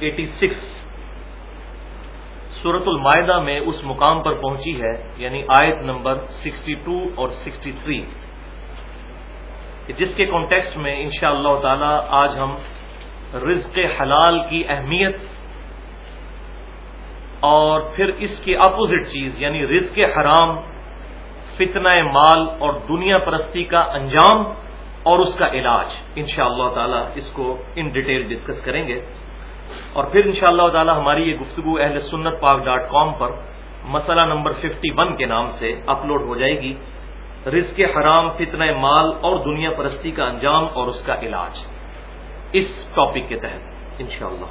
86. سورت المائدہ میں اس مقام پر پہنچی ہے یعنی آیت نمبر 62 اور 63 جس کے کانٹیکسٹ میں انشاءاللہ اللہ تعالی آج ہم رزق حلال کی اہمیت اور پھر اس کی اپوزٹ چیز یعنی رزق حرام، فتنہ مال اور دنیا پرستی کا انجام اور اس کا علاج۔ ان شاء اللہ تعالی اس کو ان ڈیٹیل ڈسکس کریں گے۔ اور پھر ان شاء اللہ تعالی ہماری یہ گفتگو اہل سنت پاک ڈاٹ کام پر مسئلہ نمبر ففٹی ون کے نام سے اپلوڈ ہو جائے گی۔ رزق حرام، فتنہ مال اور دنیا پرستی کا انجام اور اس کا علاج۔ اس ٹاپک کے تحت انشاءاللہ۔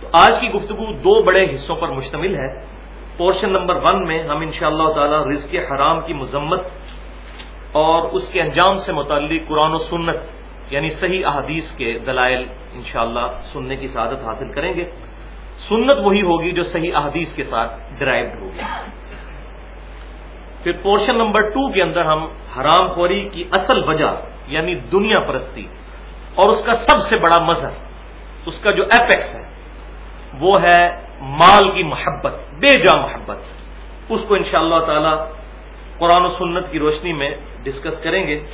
تو آج کی گفتگو دو بڑے حصوں پر مشتمل ہے۔ پورشن نمبر ون میں ہم انشاءاللہ اللہ تعالی رزق حرام کی مذمت اور اس کے انجام سے متعلق قرآن و سنت یعنی صحیح احادیث کے دلائل انشاءاللہ سننے کی سعادت حاصل کریں گے۔ سنت وہی ہوگی جو صحیح احادیث کے ساتھ ڈرائیوڈ ہوگی۔ پھر پورشن نمبر ٹو کے اندر ہم حرام خوری کی اصل وجہ یعنی دنیا پرستی اور اس کا سب سے بڑا مظہر، اس کا جو ایپیکس ہے، وہ ہے مال کی محبت، بے جا محبت۔ اس کو انشاءاللہ اللہ تعالی قرآن و سنت کی روشنی میں ڈسکس کریں گے۔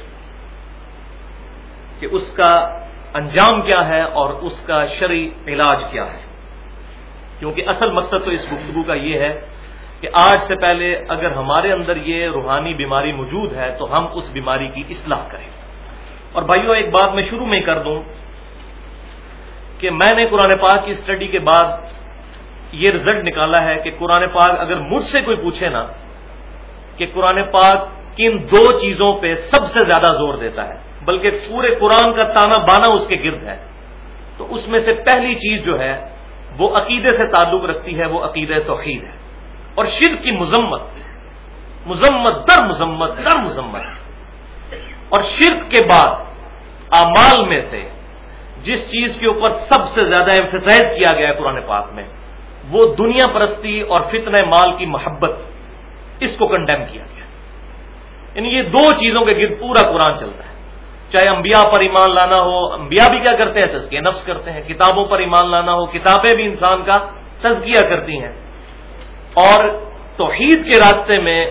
کہ اس کا انجام کیا ہے اور اس کا شرعی علاج کیا ہے۔ کیونکہ اصل مقصد تو اس گفتگو کا یہ ہے کہ آج سے پہلے اگر ہمارے اندر یہ روحانی بیماری موجود ہے تو ہم اس بیماری کی اصلاح کریں۔ اور بھائیوں ایک بات میں شروع میں کر دوں کہ میں نے قرآن پاک کی اسٹڈی کے بعد یہ رزلٹ نکالا ہے کہ قرآن پاک اگر مجھ سے کوئی پوچھے نا کہ قرآن پاک کن دو چیزوں پہ سب سے زیادہ زور دیتا ہے۔ بلکہ پورے قرآن کا تانا بانا اس کے گرد ہے۔ تو اس میں سے پہلی چیز جو ہے، وہ عقیدے سے تعلق رکھتی ہے، وہ عقید توحید ہے۔ اور شرک کی مذمت مذمت، در مذمت در مذمت۔ اور شرک کے بعد اعمال میں سے جس چیز کے اوپر سب سے زیادہ ایمفیسائز کیا گیا ہے قرآن پاک میں، وہ دنیا پرستی اور فتنہ مال کی محبت، اس کو کنڈیم کیا گیا۔ یعنی یہ دو چیزوں کے گرد پورا قرآن چلتا ہے۔ چاہے انبیاء پر ایمان لانا ہو، انبیاء بھی کیا کرتے ہیں؟ تزکیہ نفس کرتے ہیں۔ کتابوں پر ایمان لانا ہو، کتابیں بھی انسان کا تزکیہ کرتی ہیں۔ اور توحید کے راستے میں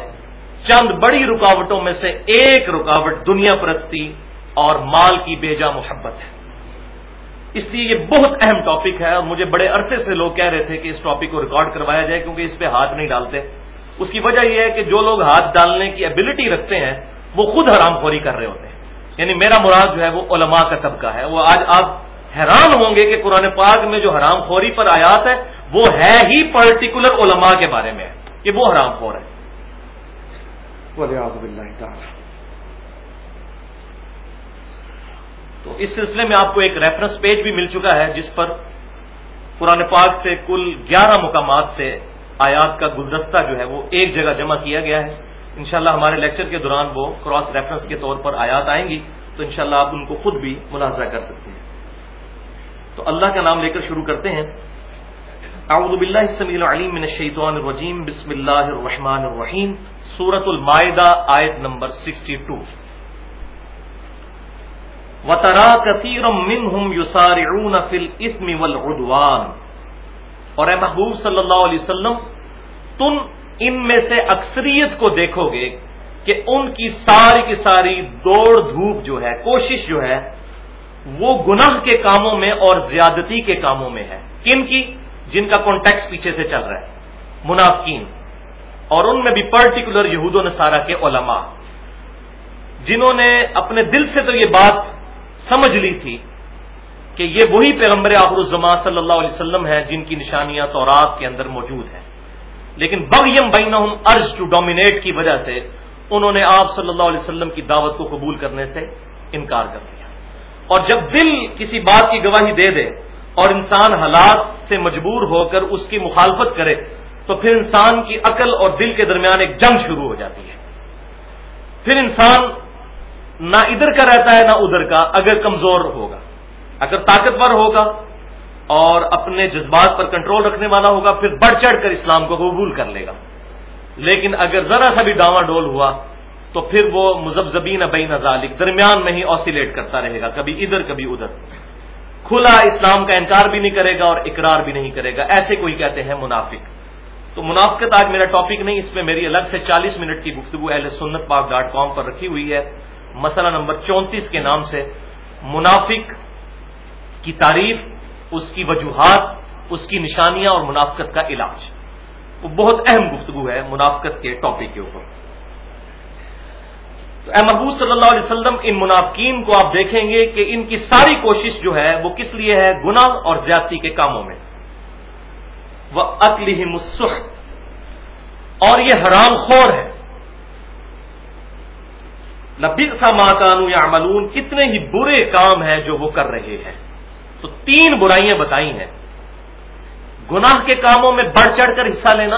چند بڑی رکاوٹوں میں سے ایک رکاوٹ دنیا پرستی اور مال کی بیجا محبت ہے۔ اس لیے یہ بہت اہم ٹاپک ہے۔ اور مجھے بڑے عرصے سے لوگ کہہ رہے تھے کہ اس ٹاپک کو ریکارڈ کروایا جائے کیونکہ اس پہ ہاتھ نہیں ڈالتے۔ اس کی وجہ یہ ہے کہ جو لوگ ہاتھ ڈالنے کی ایبلٹی رکھتے ہیں، وہ خود حرام خوری کر رہے ہوتے ہیں۔ یعنی میرا مراد جو ہے وہ علماء کا طبقہ ہے۔ وہ آج آپ حیران ہوں گے کہ قرآن پاک میں جو حرام خوری پر آیات ہے وہ ہے ہی پرٹیکولر علماء کے بارے میں کہ وہ حرام خور ہے۔ تو اس سلسلے میں آپ کو ایک ریفرنس پیج بھی مل چکا ہے جس پر قرآن پاک سے کل گیارہ مقامات سے آیات کا گلدستہ جو ہے وہ ایک جگہ جمع کیا گیا ہے۔ انشاءاللہ ہمارے لیکچر کے دوران وہ کراس ریفرنس کے طور پر آیات آئیں گی، تو انشاءاللہ آپ ان کو خود بھی ملاحظہ کر سکتے ہیں۔ تو اللہ کا نام لے کر شروع کرتے ہیں۔ اعوذ باللہ السمیع العلیم من الشیطان الرجیم بسم اللہ الرحمن الرحیم سورت المائدہ، آیت نمبر 62 وطرا کثیر منہم یسارعون فی الاسم والعدوان۔ اور اے محبوب صلی اللہ علیہ وسلم تم ان میں سے اکثریت کو دیکھو گے کہ ان کی ساری کی ساری دوڑ دھوپ جو ہے، کوشش جو ہے، وہ گناہ کے کاموں میں اور زیادتی کے کاموں میں ہے۔ کن کی؟ جن کا کانٹیکس پیچھے سے چل رہا ہے۔ منافقین۔ اور ان میں بھی پرٹیکولر یہود و نصارہ کے علماء۔ جنہوں نے اپنے دل سے تو یہ بات سمجھ لی تھی کہ یہ وہی پیغمبر آخر الزما صلی اللہ علیہ وسلم ہے جن کی نشانیاں تورات کے اندر موجود ہیں۔ لیکن بغیم بینہم ارج ٹو ڈومینیٹ کی وجہ سے انہوں نے آپ صلی اللہ علیہ وسلم کی دعوت کو قبول کرنے سے انکار کر دیا۔ اور جب دل کسی بات کی گواہی دے دے اور انسان حالات سے مجبور ہو کر اس کی مخالفت کرے، تو پھر انسان کی عقل اور دل کے درمیان ایک جنگ شروع ہو جاتی ہے۔ پھر انسان نہ ادھر کا رہتا ہے نہ ادھر کا، اگر کمزور ہوگا، اگر طاقتور ہوگا اور اپنے جذبات پر کنٹرول رکھنے والا ہوگا، پھر بڑھ چڑھ کر اسلام کو قبول کر لے گا۔ لیکن اگر ذرا سا بھی ڈاواں ڈول ہوا، تو پھر وہ مزبزبین بین ذالک درمیان میں ہی آسیلیٹ کرتا رہے گا، کبھی ادھر کبھی ادھر۔ کھلا اسلام کا انکار بھی نہیں کرے گا اور اقرار بھی نہیں کرے گا۔ ایسے کوئی کہتے ہیں منافق۔ تو منافقت آج میرا ٹاپک نہیں، اس میں میری الگ سے چالیس منٹ کی گفتگو اہل سنت پاک ڈاٹ کام پر رکھی ہوئی ہے۔ مسئلہ نمبر چونتیس کے نام سے منافق کی تعریف اس کی وجوہات، اس کی نشانیاں اور منافقت کا علاج۔ وہ بہت اہم گفتگو ہے منافقت کے ٹاپک کے اوپر۔ تو اے محبوب صلی اللہ علیہ وسلم، ان منافقین کو آپ دیکھیں گے کہ ان کی ساری کوشش جو ہے، وہ کس لیے ہے؟ گناہ اور زیادتی کے کاموں میں۔ وہ اکلی ہی اور یہ حرام خور ہے۔ نبی سا ماتانو یا ملون کتنے ہی برے کام ہیں جو وہ کر رہے ہیں۔ تو تین برائیاں بتائی ہیں۔ گناہ کے کاموں میں بڑھ چڑھ کر حصہ لینا۔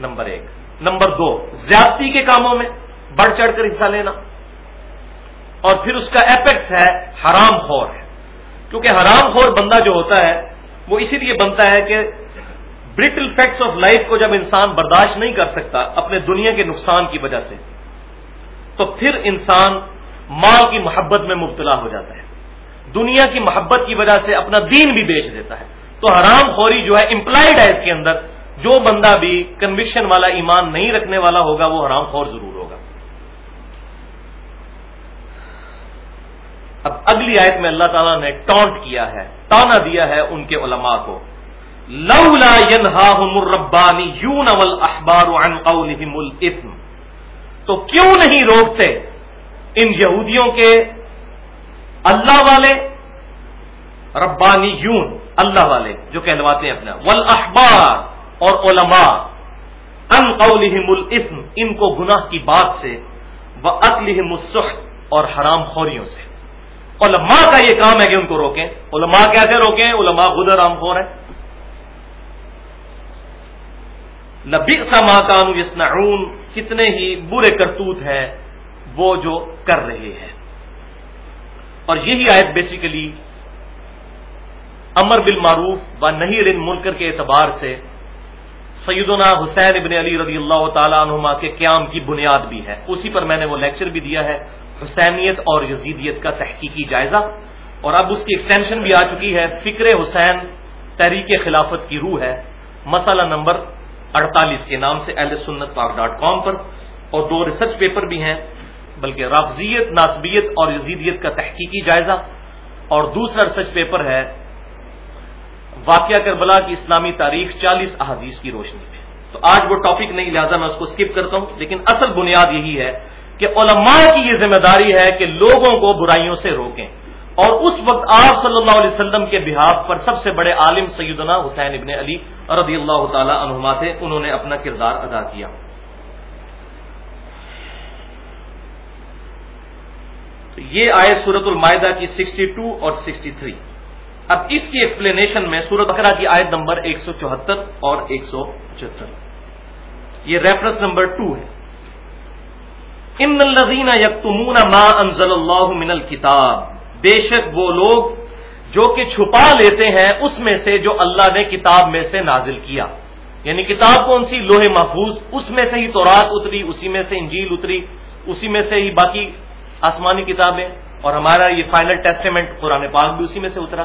نمبر ایک۔ نمبر دو، زیادتی کے کاموں میں بڑھ چڑھ کر حصہ لینا۔ اور پھر اس کا ایپیکس ہے، حرام خور ہے۔ کیونکہ حرام خور بندہ جو ہوتا ہے، وہ اسی لیے بنتا ہے کہ برٹل فیکٹس آف لائف کو جب انسان برداشت نہیں کر سکتا، اپنے دنیا کے نقصان کی وجہ سے، تو پھر انسان ماں کی محبت میں مبتلا ہو جاتا ہے۔ دنیا کی محبت کی وجہ سے اپنا دین بھی بیچ دیتا ہے۔ تو حرام خوری جو ہے امپلائڈ ہے اس کے اندر، جو بندہ بھی کنوکشن والا ایمان نہیں رکھنے والا ہوگا، وہ حرام خور ضرور ہوگا۔ اب اگلی آیت میں اللہ تعالیٰ نے ٹونٹ کیا ہے، تانا دیا ہے ان کے علماء کو۔ لولا ربانی یون اول اخبار تو کیوں نہیں روکتے ان یہودیوں کے اللہ والے ربانی یون اللہ والے، جو کہلواتے ہیں اپنا۔ ول اخبار اور علماء۔ ان قولہم الاسم، ان کو گناہ کی بات سے۔ وہ اقلیم اور حرام خوریوں سے۔ علماء کا یہ کام ہے کہ ان کو روکیں۔ علماء کیسے روکیں؟ علماء خود حرام خور ہیں۔ لبی ماں کانو یسنعون کتنے ہی برے کرتوت ہیں وہ جو کر رہے ہیں۔ اور یہی آیت بیسیکلی امر بالمعروف و نہیں رن منکر کے اعتبار سے سیدنا حسین ابن علی رضی اللہ تعالیٰ عنہما کے قیام کی بنیاد بھی ہے۔ اسی پر میں نے وہ لیکچر بھی دیا ہے۔ حسینیت اور یزیدیت کا تحقیقی جائزہ۔ اور اب اس کی ایکسٹینشن بھی آ چکی ہے۔ فکر حسین تحریک خلافت کی روح ہے۔ مسئلہ نمبر اڑتالیس کے نام سے اہل سنت پاک ڈاٹ کام پر اور دو ریسرچ پیپر بھی ہیں۔ بلکہ رافضیت، ناسبیت اور یزیدیت کا تحقیقی جائزہ۔ اور دوسرا ریسرچ پیپر ہے واقعہ کربلا کی اسلامی تاریخ چالیس احادیث کی روشنی میں۔ تو آج وہ ٹاپک نہیں، لہٰذا میں اس کو اسکپ کرتا ہوں، لیکن اصل بنیاد یہی ہے کہ علماء کی یہ ذمہ داری ہے کہ لوگوں کو برائیوں سے روکیں۔ اور اس وقت آپ صلی اللہ علیہ وسلم کے بحاف پر سب سے بڑے عالم سیدنا حسین ابن علی رضی اللہ تعالی عنہما تھے، انہوں نے اپنا کردار ادا کیا۔ یہ آئے سورت المائدہ کی سکسٹی ٹو اور سکسٹی تھری اب اس کی ایکسپلینیشن میں سورت اکرا کی آیت نمبر ایک سو چوہتر اور ایک سو پچہتر۔ یہ ریفرنس نمبر ٹو ہے۔ ان الزین یکتمون ما انزل اللہ من الکتاب بے شک وہ لوگ جو کہ چھپا لیتے ہیں اس میں سے جو اللہ نے کتاب میں سے نازل کیا۔ یعنی کتاب کون سی؟ لوہے محفوظ۔ اس میں سے ہی تورات اتری، اسی میں سے انجیل اتری، اسی میں سے ہی باقی آسمانی کتابیں اور ہمارا یہ فائنل ٹیسٹمنٹ قرآن پاک بھی اسی میں سے اترا۔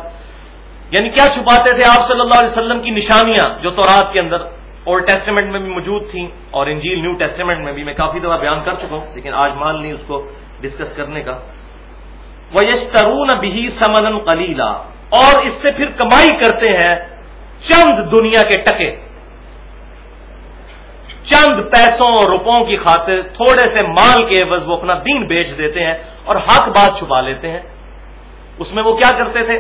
یعنی کیا چھپاتے تھے آپ صلی اللہ علیہ وسلم کی نشانیاں جو تورات کے اندر اولڈ ٹیسٹمنٹ میں بھی موجود تھیں اور انجیل نیو ٹیسٹمنٹ میں بھی میں کافی دفعہ بیان کر چکا ہوں، لیکن آج مان نہیں اس کو ڈسکس کرنے کا۔ وہ یش ترون بھی سمن کلیلا اور اس سے پھر کمائی کرتے ہیں چند دنیا کے ٹکے۔ چند پیسوں اور روپوں کی خاطر تھوڑے سے مال کے عوض وہ اپنا دین بیچ دیتے ہیں اور حق بات چھپا لیتے ہیں۔ اس میں وہ کیا کرتے تھے؟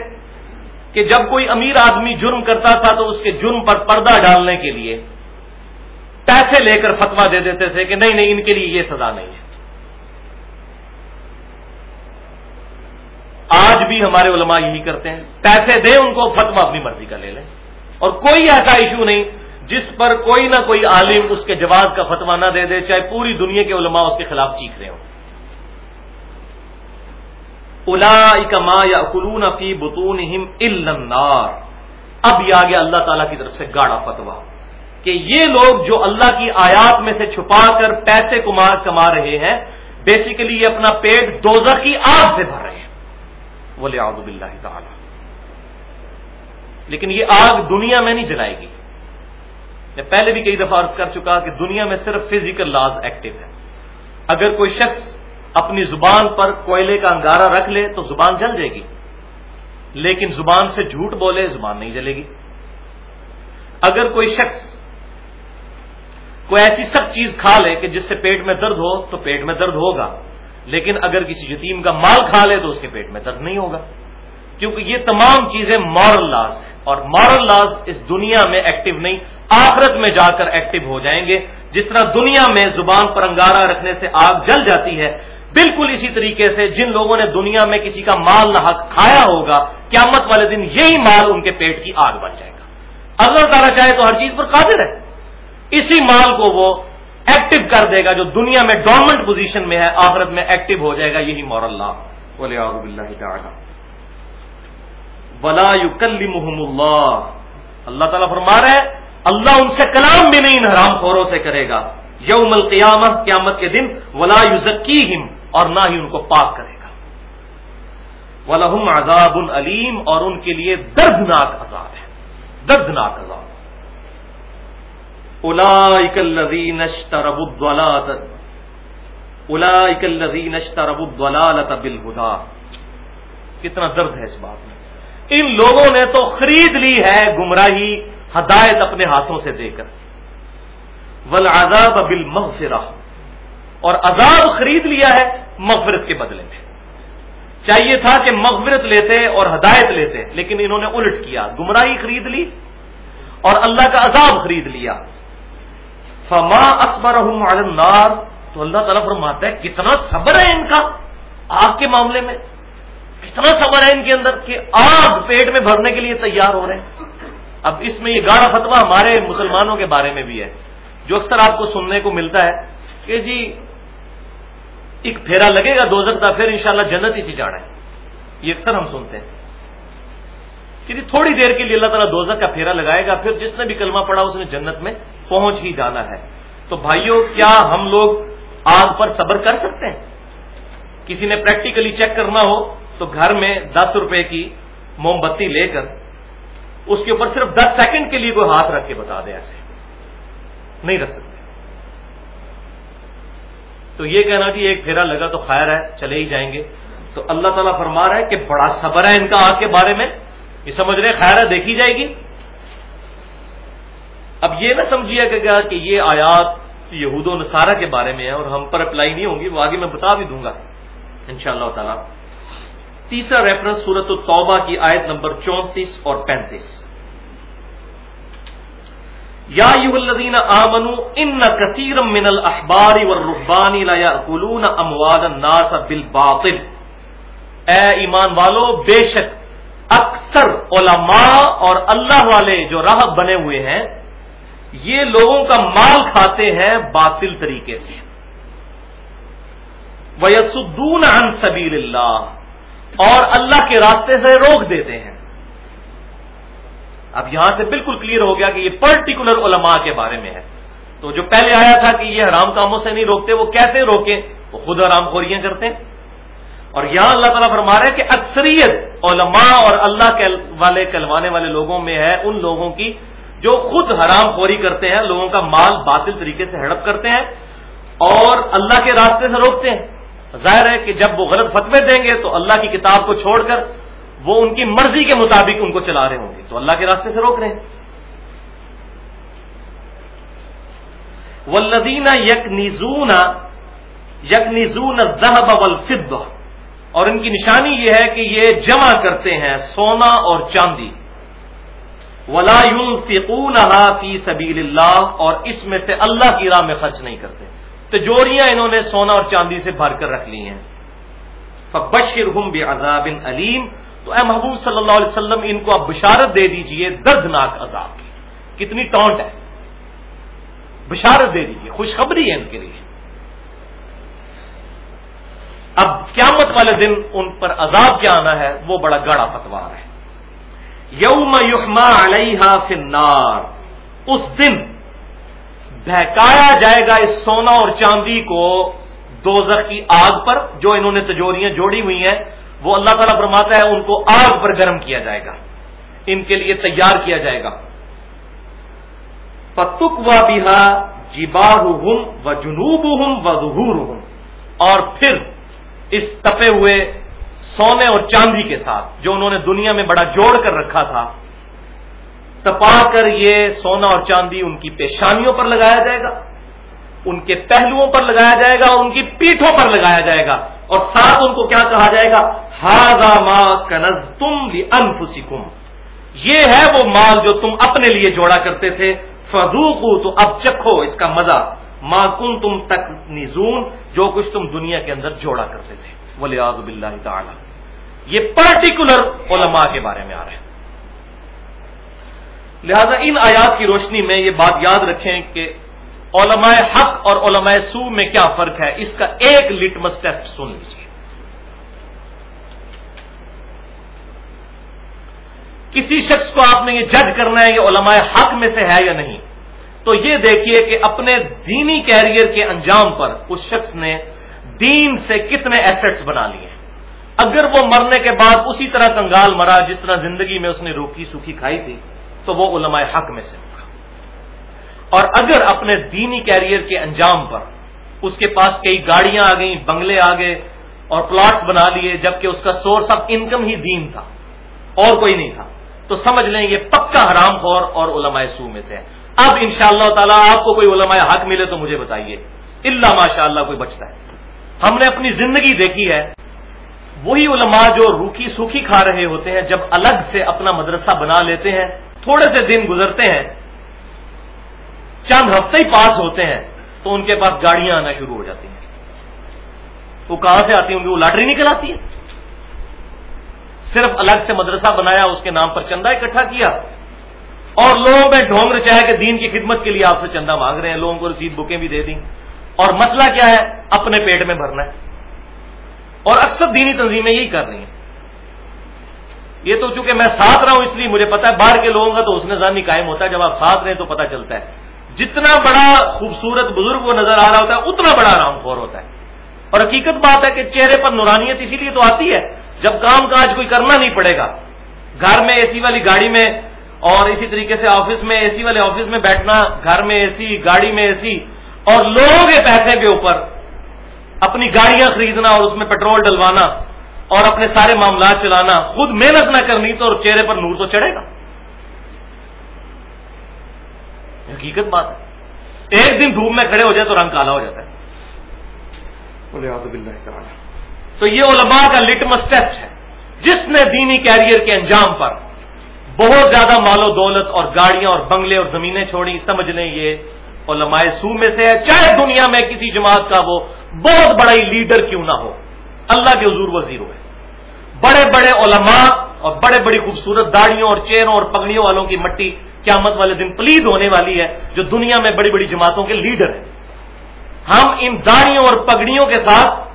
کہ جب کوئی امیر آدمی جرم کرتا تھا تو اس کے جرم پر پردہ ڈالنے کے لیے پیسے لے کر فتوا دے دیتے تھے کہ نہیں نہیں، ان کے لیے یہ سزا نہیں ہے۔ آج بھی ہمارے علماء یہی کرتے ہیں۔ پیسے دیں ان کو فتوا اپنی مرضی کا لے لیں۔ اور کوئی ایسا ایشو نہیں جس پر کوئی نہ کوئی عالم اس کے جواز کا فتوا نہ دے دے، چاہے پوری دنیا کے علماء اس کے خلاف چیخ رہے ہوں۔ الا یا قلون فی بتون اب یہ آگے اللہ تعالی کی طرف سے گاڑا فتوا کہ یہ لوگ جو اللہ کی آیات میں سے چھپا کر پیسے کمار کما رہے ہیں بیسیکلی یہ اپنا پیٹ دوزہ کی آگ سے بھر رہے ہیں۔ بولے آب اللہ تعالی۔ لیکن یہ آگ دنیا میں نہیں جلائے گی۔ میں پہلے بھی کئی دفعہ عرض کر چکا کہ دنیا میں صرف فزیکل لاز ایکٹیو ہے اگر کوئی شخص اپنی زبان پر کوئلے کا انگارہ رکھ لے تو زبان جل جائے گی، لیکن زبان سے جھوٹ بولے زبان نہیں جلے گی۔ اگر کوئی شخص کوئی ایسی سب چیز کھا لے کہ جس سے پیٹ میں درد ہو تو پیٹ میں درد ہوگا، لیکن اگر کسی یتیم کا مال کھا لے تو اس کے پیٹ میں درد نہیں ہوگا۔ کیونکہ یہ تمام چیزیں مارل لاز ہیں۔ اور مارل لاز اس دنیا میں ایکٹیو نہیں، آخرت میں جا کر ایکٹیو ہو جائیں گے۔ جس طرح دنیا میں زبان پر انگارہ رکھنے سے آگ جل جاتی ہے، بالکل اسی طریقے سے جن لوگوں نے دنیا میں کسی کا مال نہ کھایا ہوگا، قیامت والے دن یہی مال ان کے پیٹ کی آگ بن جائے گا۔ اللہ تعالیٰ چاہے تو ہر چیز پر قادر ہے۔ اسی مال کو وہ ایکٹیو کر دے گا جو دنیا میں ڈومنٹ پوزیشن میں ہے، آخرت میں ایکٹیو ہو جائے گا، یہی مور اللہ ولا یکلمہم اللہ اللہ تعالیٰ فرما رہے ہیں، اللہ ان سے کلام بھی نہیں ان حرام خوروں سے کرے گا۔ یوم القیامت، قیامت کے دن، ولا یوزکیم اور نہ ہی ان کو پاک کرے گا۔ ولہم عذاب علیم اور ان کے لیے دردناک عذاب ہے۔ دردناک عذاب۔ اولئک الذین اشتروا الضلالۃ اولئک الذین اشتروا الضلالۃ بالهدى۔ کتنا درد ہے اس بات میں۔ ان لوگوں نے تو خرید لی ہے گمراہی، ہدایت اپنے ہاتھوں سے دے کر۔ ول آزاد بل اور عذاب خرید لیا ہے مغفرت کے بدلے میں۔ چاہیے تھا کہ مغفرت لیتے اور ہدایت لیتے، لیکن انہوں نے الٹ کیا۔ گمراہی خرید لی اور اللہ کا عذاب خرید لیا۔ فما اکبر النار۔ تو اللہ تعالیٰ فرماتا ہے، کتنا صبر ہے ان کا آگ کے معاملے میں۔ کتنا صبر ہے ان کے اندر کہ آگ پیٹ میں بھرنے کے لیے تیار ہو رہے ہیں۔ اب اس میں یہ گاڑا فتوا ہمارے مسلمانوں کے بارے میں بھی ہے۔ جو اکثر آپ کو سننے کو ملتا ہے کہ جی ایک پھیرا لگے گا دو کا پھر انشاءاللہ جنت ہی سے جانا ہے۔ یہ اکثر ہم سنتے ہیں۔ کہ جی تھوڑی دیر کے لیے اللہ تعالیٰ دوزک کا پھیرا لگائے گا، پھر جس نے بھی کلمہ پڑا اس نے جنت میں پہنچ ہی جانا ہے۔ تو بھائیوں کیا ہم لوگ آگ پر صبر کر سکتے ہیں؟ کسی نے پریکٹیکلی چیک کرنا ہو تو گھر میں دس روپے کی موم بتی لے کر اس کے اوپر صرف دس سیکنڈ کے لیے کوئی ہاتھ رکھ کے بتا دے ایسے۔ نہیں رکھ سکتے۔ تو یہ کہنا کہ ایک پھیرا لگا تو خیر ہے، چلے ہی جائیں گے۔ تو اللہ تعالیٰ فرما رہا ہے کہ بڑا صبر ہے ان کا آگ کے بارے میں۔ یہ سمجھ رہے خیر ہے، دیکھی جائے گی۔ اب یہ نہ سمجھیے گا کہ یہ آیات یہود و نصارہ کے بارے میں ہے اور ہم پر اپلائی نہیں ہوں گی، وہ آگے میں بتا بھی دوں گا۔ ان شاء اللہ تعالی۔ تیسرا ریفرنس سورت التوبہ کی آیت نمبر چونتیس اور پینتیس۔ یا یو الذین آمنو ان کثیر من الاحبار والرهبان لا یاکلون اموال الناس بالباطل۔ اے ایمان والو، بے شک اکثر علماء اور اللہ والے جو راہ بنے ہوئے ہیں، یہ لوگوں کا مال کھاتے ہیں باطل طریقے سے۔ وَيَسُدُّونَ عَن سَبِيلِ اللَّهِ۔ اور اللہ کے راستے سے روک دیتے ہیں۔ اب یہاں سے بالکل کلیئر ہو گیا کہ یہ پرٹیکولر علماء کے بارے میں ہے۔ تو جو پہلے آیا تھا کہ یہ حرام کاموں سے نہیں روکتے، وہ کیسے روکیں؟ وہ خود حرام خوریاں کرتے ہیں۔ اور یہاں اللہ تعالیٰ فرما رہے ہیں کہ اکثریت علماء اور اللہ کے والے کلوانے والے لوگوں میں ہے ان لوگوں کی جو خود حرام خوری کرتے ہیں، لوگوں کا مال باطل طریقے سے ہڑپ کرتے ہیں اور اللہ کے راستے سے روکتے ہیں۔ ظاہر ہے کہ جب وہ غلط فتوے دیں گے تو اللہ کی کتاب کو چھوڑ کر وہ ان کی مرضی کے مطابق ان کو چلا رہے ہوں گے۔ تو اللہ کے راستے سے روک رہے ہیں۔ ولدین یک نیزون یک نیزون اور ان کی نشانی یہ ہے کہ یہ جمع کرتے ہیں سونا اور چاندی۔ ولا فکون فی سبیل اللہ اور اس میں سے اللہ کی راہ میں خرچ نہیں کرتے۔ تجوریاں انہوں نے سونا اور چاندی سے بھر کر رکھ لی ہیں۔ بشر ہم عذاب علیم۔ تو اے محبوب صلی اللہ علیہ وسلم، ان کو اب بشارت دے دیجیے، دردناک عذاب کی۔ کتنی ٹونٹ ہے۔ بشارت دے دیجیے، خوشخبری ہے ان کے لیے۔ اب قیامت والے دن ان پر عذاب کیا آنا ہے، وہ بڑا گڑا پتوار ہے۔ یوم یحما علیہ فنار اس دن بہکایا جائے گا اس سونا اور چاندی کو دوزر کی آگ پر، جو انہوں نے تجوریاں جوڑی ہوئی ہیں، وہ اللہ تعالیٰ فرماتا ہے ان کو آگ پر گرم کیا جائے گا، ان کے لیے تیار کیا جائے گا۔ پتک و بہا جیباہ و جنوب ہوں و ظہور ہوں اور پھر اس تپے ہوئے سونے اور چاندی کے ساتھ، جو انہوں نے دنیا میں بڑا جوڑ کر رکھا تھا تپا کر یہ سونا اور چاندی ان کی پیشانیوں پر لگایا جائے گا، ان کے پہلوؤں پر لگایا جائے گا ان کی پیٹھوں پر لگایا جائے گا۔ اور ساتھ ان کو کیا کہا جائے گا؟ ہاضا ماں کنز تم یہ ہے وہ مال جو تم اپنے لیے جوڑا کرتے تھے۔ فروخ تو اب چکھو اس کا مزہ۔ ماں کن تم تک نزون جو کچھ تم دنیا کے اندر جوڑا کرتے تھے۔ ولی آزب اللہ تعالی یہ پرٹیکولر علماء کے بارے میں آ رہے ہیں۔ لہذا ان آیات کی روشنی میں یہ بات یاد رکھیں کہ علماء حق اور علماء سو میں کیا فرق ہے؟ اس کا ایک لٹمس ٹیسٹ سن لیجیے کسی شخص کو آپ نے یہ جج کرنا ہے یہ علماء حق میں سے ہے یا نہیں؟ تو یہ دیکھیے کہ اپنے دینی کیریئر کے انجام پر اس شخص نے دین سے کتنے ایسٹس بنا لیے۔ اگر وہ مرنے کے بعد اسی طرح کنگال مرا جس طرح زندگی میں اس نے روکی سوکھی کھائی تھی تو وہ علماء حق میں سے ہوگا اور اگر اپنے دینی کیریئر کے انجام پر اس کے پاس کئی گاڑیاں آ گئیں، بنگلے آ گئے اور پلاٹ بنا لیے، جبکہ اس کا سورس آف انکم ہی دین تھا، اور کوئی نہیں تھا، تو سمجھ لیں یہ پکا حرام خور اور علماء سو میں سے اب ان شاء اللہ تعالیٰ آپ کو کوئی علماء حق ملے تو مجھے بتائیے۔ اللہ ماشاء اللہ کوئی بچتا ہے۔ ہم نے اپنی زندگی دیکھی ہے، وہی علماء جو روکھی سوکھی کھا رہے ہوتے ہیں، جب الگ سے اپنا مدرسہ بنا لیتے ہیں تھوڑے سے دن گزرتے ہیں، چند ہفتے ہی پاس ہوتے ہیں، تو ان کے پاس گاڑیاں آنا شروع ہو جاتی ہیں۔ وہ کہاں سے آتی ہوں گی؟ وہ لاٹری نکل آتی ہے صرف الگ سے مدرسہ بنایا، اس کے نام پر چندہ اکٹھا کیا۔ اور لوگوں میں ڈھونگ چاہے کہ دین کی خدمت کے لیے آپ سے چندہ مانگ رہے ہیں، لوگوں کو رسید بکیں بھی دے دیں۔ اور مسئلہ کیا ہے؟ اپنے پیٹ میں بھرنا ہے۔ اور اکثر دینی تنظیمیں یہی کر رہی ہیں۔ یہ تو چونکہ میں ساتھ رہا ہوں، اس لیے مجھے پتا ہے باہر کے لوگوں کا تو اس نظانی قائم ہوتا ہے جب آپ ساتھ رہے تو پتا چلتا ہے۔ جتنا بڑا خوبصورت بزرگ وہ نظر آ رہا ہوتا ہے، اتنا بڑا آرام خور ہوتا ہے۔ اور حقیقت بات ہے کہ چہرے پر نورانیت اسی لیے تو آتی ہے، جب کام کاج کوئی کرنا نہیں پڑے گا۔ گھر میں اے سی والی گاڑی میں اور اسی طریقے سے آفس میں اے سی والے آفس میں بیٹھنا، گھر میں اے سی، گاڑی میں اے سی، اور لوگوں کے پیسے کے اوپر اپنی گاڑیاں خریدنا اور اس میں پیٹرول ڈلوانا۔ اور اپنے سارے معاملات چلانا خود محنت نہ کرنی تو چہرے پر نور تو چڑھے گا۔ حقیقت بات ہے۔ ایک دن دھوپ میں کھڑے ہو جائے تو رنگ کالا ہو جاتا ہے۔ تو یہ علماء کا لٹمس ٹیسٹ ہے۔ جس نے دینی کیریئر کے انجام پر بہت زیادہ مال و دولت اور گاڑیاں اور بنگلے اور زمینیں چھوڑی سمجھ لیں یہ علماء سو میں سے ہے چاہے دنیا میں کسی جماعت کا وہ بہت بڑا ہی لیڈر کیوں نہ ہو۔ اللہ کے حضور وزیر ہے بڑے بڑے علماء اور بڑے بڑی خوبصورت داڑیوں اور چہروں اور پگڑیوں والوں کی مٹی قیامت والے دن پلید ہونے والی ہے، جو دنیا میں بڑی بڑی جماعتوں کے لیڈر ہیں۔ ہم ان داڑیوں اور پگڑیوں کے ساتھ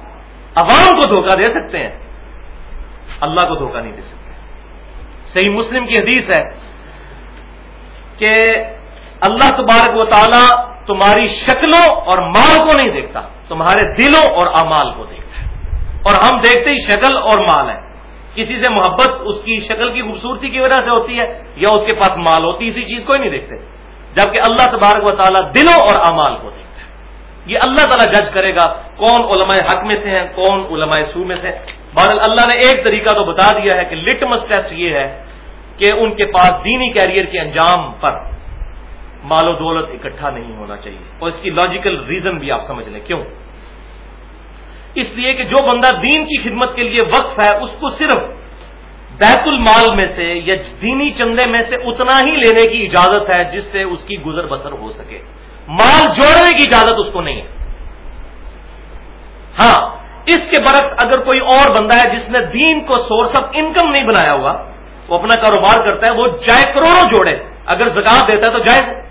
عوام کو دھوکہ دے سکتے ہیں۔ اللہ کو دھوکہ نہیں دے سکتے۔ صحیح مسلم کی حدیث ہے کہ اللہ تبارک و تعالی تمہاری شکلوں اور مال کو نہیں دیکھتا، تمہارے دلوں اور امال کو دیکھتا۔ اور ہم دیکھتے ہی شکل اور مال ہے۔ کسی سے محبت اس کی شکل کی خوبصورتی کی وجہ سے ہوتی ہے یا اس کے پاس مال ہوتی اسی چیز کو ہی نہیں دیکھتے۔ جبکہ اللہ تبارک و تعالیٰ دلوں اور امال کو دیکھتا ہے۔ یہ اللہ تعالیٰ جج کرے گا کون علماء حق میں سے ہیں، کون علماء سو میں سے بہرحال اللہ نے ایک طریقہ تو بتا دیا ہے کہ لٹمس ٹیسٹ یہ ہے کہ ان کے پاس دینی کیریئر کے انجام پر مال و دولت اکٹھا نہیں ہونا چاہیے۔ اور اس کی لاجیکل ریزن بھی آپ سمجھ لیں۔ کیوں؟ اس لیے کہ جو بندہ دین کی خدمت کے لیے وقف ہے، اس کو صرف بیت المال میں سے یا دینی چندے میں سے اتنا ہی لینے کی اجازت ہے جس سے اس کی گزر بسر ہو سکے۔ مال جوڑنے کی اجازت اس کو نہیں ہے۔ ہاں اس کے برعکس اگر کوئی اور بندہ ہے جس نے دین کو سورس آف انکم نہیں بنایا ہوا، وہ اپنا کاروبار کرتا ہے، وہ جائے کروڑوں جوڑے۔ اگر زکات دیتا ہے تو جائے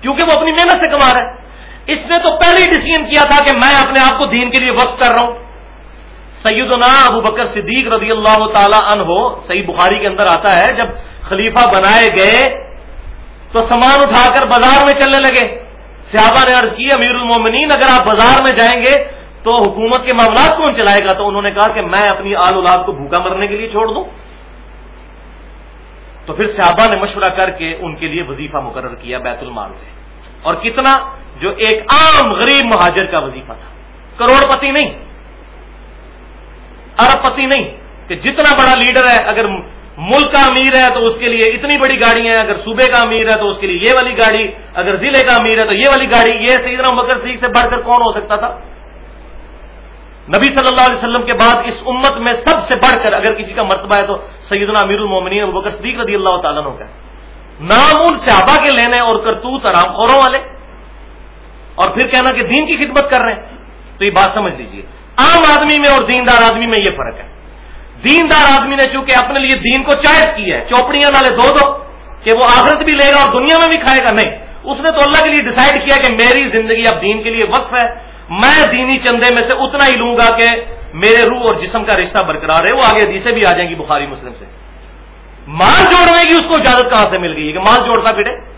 کیونکہ وہ اپنی محنت سے کما رہا ہے۔ اس نے تو پہلے ہی ڈسیزن کیا تھا کہ میں اپنے آپ کو دین کے لیے وقت کر رہا ہوں۔ سیدنا ابو بکر صدیق رضی اللہ تعالی عنہ، صحیح بخاری کے اندر آتا ہے، جب خلیفہ بنائے گئے تو سامان اٹھا کر بازار میں چلنے لگے۔ صحابہ نے عرض کی، امیر المومنین، اگر آپ بازار میں جائیں گے تو حکومت کے معاملات کون چلائے گا؟ تو انہوں نے کہا کہ میں اپنی آل اولاد کو بھوکا مرنے کے لیے چھوڑ دوں۔ تو پھر صحابہ نے مشورہ کر کے ان کے لیے وظیفہ مقرر کیا بیت المال سے۔ اور کتنا جو ایک عام غریب مہاجر کا وظیفہ تھا۔ کروڑ پتی نہیں۔ ارب پتی نہیں۔ کہ جتنا بڑا لیڈر ہے، اگر ملک کا امیر ہے تو اس کے لیے اتنی بڑی گاڑی ہیں، اگر صوبے کا امیر ہے تو اس کے لیے یہ والی گاڑی، اگر ضلع کا امیر ہے تو یہ والی گاڑی، یہ سیدنا مکر سیخ سے بڑھ کر کون ہو سکتا تھا؟ نبی صلی اللہ علیہ وسلم کے بعد اس امت میں سب سے بڑھ کر اگر کسی کا مرتبہ ہے تو سیدنا امیر المومنین بکر صدیق رضی اللہ تعالیٰ کا نام ان صحابہ کے لینے اور کرتوت آرام خوروں والے۔ اور پھر کہنا کہ دین کی خدمت کر رہے ہیں۔ تو یہ بات سمجھ لیجیے عام آدمی میں اور دیندار آدمی میں یہ فرق ہے۔ دیندار آدمی نے چونکہ اپنے لیے دین کو چائز کی ہے، چوپڑیاں نالے دو دو کہ وہ آخرت بھی لے گا اور دنیا میں بھی کھائے گا۔ نہیں، اس نے تو اللہ کے لیے ڈسائڈ کیا کہ میری زندگی اب دین کے لیے وقف ہے۔ میں دینی چندے میں سے اتنا ہی لوں گا کہ میرے روح اور جسم کا رشتہ برقرار ہے وہ آگے حدیثیں بھی آ جائیں گی بخاری مسلم سے۔ مال جوڑنے کی اس کو اجازت کہاں سے مل گئی؟ کہ مال جوڑتا پھرے۔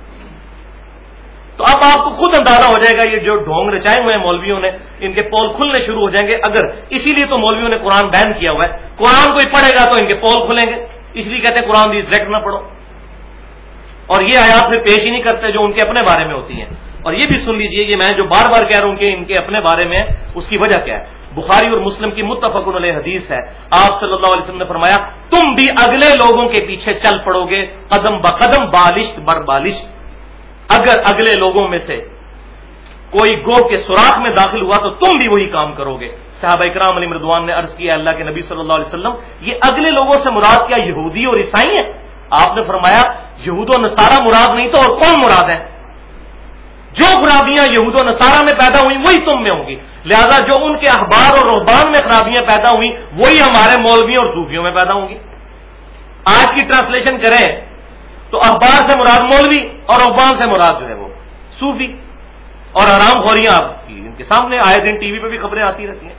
تو اب آپ کو خود اندازہ ہو جائے گا یہ جو ڈھونگ رچائے ہوئے ہیں مولویوں نے، ان کے پول کھلنے شروع ہو جائیں گے۔ اگر اسی لیے تو مولویوں نے قرآن بین کیا ہوا ہے۔ قرآن کوئی پڑھے گا تو ان کے پول کھلیں گے۔ اس لیے کہتے ہیں قرآن دی ڈائریکٹ نہ پڑھو۔ اور یہ آیات پھر پیش ہی نہیں کرتے جو ان کے اپنے بارے میں ہوتی ہیں۔ اور یہ بھی سن لیجیے، یہ میں جو بار بار کہہ رہا ہوں کہ ان کے اپنے بارے میں اس کی وجہ کیا ہے۔ بخاری اور مسلم کی متفق علیہ حدیث ہے۔ آپ صلی اللہ علیہ وسلم نے فرمایا، تم بھی اگلے لوگوں کے پیچھے چل پڑو گے، قدم بقدم بالشت بر بالشت۔ اگر اگلے لوگوں میں سے کوئی گو کے سوراخ میں داخل ہوا تو تم بھی وہی کام کرو گے۔ صحابہ اکرام علی مردوان نے عرض کیا، اللہ کے نبی صلی اللہ علیہ وسلم، یہ اگلے لوگوں سے مراد کیا، یہودی اور عیسائی ہیں؟ آپ نے فرمایا، یہود و نصارہ مراد نہیں تو اور کون مراد ہے جو خرابیاں یہود و نصارہ میں پیدا ہوئی وہی تم میں ہوں گی۔ لہذا جو ان کے اخبار اور رحبان میں خرابیاں پیدا ہوئی وہی ہمارے مولویوں اور صوفیوں میں پیدا ہوں گی۔ آج کی ٹرانسلیشن کریں تو اخبار سے مراد مولوی اور رحبان سے مراد جو ہے وہ صوفی اور آرام خوریاں آپ کی، ان کے سامنے آئے دن ٹی وی پہ بھی خبریں آتی رہتی ہیں۔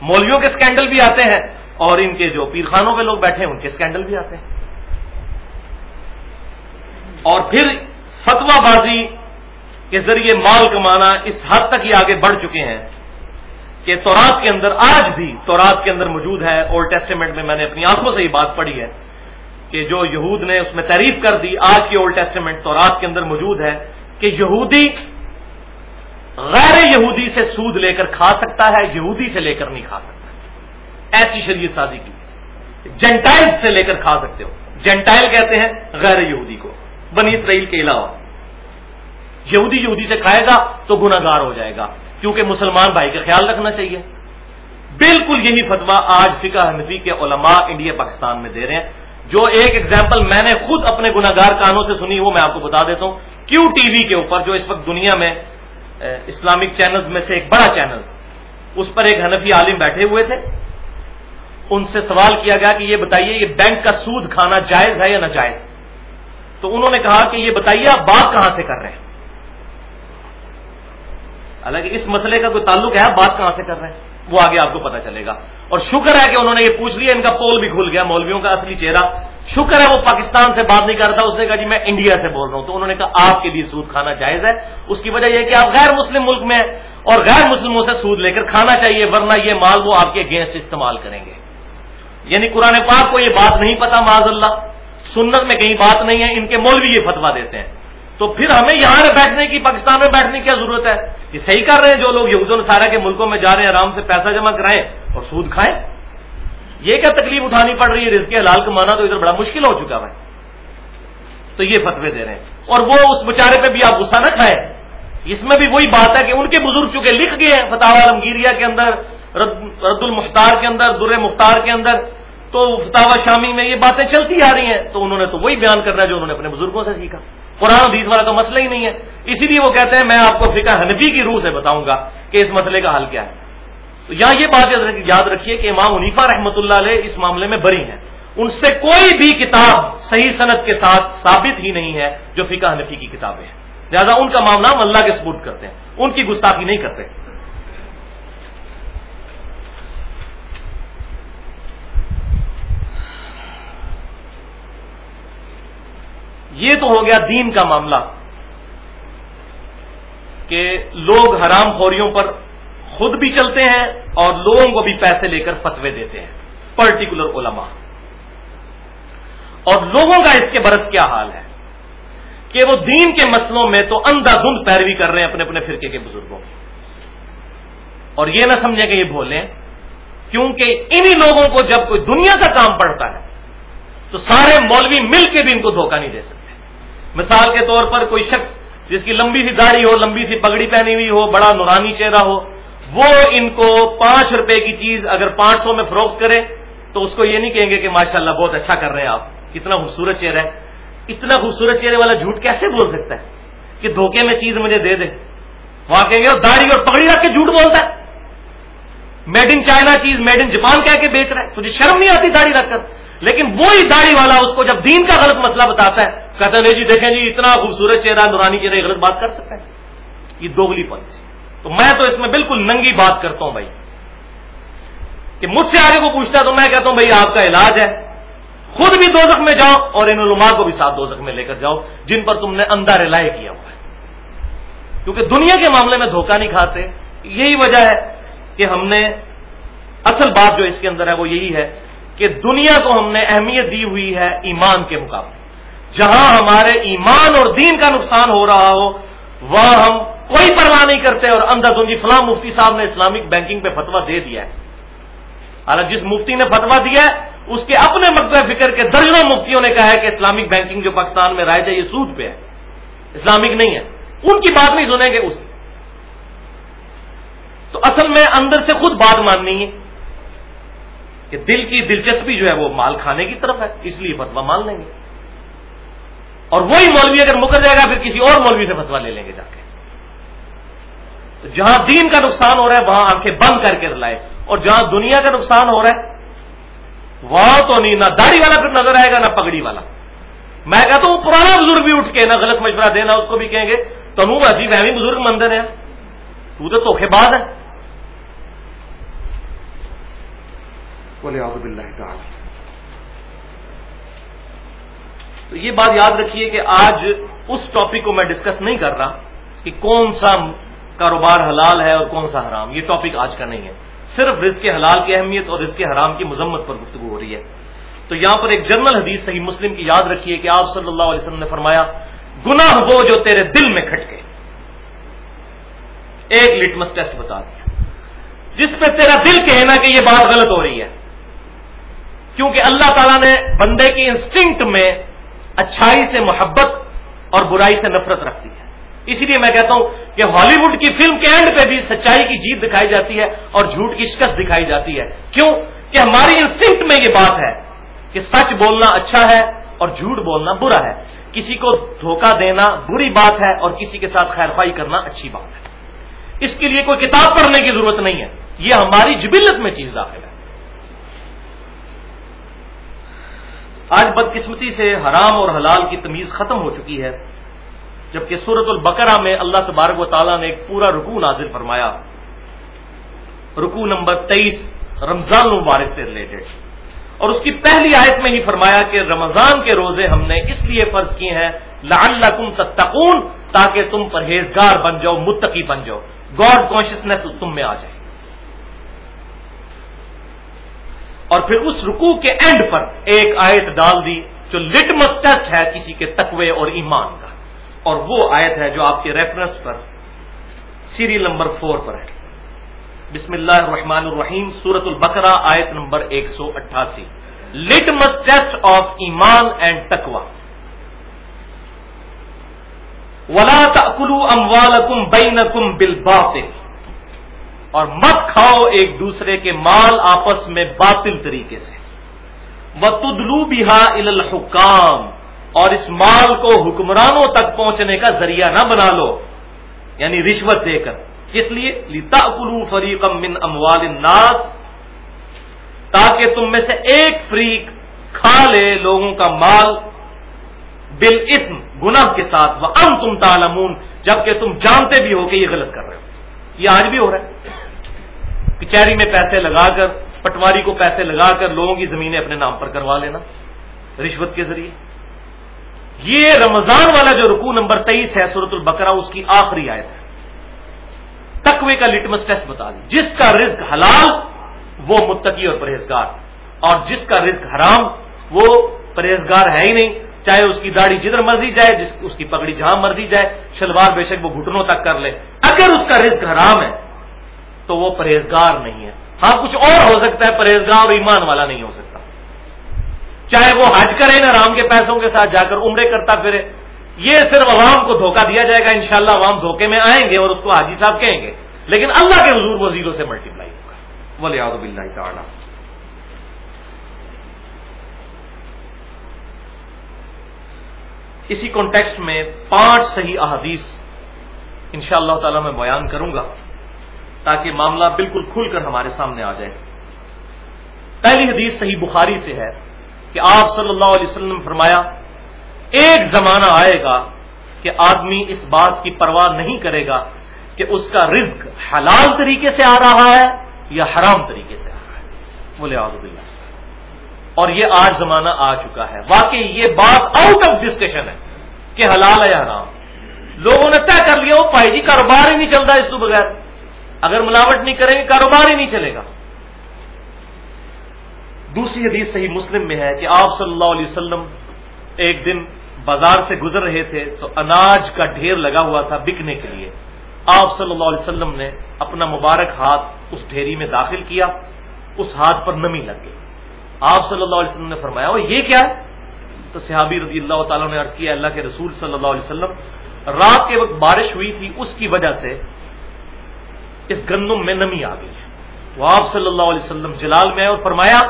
مولویوں کے اسکینڈل بھی آتے ہیں اور ان کے جو پیرخانوں پہ لوگ بیٹھے ہیں، ان کے اسکینڈل بھی آتے ہیں۔ اور پھر فتوا بازی کے ذریعے مال کمانا اس حد تک یہ آگے بڑھ چکے ہیں کہ تورات کے اندر، آج بھی تورات کے اندر موجود ہے۔ اولڈ ٹیسٹیمنٹ میں میں نے اپنی آنکھوں سے یہ بات پڑھی ہے۔ کہ جو یہود نے اس میں تعریف کر دی، آج کی اولڈ ٹیسٹیمنٹ تورات کے اندر موجود ہے کہ یہودی غیر یہودی سے سود لے کر کھا سکتا ہے، یہودی سے لے کر نہیں کھا سکتا۔ ایسی شریعت سازی کی۔ جنٹائل سے لے کر کھا سکتے ہو۔ جنٹائل کہتے ہیں غیر یہودی کو۔ بنی اسرائیل کے علاوہ۔ یہودی یہودی سے کھائے گا تو گناگار ہو جائے گا۔ کیونکہ مسلمان بھائی کا خیال رکھنا چاہیے۔ بالکل یہی فتوا آج فقہ حنفی کے علماء انڈیا پاکستان میں دے رہے ہیں۔ جو ایک ایگزامپل میں نے خود اپنے گناگار کانوں سے سنی وہ میں آپ کو بتا دیتا ہوں۔ کیو ٹی وی کے اوپر جو اس وقت دنیا میں اسلامک چینل میں سے ایک بڑا چینل اس پر ایک حنفی عالم بیٹھے ہوئے تھے۔ ان سے سوال کیا گیا کہ یہ بتائیے، یہ بینک کا سود کھانا جائز ہے یا ناجائز؟ تو انہوں نے کہا کہ یہ بتائیے آپ بات کہاں سے کر رہے ہیں؟ حالانکہ اس مسئلے کا کوئی تعلق ہے بات کہاں سے کر رہے ہیں؟ وہ آگے آپ کو پتا چلے گا۔ اور شکر ہے کہ انہوں نے یہ پوچھ لیا، ان کا پول بھی کھل گیا، مولویوں کا اصلی چہرہ۔ شکر ہے وہ پاکستان سے بات نہیں کرتا، اس نے کہا جی میں انڈیا سے بول رہا ہوں۔ تو انہوں نے کہا آپ کے لیے سود کھانا جائز ہے۔ اس کی وجہ یہ کہ آپ غیر مسلم ملک میں ہیں اور غیر مسلموں سے سود لے کر کھانا چاہیے، ورنہ یہ مال وہ آپ کے اگینسٹ استعمال کریں گے۔ یعنی قرآن پاک کو یہ بات نہیں پتا معذ اللہ، سنت میں کہیں بات نہیں ہے، ان کے مولوی یہ فتوا دیتے ہیں۔ تو پھر ہمیں یہاں بیٹھنے کی، پاکستان میں بیٹھنے کی کیا ضرورت ہے؟ یہ صحیح کر رہے ہیں جو لوگ یہود سارا کے ملکوں میں جا رہے ہیں، آرام سے پیسہ جمع کرائیں اور سود کھائیں۔ یہ کیا تکلیف اٹھانی پڑ رہی ہے؟ رزق حلال کمانا تو ادھر بڑا مشکل ہو چکا ہے۔ تو یہ فتوے دے رہے ہیں۔ اور وہ اس بچارے پہ بھی آپ غصہ نہ کھائیں۔ اس میں بھی وہی بات ہے کہ ان کے بزرگ چونکہ لکھ گئے ہیں فتح عالمگیریا کے اندر رد المختار کے اندر، در مختار کے اندر۔ تو فتح شامی میں یہ باتیں چلتی آ رہی ہیں، تو انہوں نے تو وہی بیان کرنا ہے جو انہوں نے اپنے بزرگوں سے سیکھا۔ قرآن حدیث والا تو مسئلہ ہی نہیں ہے۔ اسی لیے وہ کہتے ہیں، میں آپ کو فقہ حنفی کی روح سے بتاؤں گا کہ اس مسئلے کا حل کیا ہے۔ تو یہاں یہ بات یاد رکھیے کہ امام عنیفا رحمۃ اللہ علیہ اس معاملے میں بری ہیں۔ ان سے کوئی بھی کتاب صحیح صنعت کے ساتھ ثابت ہی نہیں ہے جو فقہ حنفی کی کتابیں ہیں۔ لہٰذا ان کا معاملہ ہم اللہ کے سپورٹ کرتے ہیں۔ ان کی گستاخی نہیں کرتے۔ یہ تو ہو گیا دین کا معاملہ کہ لوگ حرام خوریوں پر خود بھی چلتے ہیں اور لوگوں کو بھی پیسے لے کر فتوے دیتے ہیں پرٹیکولر علماء۔ اور لوگوں کا اس کے برس کیا حال ہے؟ کہ وہ دین کے مسلوں میں تو اندھا دھند پیروی کر رہے ہیں اپنے اپنے فرقے کے بزرگوں کی۔ اور یہ نہ سمجھیں کہ یہ بھولیں، کیونکہ انہی لوگوں کو جب کوئی دنیا کا کام پڑتا ہے، تو سارے مولوی مل کے بھی ان کو دھوکہ نہیں دے سکتے۔ مثال کے طور پر کوئی شخص جس کی لمبی سی داڑھی ہو، لمبی سی پگڑی پہنی ہوئی ہو، بڑا نورانی چہرہ ہو، وہ ان کو پانچ روپے کی چیز اگر پانچ سو میں فروخت کرے تو اس کو یہ نہیں کہیں گے کہ ماشاءاللہ بہت اچھا کر رہے ہیں آپ، کتنا خوبصورت چہرہ ہے۔ اتنا خوبصورت چہرے والا جھوٹ کیسے بول سکتا ہے کہ دھوکے میں چیز مجھے دے دے؟ وہاں کہیں گے داڑھی اور پگڑی رکھ کے جھوٹ بولتا ہے۔ میڈ ان چائنا چیز میڈ ان جاپان کہہ کے بیچ رہا ہے۔ تجھے شرم نہیں آتی داڑھی رکھ کر۔ لیکن وہی داڑھی والا اس کو جب دین کا غلط مسئلہ بتاتا ہے کہتے ہیں جی دیکھیں جی اتنا خوبصورت چہرہ نورانی چہرہ غلط بات کر سکتا ہے۔ یہ دوگلی پالیسی۔ تو میں تو اس میں بالکل ننگی بات کرتا ہوں بھائی۔ کہ مجھ سے آگے کو پوچھتا ہے تو میں کہتا ہوں، بھائی، آپ کا علاج ہے۔ خود بھی دو میں جاؤ اور ان علماء کو بھی ساتھ دو میں لے کر جاؤ، جن پر تم نے اندھا رلائے کیا ہوا ہے۔ کیونکہ دنیا کے معاملے میں دھوکہ نہیں کھاتے۔ یہی وجہ ہے کہ ہم نے، اصل بات جو اس کے اندر ہے وہ یہی ہے کہ دنیا کو ہم نے اہمیت دی ہوئی ہے ایمان کے مقابلے۔ جہاں ہمارے ایمان اور دین کا نقصان ہو رہا ہو، وہاں ہم کوئی پرواہ نہیں کرتے اور اندر دنجی فلاں مفتی صاحب نے اسلامک بینکنگ پہ فتوا دے دیا ہے۔ حالانکہ جس مفتی نے فتوا دیا ہے، اس کے اپنے مقبہ فکر کے درجنوں مفتیوں نے کہا ہے کہ اسلامک بینکنگ جو پاکستان میں رائے یہ سود پہ ہے، اسلامک نہیں ہے۔ ان کی بات نہیں سنیں گے اس۔ تو اصل میں اندر سے خود بات ماننی ہے کہ دل کی دلچسپی جو ہے وہ مال کھانے کی طرف ہے، اس لیے فتوا مان لیں گے اور وہی مولوی اگر مکر جائے گا، پھر کسی اور مولوی سے فتوا لے لیں گے جا کے۔ تو جہاں دین کا نقصان ہو رہا ہے، وہاں آنکھیں بند کر کے لائے اور جہاں دنیا کا نقصان ہو رہا ہے، وہاں تو نہیں، نہ داڑھی والا پھر نظر آئے گا، نہ پگڑی والا۔ میں کہتا ہوں، پرانا بزرگ بھی اٹھ کے نہ غلط مشورہ دینا، اس کو بھی کہیں گے تنو عجیب اہمی بزرگ مندر ہے تو تو دھوکھے باز ہے۔ تو یہ بات یاد رکھیے کہ آج اس ٹاپک کو میں ڈسکس نہیں کر رہا کہ کون سا کاروبار حلال ہے اور کون سا حرام، یہ ٹاپک آج کا نہیں ہے۔ صرف رزق حلال کی اہمیت اور رزق حرام کی مذمت پر گفتگو ہو رہی ہے۔ تو یہاں پر ایک جنرل حدیث صحیح مسلم کی یاد رکھیے کہ آپ صلی اللہ علیہ وسلم نے فرمایا، گناہ وہ جو تیرے دل میں کھٹ ایک لٹمس ٹیسٹ بتا دیا۔ جس پہ تیرا دل کہنا کہ یہ بات غلط ہو رہی ہے۔ کیونکہ اللہ تعالیٰ نے بندے کی انسٹنکٹ میں اچھائی سے محبت اور برائی سے نفرت رکھ دی ہے۔ اسی لیے میں کہتا ہوں کہ ہالی ووڈ کی فلم کے اینڈ پہ بھی سچائی کی جیت دکھائی جاتی ہے اور جھوٹ کی شکست دکھائی جاتی ہے۔ کیوں؟ کہ ہماری انسٹنکٹ میں یہ بات ہے کہ سچ بولنا اچھا ہے اور جھوٹ بولنا برا ہے۔ کسی کو دھوکہ دینا بری بات ہے اور کسی کے ساتھ خیرفائی کرنا اچھی بات ہے۔ اس کے لیے کوئی کتاب پڑھنے کی ضرورت نہیں ہے۔ یہ ہماری جبلت میں چیز داخل ہے۔ آج بدقسمتی سے حرام اور حلال کی تمیز ختم ہو چکی ہے، جبکہ سورت البقرہ میں اللہ تبارک و تعالیٰ نے ایک پورا رکو نازل فرمایا۔ رکو نمبر تیئیس، رمضان المبارک سے ریلیٹڈ اور اس کی پہلی آیت میں ہی فرمایا کہ رمضان کے روزے ہم نے اس لیے فرض کیے ہیں، لعلکم تتقون، تاکہ تم پرہیزگار بن جاؤ، متقی بن جاؤ۔ گاڈ کانشیسنیس تم میں آ جائے۔ اور پھر اس رکوع کے اینڈ پر ایک آیت ڈال دی جو لٹمس ٹیسٹ ہے کسی کے تقوی اور ایمان کا۔ اور وہ آیت ہے جو آپ کے ریفرنس پر سیریل نمبر فور پر ہے۔ بسم اللہ الرحمن الرحیم سورت البقرہ آیت نمبر ایک سو اٹھاسی۔ لٹمس ٹیسٹ آف ایمان اینڈ تکوا ولا تکلو اموالکم بینکم بالباطل۔ اور مت کھاؤ ایک دوسرے کے مال آپس میں باطل طریقے سے۔ وہ تدلو بہا الحکام اور اس مال کو حکمرانوں تک پہنچنے کا ذریعہ نہ بنا لو۔ یعنی رشوت دے کر۔ اس لیے؟ لتا کلو فریقم من اموال الناس۔ تاکہ تم میں سے ایک فریق کھا لے لوگوں کا مال۔ بل گناہ کے ساتھ۔ وہ ام تم تالمون جبکہ تم جانتے بھی ہو کہ یہ غلط کر رہے ہو۔ یہ آج بھی ہو رہا ہے۔ کچہری میں پیسے لگا کر، پٹواری کو پیسے لگا کر لوگوں کی زمینیں اپنے نام پر کروا لینا، رشوت کے ذریعے۔ یہ رمضان والا جو رکو نمبر تیئیس ہے سورت البقرہ، اس کی آخری آیت ہے۔ تقوی کا لٹمس ٹیسٹ بتا دی۔ جس کا رزق حلال، وہ متقی اور پرہیزگار۔ اور جس کا رزق حرام، وہ پرہیزگار ہے ہی نہیں۔ چاہے اس کی داڑھی جدھر مرضی جائے، جس اس کی پگڑی جہاں مرضی جائے، شلوار بے شک وہ گھٹنوں تک کر لے۔ اگر اس کا رزق حرام ہے، تو وہ پرہیزگار نہیں ہے۔ ہاں کچھ اور ہو سکتا ہے، پرہیزگار اور ایمان والا نہیں ہو سکتا۔ چاہے وہ حج کرے نا رام کے پیسوں کے ساتھ جا کر عمرے کرتا پھرے۔ یہ صرف عوام کو دھوکہ دیا جائے گا، انشاءاللہ عوام دھوکے میں آئیں گے اور اس کو حاجی صاحب کہیں گے۔ لیکن اللہ کے حضور وہ زیرو سے ملٹی پلائی ہوگا۔ بولے آدب اللہ تعالیٰ اسی کانٹیکسٹ میں پانچ صحیح احادیث ان شاء اللہ تعالی میں بیان کروں گا تاکہ معاملہ بالکل کھل کر ہمارے سامنے آ جائے۔ پہلی حدیث صحیح بخاری سے ہے کہ آپ صلی اللہ علیہ وسلم فرمایا، ایک زمانہ آئے گا کہ آدمی اس بات کی پرواہ نہیں کرے گا کہ اس کا رزق حلال طریقے سے آ رہا ہے یا حرام طریقے سے آ رہا ہے۔ بولے آزب اللہ اور یہ آج زمانہ آ چکا ہے۔ واقعی یہ بات آؤٹ آف ڈسکشن ہے کہ حلال ہے یا حرام۔ لوگوں نے طے کر لیا، وہ پائی جی کاروبار ہی نہیں چلتا اس کو بغیر۔ اگر ملاوٹ نہیں کریں گے، کاروبار ہی نہیں چلے گا۔ دوسری حدیث صحیح مسلم میں ہے کہ آپ صلی اللہ علیہ وسلم ایک دن بازار سے گزر رہے تھے تو اناج کا ڈھیر لگا ہوا تھا بکنے کے لیے۔ آپ صلی اللہ علیہ وسلم نے اپنا مبارک ہاتھ اس ڈھیری میں داخل کیا، اس ہاتھ پر نمی لگ گئی۔ آپ صلی اللہ علیہ وسلم نے فرمایا وہ یہ کیا ہے؟ تو صحابی رضی اللہ تعالیٰ نے عرض کیا، اللہ کے رسول صلی اللہ علیہ وسلم، رات کے وقت بارش ہوئی تھی، اس کی وجہ سے اس گندم میں نمی آ گئی ہے۔ وہ آپ صلی اللہ علیہ وسلم جلال میں اور فرمایا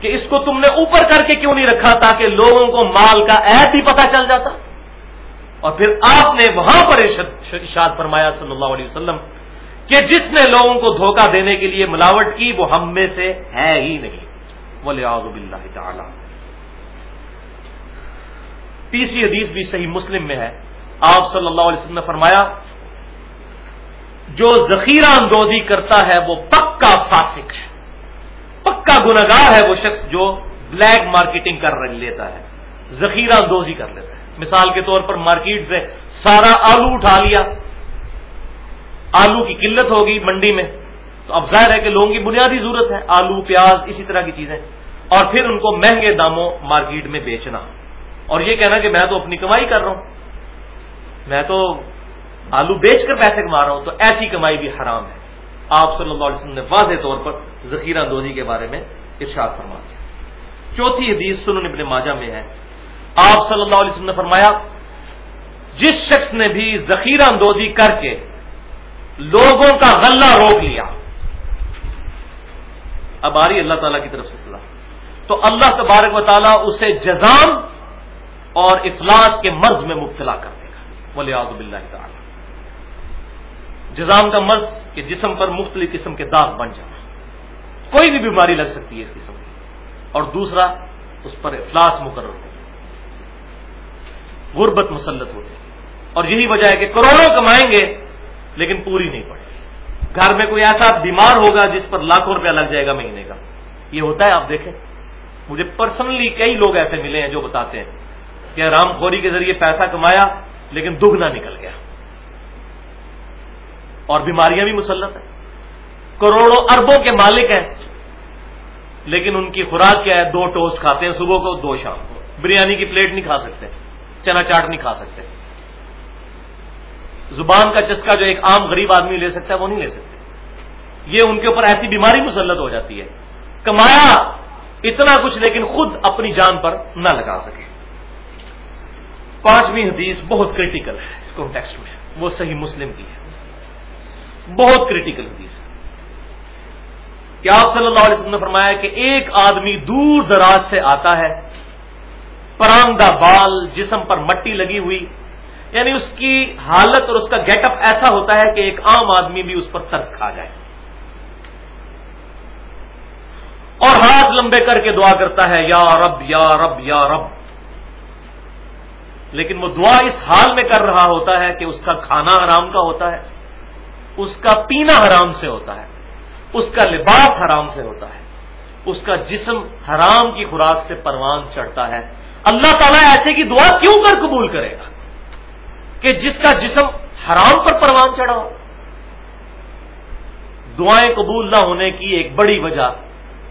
کہ اس کو تم نے اوپر کر کے کیوں نہیں رکھا تاکہ لوگوں کو مال کا عہد ہی پتہ چل جاتا؟ اور پھر آپ نے وہاں پر ارشاد فرمایا صلی اللہ علیہ وسلم کہ جس نے لوگوں کو دھوکہ دینے کے لیے ملاوٹ کی، وہ ہم میں سے ہے ہی نہیں۔ بولے آزب اللہ تعالی تیسری حدیث بھی صحیح مسلم میں ہے۔ آپ صلی اللہ علیہ وسلم نے فرمایا، جو ذخیرہ اندوزی کرتا ہے، وہ پکا فاسق ہے۔ پکا گناگار ہے وہ شخص جو بلیک مارکیٹنگ کر لیتا ہے، ذخیرہ اندوزی کر لیتا ہے۔ مثال کے طور پر مارکیٹ سے سارا آلو اٹھا لیا۔ آلو کی قلت ہوگی منڈی میں۔ تو اب ظاہر ہے کہ لوگوں کی بنیادی ضرورت ہے آلو، پیاز، اسی طرح کی چیزیں۔ اور پھر ان کو مہنگے داموں مارکیٹ میں بیچنا۔ اور یہ کہنا کہ میں تو اپنی کمائی کر رہا ہوں۔ میں تو آلو بیچ کر پیسے کما رہا ہوں، تو ایسی کمائی بھی حرام ہے۔ آپ صلی اللہ علیہ وسلم نے واضح طور پر ذخیرہ اندوزی کے بارے میں ارشاد فرما دیا چوتھی حدیث سنن ابن ماجہ میں ہے۔ آپ صلی اللہ علیہ وسلم نے فرمایا، جس شخص نے بھی ذخیرہ اندوزی کر کے لوگوں کا غلہ روک لیا اب آ رہی اللہ تعالیٰ کی طرف سے صلاح۔ تو اللہ تبارک و تعالیٰ اسے جزام اور افلاس کے مرض میں مبتلا کر دے گا۔ بولے آزب تعالیٰ۔ جزام کا مرض کہ جسم پر مختلف قسم کے داغ بن جانا کوئی بھی بیماری لگ سکتی ہے اس قسم کی۔ اور دوسرا، اس پر افلاس مقرر ہو۔ غربت مسلط ہوتی اور یہی وجہ ہے کہ کروڑوں کمائیں گے لیکن پوری نہیں پڑے گھر میں کوئی ایسا بیمار ہوگا جس پر لاکھوں روپیہ لگ جائے گا مہینے کا؟ یہ ہوتا ہے، آپ دیکھیں۔ مجھے پرسنلی کئی لوگ ایسے ملے ہیں جو بتاتے ہیں کہ رام خوری کے ذریعے پیسہ کمایا لیکن دگنا نکل گیا۔ اور بیماریاں بھی مسلط ہیں۔ کروڑوں اربوں کے مالک ہیں، لیکن ان کی خوراک کیا ہے؟ دو ٹوسٹ کھاتے ہیں، صبح کو، دو شام کو۔ بریانی کی پلیٹ نہیں کھا سکتے، چنا چاٹ نہیں کھا سکتے۔ زبان کا چسکا جو ایک عام غریب آدمی لے سکتا ہے وہ نہیں لے سکتے یہ ان کے اوپر ایسی بیماری مسلط ہو جاتی ہے۔ کمایا اتنا کچھ لیکن خود اپنی جان پر نہ لگا سکے۔ پانچویں حدیث بہت کریٹیکل ہے۔ اس کانٹیکسٹ میں وہ صحیح مسلم کی ہے۔ بہت کریٹیکل حدیث ہے۔ کہ آپ صلی اللہ علیہ وسلم نے فرمایا کہ ایک آدمی دور دراز سے آتا ہے پرانگا بال جسم پر مٹی لگی ہوئی یعنی اس کی حالت اور اس کا گیٹ اپ ایسا ہوتا ہے کہ ایک عام آدمی بھی اس پر ترک کھا جائے۔ اور ہاتھ لمبے کر کے دعا کرتا ہے، یا رب یا رب یا رب۔ لیکن وہ دعا اس حال میں کر رہا ہوتا ہے کہ اس کا کھانا حرام کا ہوتا ہے، اس کا پینا حرام سے ہوتا ہے، اس کا لباس حرام سے ہوتا ہے، اس کا جسم حرام کی خوراک سے پروان چڑھتا ہے۔ اللہ تعالیٰ ایسے کی دعا کیوں کر قبول کرے گا؟ کہ جس کا جسم حرام پر پروان چڑھا ہو۔ دعائیں قبول نہ ہونے کی ایک بڑی وجہ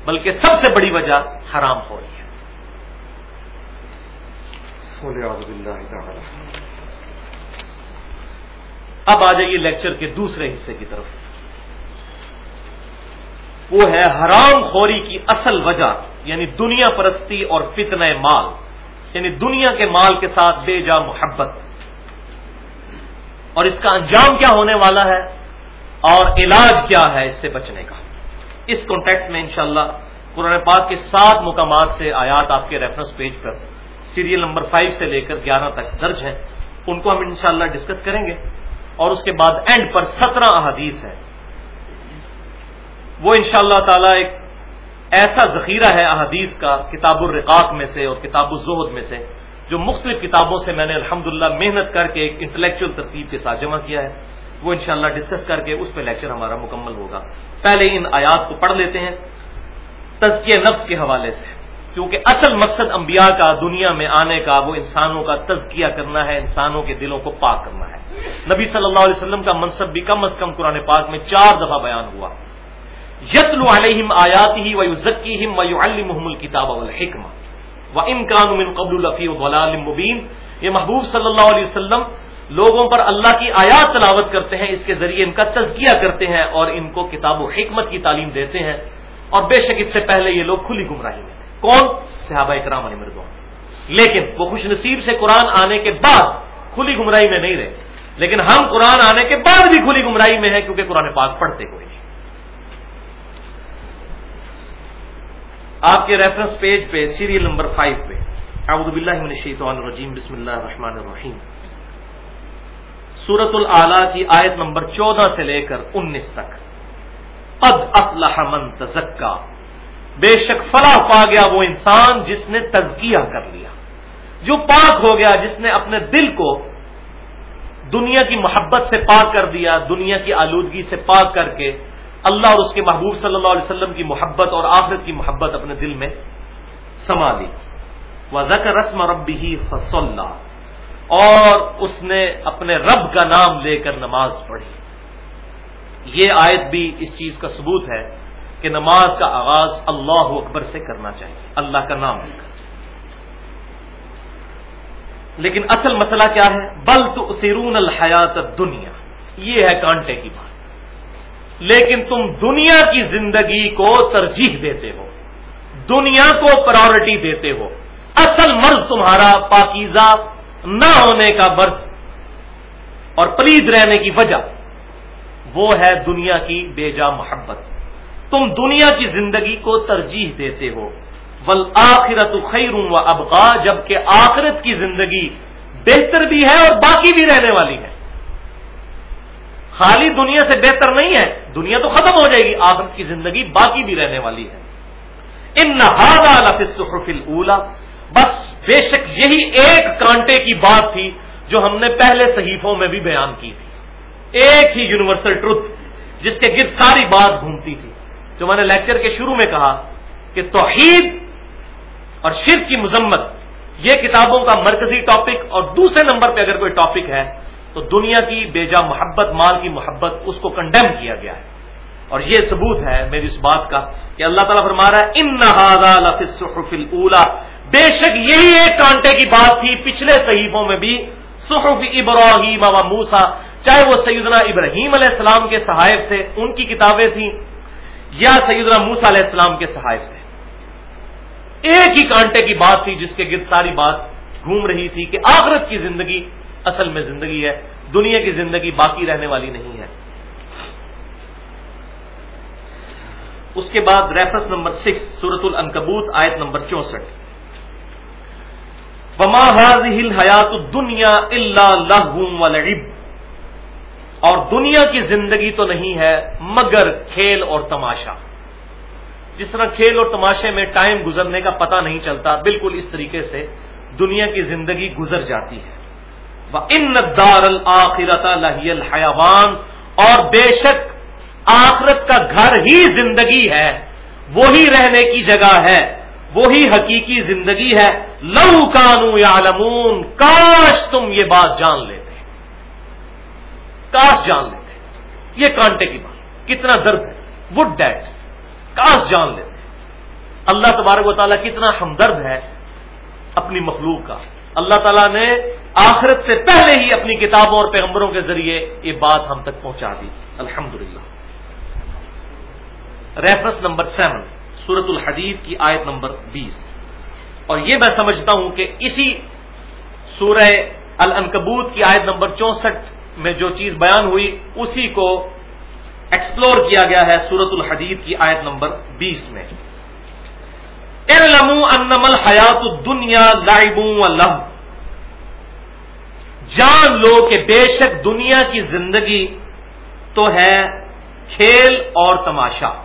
بلکہ سب سے بڑی وجہ حرام ہو رہی ہے۔ اب آ جائیے لیکچر کے دوسرے حصے کی طرف۔ وہ ہے حرام خوری کی اصل وجہ یعنی دنیا پرستی اور فتن مال یعنی دنیا کے مال کے ساتھ بے جا محبت۔ اور اس کا انجام کیا ہونے والا ہے اور علاج کیا ہے اس سے بچنے کا اس کانٹیکٹ میں انشاءاللہ قرآن پاک کے سات مقامات سے آیات آپ کے ریفرنس پیج پر سیریل نمبر فائیو سے لے کر گیارہ تک درج ہیں۔ ان کو ہم انشاءاللہ ڈسکس کریں گے۔ اور اس کے بعد اینڈ پر سترہ احادیث ہیں۔ وہ انشاءاللہ اللہ تعالی ایک ایسا ذخیرہ ہے احادیث کا کتاب الرقاق میں سے اور کتاب الزہد میں سے۔ جو مختلف کتابوں سے میں نے الحمد محنت کر کے ایک انٹلیکچل ترتیب کے ساتھ جمع کیا ہے، وہ انشاءاللہ ڈسکس کر کے اس پہ لیکچر ہمارا مکمل ہوگا۔ پہلے ان آیات کو پڑھ لیتے ہیں، تزکیہ نفس کے حوالے سے۔ کیونکہ اصل مقصد انبیاء کا، دنیا میں آنے کا، وہ انسانوں کا تزکیہ کرنا ہے، انسانوں کے دلوں کو پاک کرنا ہے۔ نبی صلی اللہ علیہ وسلم کا منصب بھی کم از کم قرآن پاک میں چار دفعہ بیان ہوا۔ یتل علیہم آیات ہی و ذکیم و المحم الکتاب الحکمہ و امکان من قبل الفی مبین یہ محبوب صلی اللہ علیہ وسلم لوگوں پر اللہ کی آیات تلاوت کرتے ہیں، اس کے ذریعے ان کا تزکیہ کرتے ہیں اور ان کو کتاب و حکمت کی تعلیم دیتے ہیں۔ اور بے شک اس سے پہلے یہ لوگ کھلی گمراہی میں کون؟ صحابہ کرام علی مردوان لیکن وہ خوش نصیب سے قرآن آنے کے بعد کھلی گمراہی میں نہیں رہے۔ لیکن ہم قرآن آنے کے بعد بھی کھلی گمراہی میں ہیں کیونکہ قرآن پاک پڑھتے کوئی نہیں آپ کے ریفرنس پیج پہ سیریل نمبر فائیو پہ. اعوذ باللہ من الشیطان الرجیم، بسم اللہ الرحمن الرحیم. سورت العلی کی آیت نمبر چودہ سے لے کر انیس تک. قد افلح من تزکا. بے شک فلاح پا گیا وہ انسان جس نے تزکیہ کر لیا. جو پاک ہو گیا، جس نے اپنے دل کو دنیا کی محبت سے پاک کر دیا، دنیا کی آلودگی سے پاک کر کے اللہ اور اس کے محبوب صلی اللہ علیہ وسلم کی محبت اور آخرت کی محبت اپنے دل میں سما لی۔ وہ زکر رسم ربی ہی اور اس نے اپنے رب کا نام لے کر نماز پڑھی۔ یہ آیت بھی اس چیز کا ثبوت ہے کہ نماز کا آغاز اللہ اکبر سے کرنا چاہیے۔ اللہ کا نام لے کر۔ لیکن اصل مسئلہ کیا ہے؟ بل تو سیرون الحیات دنیا یہ ہے کانٹے کی بات۔ لیکن تم دنیا کی زندگی کو ترجیح دیتے ہو۔ دنیا کو پرائورٹی دیتے ہو۔ اصل مرض تمہارا پاکیزہ نہ ہونے کا مرض اور پلید رہنے کی وجہ وہ ہے دنیا کی بے جا محبت۔ تم دنیا کی زندگی کو ترجیح دیتے ہو۔ ول آخرت خیروں و ابقا، جبکہ آخرت کی زندگی بہتر بھی ہے اور باقی بھی رہنے والی ہے۔ خالی دنیا سے بہتر نہیں ہے، دنیا تو ختم ہو جائے گی، آخرت کی زندگی باقی بھی رہنے والی ہے۔ ان نہادافل بس بے شک یہی ایک کانٹے کی بات تھی جو ہم نے پہلے صحیفوں میں بھی بیان کی تھی۔ ایک ہی یونیورسل ٹروت جس کے گرد ساری بات گھومتی تھی۔ جو میں نے لیکچر کے شروع میں کہا کہ توحید اور شرک کی مذمت، یہ کتابوں کا مرکزی ٹاپک اور دوسرے نمبر پہ اگر کوئی ٹاپک ہے تو دنیا کی بیجا محبت، مال کی محبت اس کو کنڈیم کیا گیا ہے۔ اور یہ ثبوت ہے میری اس بات کا کہ اللہ تعالیٰ فرما رہا ہے ان نہ بے شک یہی ایک کانٹے کی بات تھی پچھلے صحیفوں میں بھی۔ صحف ابراہیم و موسا چاہے وہ سیدنا ابراہیم علیہ السلام کے صحائف تھے، ان کی کتابیں تھیں، یا سیدنا موسا علیہ السلام کے صحائف تھے۔ ایک ہی کانٹے کی بات تھی جس کے گرد ساری بات گھوم رہی تھی کہ آخرت کی زندگی اصل میں زندگی ہے، دنیا کی زندگی باقی رہنے والی نہیں ہے۔ اس کے بعد ریفرنس نمبر سکس سورت العنکبوت، آیت نمبر چونسٹھ۔ وما هذه حیات دنیا اللہ ولعب۔ اور دنیا کی زندگی تو نہیں ہے، مگر کھیل اور تماشا۔ جس طرح کھیل اور تماشے میں ٹائم گزرنے کا پتہ نہیں چلتا، بالکل اس طریقے سے دنیا کی زندگی گزر جاتی ہے۔ ان دار الآخرت لہی الحیوان اور بے شک آخرت کا گھر ہی زندگی ہے، وہی رہنے کی جگہ ہے، وہی حقیقی زندگی ہے۔ لو کانو یا کاش تم یہ بات جان لیتے۔ کاش جان لیتے۔ یہ کانٹے کی بات۔ کتنا درد ہے وڈ ڈیٹ کاش جان لیتے۔ اللہ تبارک و تعالیٰ کتنا ہمدرد ہے اپنی مخلوق کا۔ اللہ تعالیٰ نے آخرت سے پہلے ہی اپنی کتابوں اور پیغمبروں کے ذریعے یہ بات ہم تک پہنچا دی۔ الحمد للہ ریفرنس نمبر سیون سورت الحدید کی آیت نمبر بیس۔ اور یہ میں سمجھتا ہوں کہ اسی سورہ الانکبوت کی آیت نمبر چونسٹھ میں جو چیز بیان ہوئی، اسی کو ایکسپلور کیا گیا ہے سورت الحدید کی آیت نمبر بیس میں۔ انمل حیات دنیا لائبوں لم جان لو کہ بے شک دنیا کی زندگی تو ہے کھیل اور تماشا۔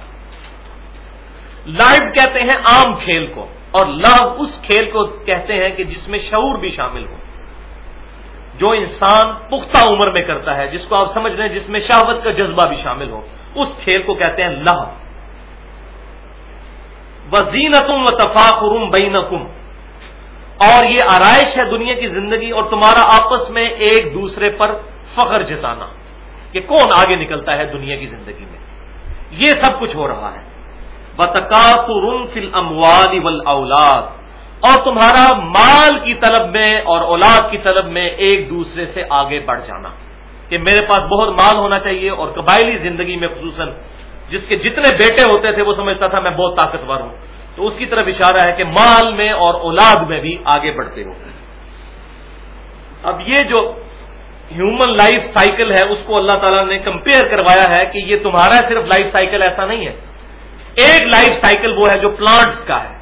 لائب کہتے ہیں عام کھیل کو اور لو اس کھیل کو کہتے ہیں کہ جس میں شعور بھی شامل ہو۔ جو انسان پختہ عمر میں کرتا ہے، جس کو آپ سمجھ رہے ہیں جس میں شہوت کا جذبہ بھی شامل ہو، اس کھیل کو کہتے ہیں لہ وزینتم و تفاقرم بینکم۔ اور یہ آرائش ہے دنیا کی زندگی اور تمہارا آپس میں ایک دوسرے پر فخر جتانا کہ کون آگے نکلتا ہے دنیا کی زندگی میں۔ یہ سب کچھ ہو رہا ہے۔ بتکافرن فل اموال اولاد اور تمہارا مال کی طلب میں اور اولاد کی طلب میں ایک دوسرے سے آگے بڑھ جانا۔ کہ میرے پاس بہت مال ہونا چاہیے اور قبائلی زندگی میں خصوصاً جس کے جتنے بیٹے ہوتے تھے وہ سمجھتا تھا میں بہت طاقتور ہوں۔ تو اس کی طرف اشارہ ہے کہ مال میں اور اولاد میں بھی آگے بڑھتے ہو۔ اب یہ جو ہیومن لائف سائیکل ہے، اس کو اللہ تعالیٰ نے کمپیئر کروایا ہے کہ یہ تمہارا صرف لائف سائیکل ایسا نہیں ہے۔ ایک لائف سائیکل وہ ہے جو پلانٹس کا ہے۔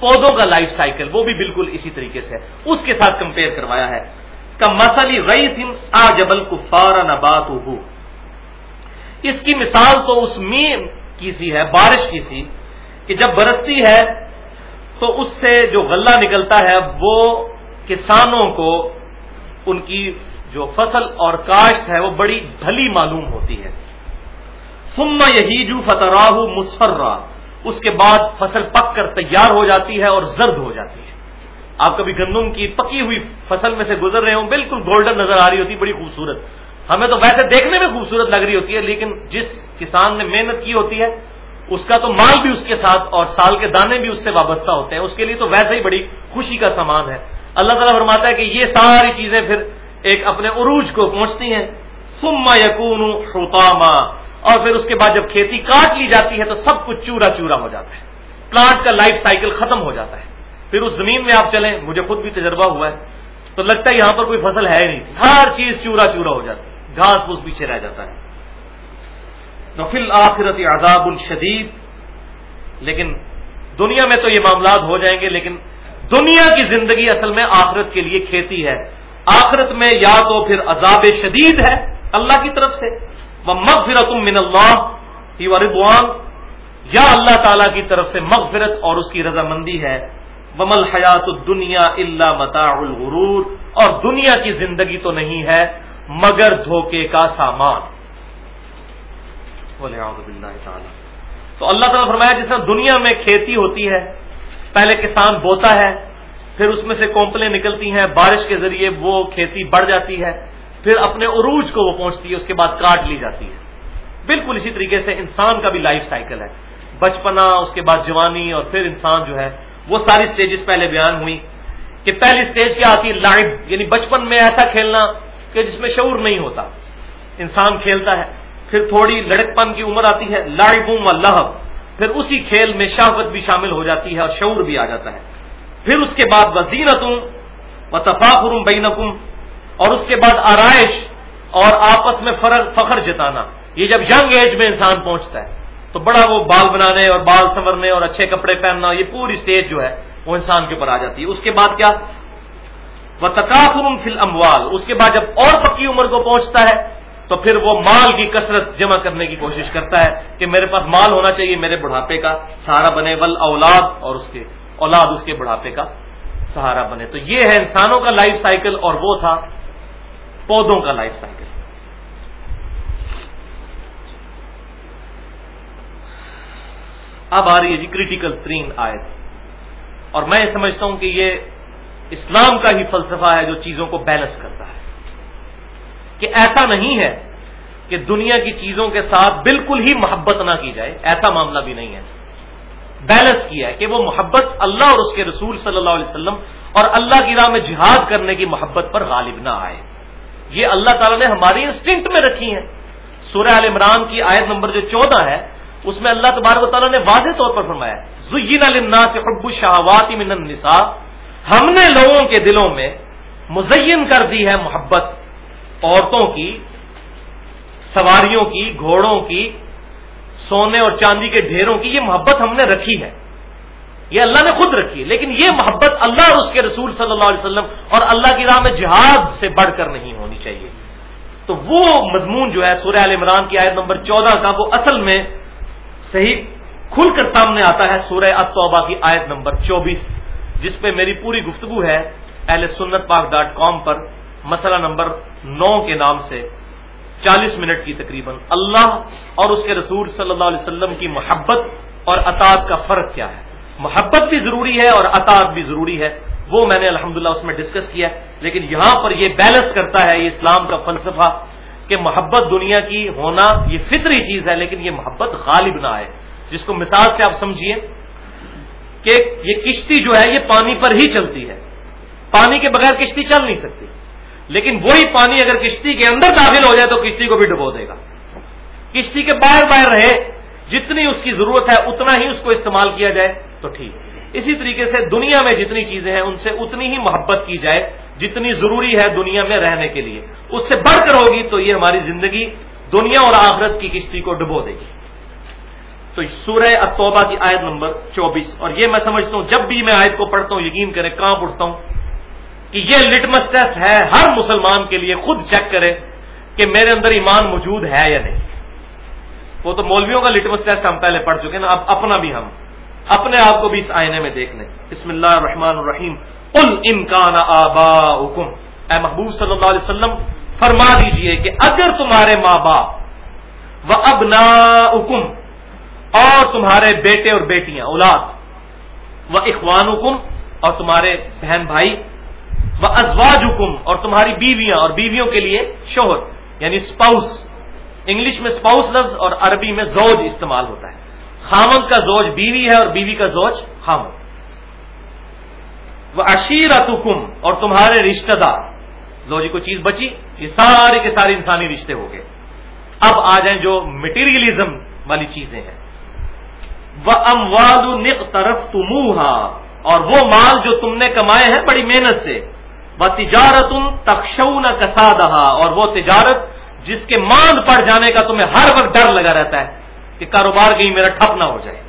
پودوں کا لائف سائیکل وہ بھی بالکل اسی طریقے سے ہے۔ اس کے ساتھ کمپیئر کروایا ہے۔ کا مسلی رئی تھم آ جبل کو فارا نبات اس کی مثال تو اس میم کی سی ہے، بارش کی تھی کہ جب برستی ہے تو اس سے جو غلہ نکلتا ہے وہ کسانوں کو ان کی جو فصل اور کاشت ہے وہ بڑی بھلی معلوم ہوتی ہے۔ سما یہیجو فتراہ مسفرا اس کے بعد فصل پک کر تیار ہو جاتی ہے اور زرد ہو جاتی ہے۔ آپ کبھی گندم کی پکی ہوئی فصل میں سے گزر رہے ہوں، بالکل گولڈن نظر آ رہی ہوتی، بڑی خوبصورت۔ ہمیں تو ویسے دیکھنے میں خوبصورت لگ رہی ہوتی ہے، لیکن جس کسان نے محنت کی ہوتی ہے اس کا تو مال بھی اس کے ساتھ اور سال کے دانے بھی اس سے وابستہ ہوتے ہیں۔ اس کے لیے تو ویسے ہی بڑی خوشی کا سامان ہے۔ اللہ تعالیٰ فرماتا ہے کہ یہ ساری چیزیں پھر ایک اپنے عروج کو پہنچتی ہیں۔ سما یقون اور پھر اس کے بعد جب کھیتی کاٹ لی جاتی ہے تو سب کچھ چورا چورا ہو جاتا ہے۔ پلانٹ کا لائف سائیکل ختم ہو جاتا ہے۔ پھر اس زمین میں آپ چلیں، مجھے خود بھی تجربہ ہوا ہے۔ تو لگتا ہے یہاں پر کوئی فصل ہے نہیں۔ ہر چیز چورا چورا ہو جاتی ہے۔ گھاس پھوس پیچھے رہ جاتا ہے۔ نفل آخرت عذاب الشدید لیکن دنیا میں تو یہ معاملات ہو جائیں گے، لیکن دنیا کی زندگی اصل میں آخرت کے لیے کھیتی ہے۔ آخرت میں یا تو پھر عذاب شدید ہے اللہ کی طرف سے وہ مغفرت من اللہ، ہی ردوان یا اللہ تعالی کی طرف سے مغفرت اور اس کی رضامندی ہے۔ ومل حیات دنیا اللہ متا الغرور۔ اور دنیا کی زندگی تو نہیں ہے، مگر دھوکے کا سامان۔ تو اللہ تعالیٰ فرمایا جس طرح دنیا میں کھیتی ہوتی ہے، پہلے کسان بوتا ہے، پھر اس میں سے کومپلیں نکلتی ہیں، بارش کے ذریعے وہ کھیتی بڑھ جاتی ہے، پھر اپنے عروج کو وہ پہنچتی ہے، اس کے بعد کاٹ لی جاتی ہے۔ بالکل اسی طریقے سے انسان کا بھی لائف سائیکل ہے۔ بچپنا، اس کے بعد جوانی، اور پھر انسان جو ہے، وہ ساری سٹیجز پہلے بیان ہوئی کہ پہلی سٹیج کیا آتی؟ ہے لائف یعنی بچپن میں ایسا کھیلنا کہ جس میں شعور نہیں ہوتا۔ انسان کھیلتا ہے۔ پھر تھوڑی لڑک پن کی عمر آتی ہے لائب و لہب۔ پھر اسی کھیل میں شہوت بھی شامل ہو جاتی ہے اور شعور بھی آ جاتا ہے۔ پھر اس کے بعد وزینتوں و تفاخر بینکم، اور اس کے بعد آرائش اور آپس میں فرق فخر جتانا۔ یہ جب ینگ ایج میں انسان پہنچتا ہے، تو بڑا وہ بال بنانے اور بال سنورنے اور اچھے کپڑے پہننا، یہ پوری اسٹیج جو ہے، وہ انسان کے اوپر آ جاتی ہے۔ اس کے بعد کیا؟ وہ تقافر فل اموال اس کے بعد جب اور پکی عمر کو پہنچتا ہے تو پھر وہ مال کی کثرت جمع کرنے کی کوشش کرتا ہے کہ میرے پاس مال ہونا چاہیے میرے بڑھاپے کا سہارا بنے ول اولاد اور اس کے اولاد اس کے بڑھاپے کا سہارا بنے۔ تو یہ ہے انسانوں کا لائف سائیکل اور وہ تھا پودوں کا لائف سائیکل۔ اب آ رہی ہے جی کریٹیکل ترین آیت۔ اور میں یہ سمجھتا ہوں کہ یہ اسلام کا ہی فلسفہ ہے جو چیزوں کو بیلنس کرتا ہے۔ کہ ایسا نہیں ہے کہ دنیا کی چیزوں کے ساتھ بالکل ہی محبت نہ کی جائے، ایسا معاملہ بھی نہیں ہے۔ بیلنس کیا ہے کہ وہ محبت اللہ اور اس کے رسول صلی اللہ علیہ وسلم اور اللہ کی راہ میں جہاد کرنے کی محبت پر غالب نہ آئے۔ یہ اللہ تعالیٰ نے ہماری انسٹنکٹ میں رکھی ہیں۔ سورہ عال عمران کی آیت نمبر جو چودہ ہے، اس میں اللہ تبارک و تعالیٰ نے واضح طور پر فرمایا زین سے حب الشہوات من النساء۔ ہم نے لوگوں کے دلوں میں مزین کر دی ہے محبت۔ عورتوں کی، سواریوں کی، گھوڑوں کی، سونے اور چاندی کے ڈھیروں کی یہ محبت ہم نے رکھی ہے۔ یہ اللہ نے خود رکھی ہے، لیکن یہ محبت اللہ اور اس کے رسول صلی اللہ علیہ وسلم اور اللہ کی راہ میں جہاد سے بڑھ کر نہیں ہونی چاہیے۔ تو وہ مضمون جو ہے، سورہ عال عمران کی آیت نمبر چودہ کا، وہ اصل میں صحیح کھل کر سامنے آتا ہے سورہ التوبہ کی آیت نمبر چوبیس، جس پہ میری پوری گفتگو ہے اہل سنت پاک ڈاٹ کام پر۔ مسئلہ نمبر نو کے نام سے چالیس منٹ کی تقریباً اللہ اور اس کے رسول صلی اللہ علیہ وسلم کی محبت اور اطاعت کا فرق کیا ہے؟ محبت بھی ضروری ہے اور اطاعت بھی ضروری ہے۔ وہ میں نے الحمدللہ اس میں ڈسکس کیا لیکن یہاں پر یہ بیلنس کرتا ہے یہ اسلام کا فلسفہ کہ محبت دنیا کی ہونا یہ فطری چیز ہے، لیکن یہ محبت غالب نہ آئے۔ جس کو مثال سے آپ سمجھیے کہ یہ کشتی جو ہے، یہ پانی پر ہی چلتی ہے۔ پانی کے بغیر کشتی چل نہیں سکتی۔ لیکن وہی پانی اگر کشتی کے اندر داخل ہو جائے تو کشتی کو بھی ڈبو دے گا۔ کشتی کے باہر باہر رہے، جتنی اس کی ضرورت ہے، اتنا ہی اس کو استعمال کیا جائے تو ٹھیک۔ اسی طریقے سے دنیا میں جتنی چیزیں ہیں، ان سے اتنی ہی محبت کی جائے جتنی ضروری ہے دنیا میں رہنے کے لیے۔ اس سے بڑھ کر ہوگی تو یہ ہماری زندگی دنیا اور آخرت کی کشتی کو ڈبو دے گی۔ تو سورہ اکتوبہ کی آیت نمبر چوبیس، اور یہ میں سمجھتا ہوں، جب بھی میں آیت کو پڑھتا ہوں، یقین کریں کہاں پڑھتا ہوں۔ کہ یہ لٹمس ٹیسٹ ہے، ہر مسلمان کے لیے خود چیک کرے کہ میرے اندر ایمان موجود ہے یا نہیں۔ وہ تو مولویوں کا لٹمس ٹیسٹ ہم پہلے پڑھ چکے نا اب اپنا بھی ہم۔ اپنے آپ کو بھی اس آئینے میں دیکھ لیں۔ بسم اللہ الرحمن الرحیم۔ ال امکان آبا حکم اے محبوب صلی اللہ علیہ وسلم، فرما دیجیے کہ اگر تمہارے ماں باپ و ابنا حکم اور تمہارے بیٹے اور بیٹیاں، اولاد و اخوان حکم اور تمہارے بہن بھائی وہ ازواج حکم اور تمہاری بیویاں، اور بیویوں کے لیے شوہر یعنی اسپاؤس انگلش میں اسپاؤس لفظ اور عربی میں زوج استعمال ہوتا ہے۔ خامد کا زوج بیوی ہے اور بیوی کا زوج خامد۔ وہ اشیرت حکم اور تمہارے رشتہ دار۔ زوجی کو چیز بچی، یہ سارے کے سارے انسانی رشتے ہو گئے۔ اب آ جائیں جو مٹیریلزم والی چیزیں ہیں۔ وہ ام طرف تمہا اور وہ مال جو تم نے کمائے ہیں بڑی محنت سے۔ وہ تجارت تخشون کسا دہا اور وہ تجارت جس کے ماند پڑ جانے کا تمہیں ہر وقت ڈر لگا رہتا ہے کہ کاروبار کہیں میرا ٹھپ نہ ہو جائے۔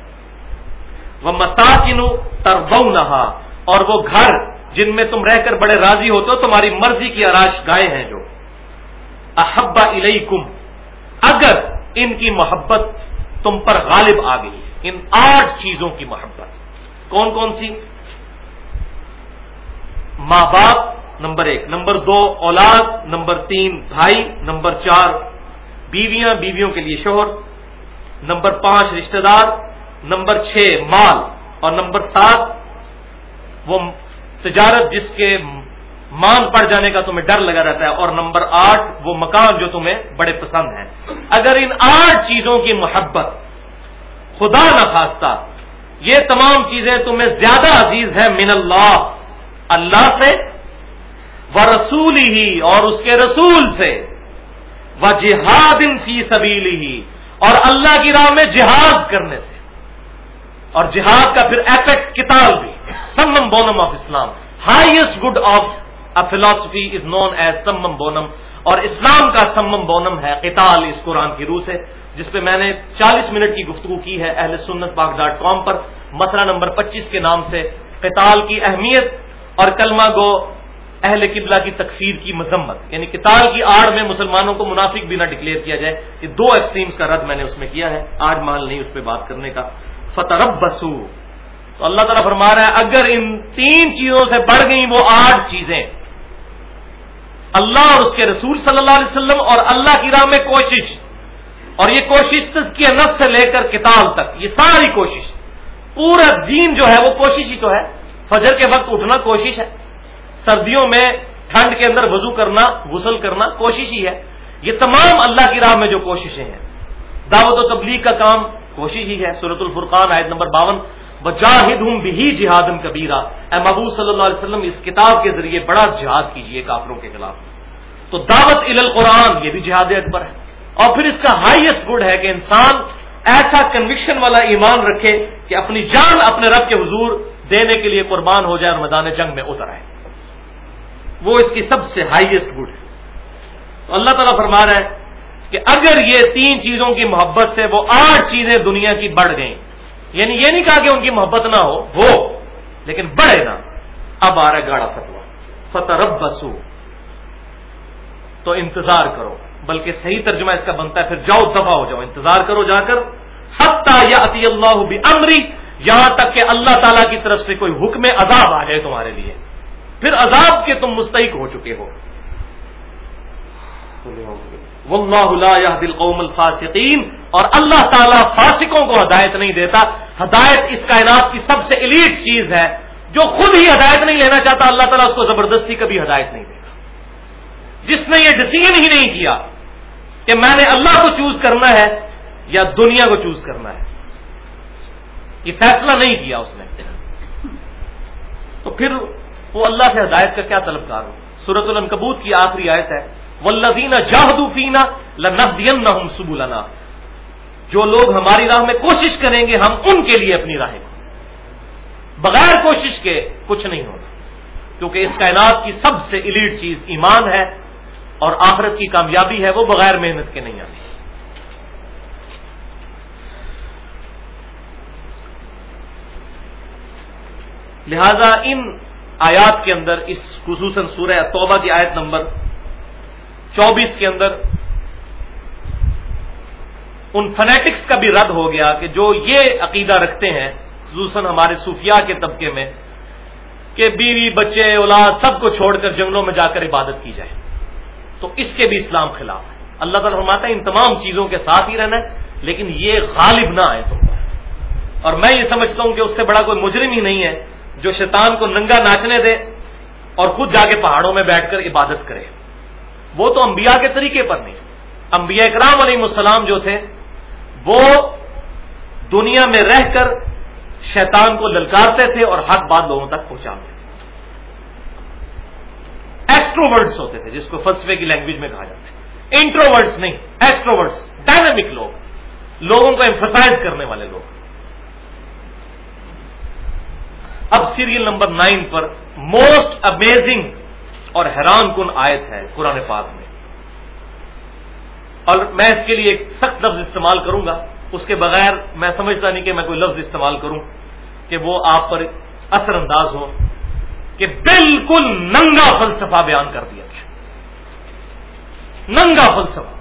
وہ مساکن تربو اور وہ گھر جن میں تم رہ کر بڑے راضی ہوتے ہو، تمہاری مرضی کی آراش گائے ہیں جو۔ احبا الیکم اگر ان کی محبت تم پر غالب آ گئی، ان آٹھ چیزوں کی محبت۔ کون کون سی ماں باپ نمبر ایک، نمبر دو اولاد، نمبر تین بھائی، نمبر چار بیویاں، بیویوں کے لیے شوہر، نمبر پانچ رشتہ دار، نمبر چھ مال اور نمبر سات وہ تجارت جس کے مان پڑ جانے کا تمہیں ڈر لگا رہتا ہے اور نمبر آٹھ وہ مکان جو تمہیں بڑے پسند ہیں۔ اگر ان آٹھ چیزوں کی محبت خدا نہ خاصتا یہ تمام چیزیں تمہیں زیادہ عزیز ہے من اللہ اللہ سے و رسول ہی اور اس کے رسول سے وہ جہاد ان فی سبیلی ہی اور اللہ کی راہ میں جہاد کرنے سے۔ اور جہاد کا پھر ایپیکس کتاب بھی، summum bonum of Islam highest good of philosophy is known as summum bonum. اور اسلام کا سمم بونم ہے، قتال اس قرآن کی روح سے، جس پہ میں نے چالیس منٹ کی گفتگو کی ہے اہل سنت پاک ڈاٹ کام پر، مسئلہ نمبر پچیس کے نام سے، قتال کی اہمیت اور کلمہ گو اہل قبلہ کی تقسیر کی مذمت۔ یعنی کتاب کی آڑ میں مسلمانوں کو منافق بھی نہ ڈکلیئر کیا جائے۔ یہ دو ایکسٹریمز کا رد میں نے اس میں کیا ہے۔ آج مال نہیں اس پہ بات کرنے کا۔ فتح بسو تو اللہ تعالیٰ فرما رہا ہے، اگر ان تین چیزوں سے بڑھ گئیں وہ آٹھ چیزیں۔ اللہ اور اس کے رسول صلی اللہ علیہ وسلم اور اللہ کی راہ میں کوشش اور یہ کوشش کی نفس سے لے کر کتاب تک، یہ ساری کوشش۔ پورا دین جو ہے وہ کوشش ہی تو ہے۔ فجر کے وقت اٹھنا کوشش ہے۔ سردیوں میں ٹھنڈ کے اندر وضو کرنا، غسل کرنا کوشش ہی ہے۔ یہ تمام اللہ کی راہ میں جو کوششیں ہیں۔ دعوت و تبلیغ کا کام کوشش ہی ہے۔ سورت الفرقان، آیت نمبر باون۔ بجاہد ہوں بھی جہاد کبیرہ۔ اے محبوب صلی اللہ علیہ وسلم، اس کتاب کے ذریعے بڑا جہاد کیجیے کافروں کے خلاف۔ تو دعوت ال القرآن یہ بھی جہاد اکبر ہے۔ اور پھر اس کا ہائیسٹ گڈ ہے کہ انسان ایسا کنوکشن والا ایمان رکھے کہ اپنی جان اپنے رب کے حضور دینے کے لیے قربان ہو جائے اور میدان جنگ میں اتر آئے۔ وہ اس کی سب سے ہائیسٹ گڈ ہے۔ تو اللہ تعالیٰ فرما رہا ہے کہ اگر یہ تین چیزوں کی محبت سے وہ آٹھ چیزیں دنیا کی بڑھ گئیں یعنی یہ نہیں کہا کہ ان کی محبت نہ ہو ہو لیکن بڑھے نا۔ اب آ رہا ہے گاڑا فتوا فتح بسو تو انتظار کرو، بلکہ صحیح ترجمہ اس کا بنتا ہے، پھر جاؤ دفاع ہو جاؤ، انتظار کرو، جا کر۔ حتہ یا عطی اللہ بھی امری یہاں تک کہ اللہ تعالیٰ کی طرف سے کوئی حکم عذاب آ جائے تمہارے لیے۔ پھر عذاب کے تم مستحق ہو چکے ہو۔ واللہ دل قوم الفاسقین اور اللہ تعالیٰ فاسقوں کو ہدایت نہیں دیتا۔ ہدایت اس کائنات کی سب سے الیٹ چیز ہے۔ جو خود ہی ہدایت نہیں لینا چاہتا، اللہ تعالیٰ اس کو زبردستی کبھی ہدایت نہیں دے گا جس نے یہ ڈسیزن ہی نہیں کیا کہ میں نے اللہ کو چوز کرنا ہے یا دنیا کو چوز کرنا ہے۔ یہ فیصلہ نہیں کیا اس نے۔ تو پھر وہ اللہ سے ہدایت کا کیا طلبگار ہو سورت النکبوت کی آخری آیت ہے۔ ولدین جاہدو فینا لنبدین نہ سب جو لوگ ہماری راہ میں کوشش کریں گے، ہم ان کے لیے اپنی راہیں بغیر کوشش کے کچھ نہیں ہوگا۔ کیونکہ اس کائنات کی سب سے الیٹ چیز ایمان ہے اور آخرت کی کامیابی ہے، وہ بغیر محنت کے نہیں آتی۔ لہذا ان آیات کے اندر، اس خصوصاً سورہ توبہ کی آیت نمبر چوبیس کے اندر ان فنیٹکس کا بھی رد ہو گیا کہ جو یہ عقیدہ رکھتے ہیں، خصوصاً ہمارے صوفیاء کے طبقے میں، کہ بیوی، بچے، اولاد سب کو چھوڑ کر جنگلوں میں جا کر عبادت کی جائے۔ تو اس کے بھی اسلام خلاف ہے۔ اللہ تعالیٰ فرماتا ہے، ان تمام چیزوں کے ساتھ ہی رہنا ہے، لیکن یہ غالب نہ آئے تم پر اور میں یہ سمجھتا ہوں کہ اس سے بڑا کوئی مجرم ہی نہیں ہے جو شیطان کو ننگا ناچنے دے اور خود جا کے پہاڑوں میں بیٹھ کر عبادت کرے۔ وہ تو انبیاء کے طریقے پر نہیں۔ انبیاء اکرام علیہ السلام جو تھے، وہ دنیا میں رہ کر شیطان کو للکارتے تھے اور حق بات لوگوں تک پہنچاتے تھے۔ ایسٹروورڈس ہوتے تھے، جس کو فلسفے کی لینگویج میں کہا جاتا ہے۔ انٹروورڈس نہیں ایسٹروورڈس ڈائنامک لوگ۔ لوگوں کو ایمفسائز کرنے والے لوگ۔ اب سیریل نمبر نائن پر موسٹ امیزنگ اور حیران کن آیت ہے قرآن پاک میں۔ اور میں اس کے لیے ایک سخت لفظ استعمال کروں گا۔ اس کے بغیر میں سمجھتا نہیں کہ میں کوئی لفظ استعمال کروں کہ وہ آپ پر اثر انداز ہو کہ بالکل ننگا فلسفہ بیان کر دیا گیا۔ ننگا فلسفہ۔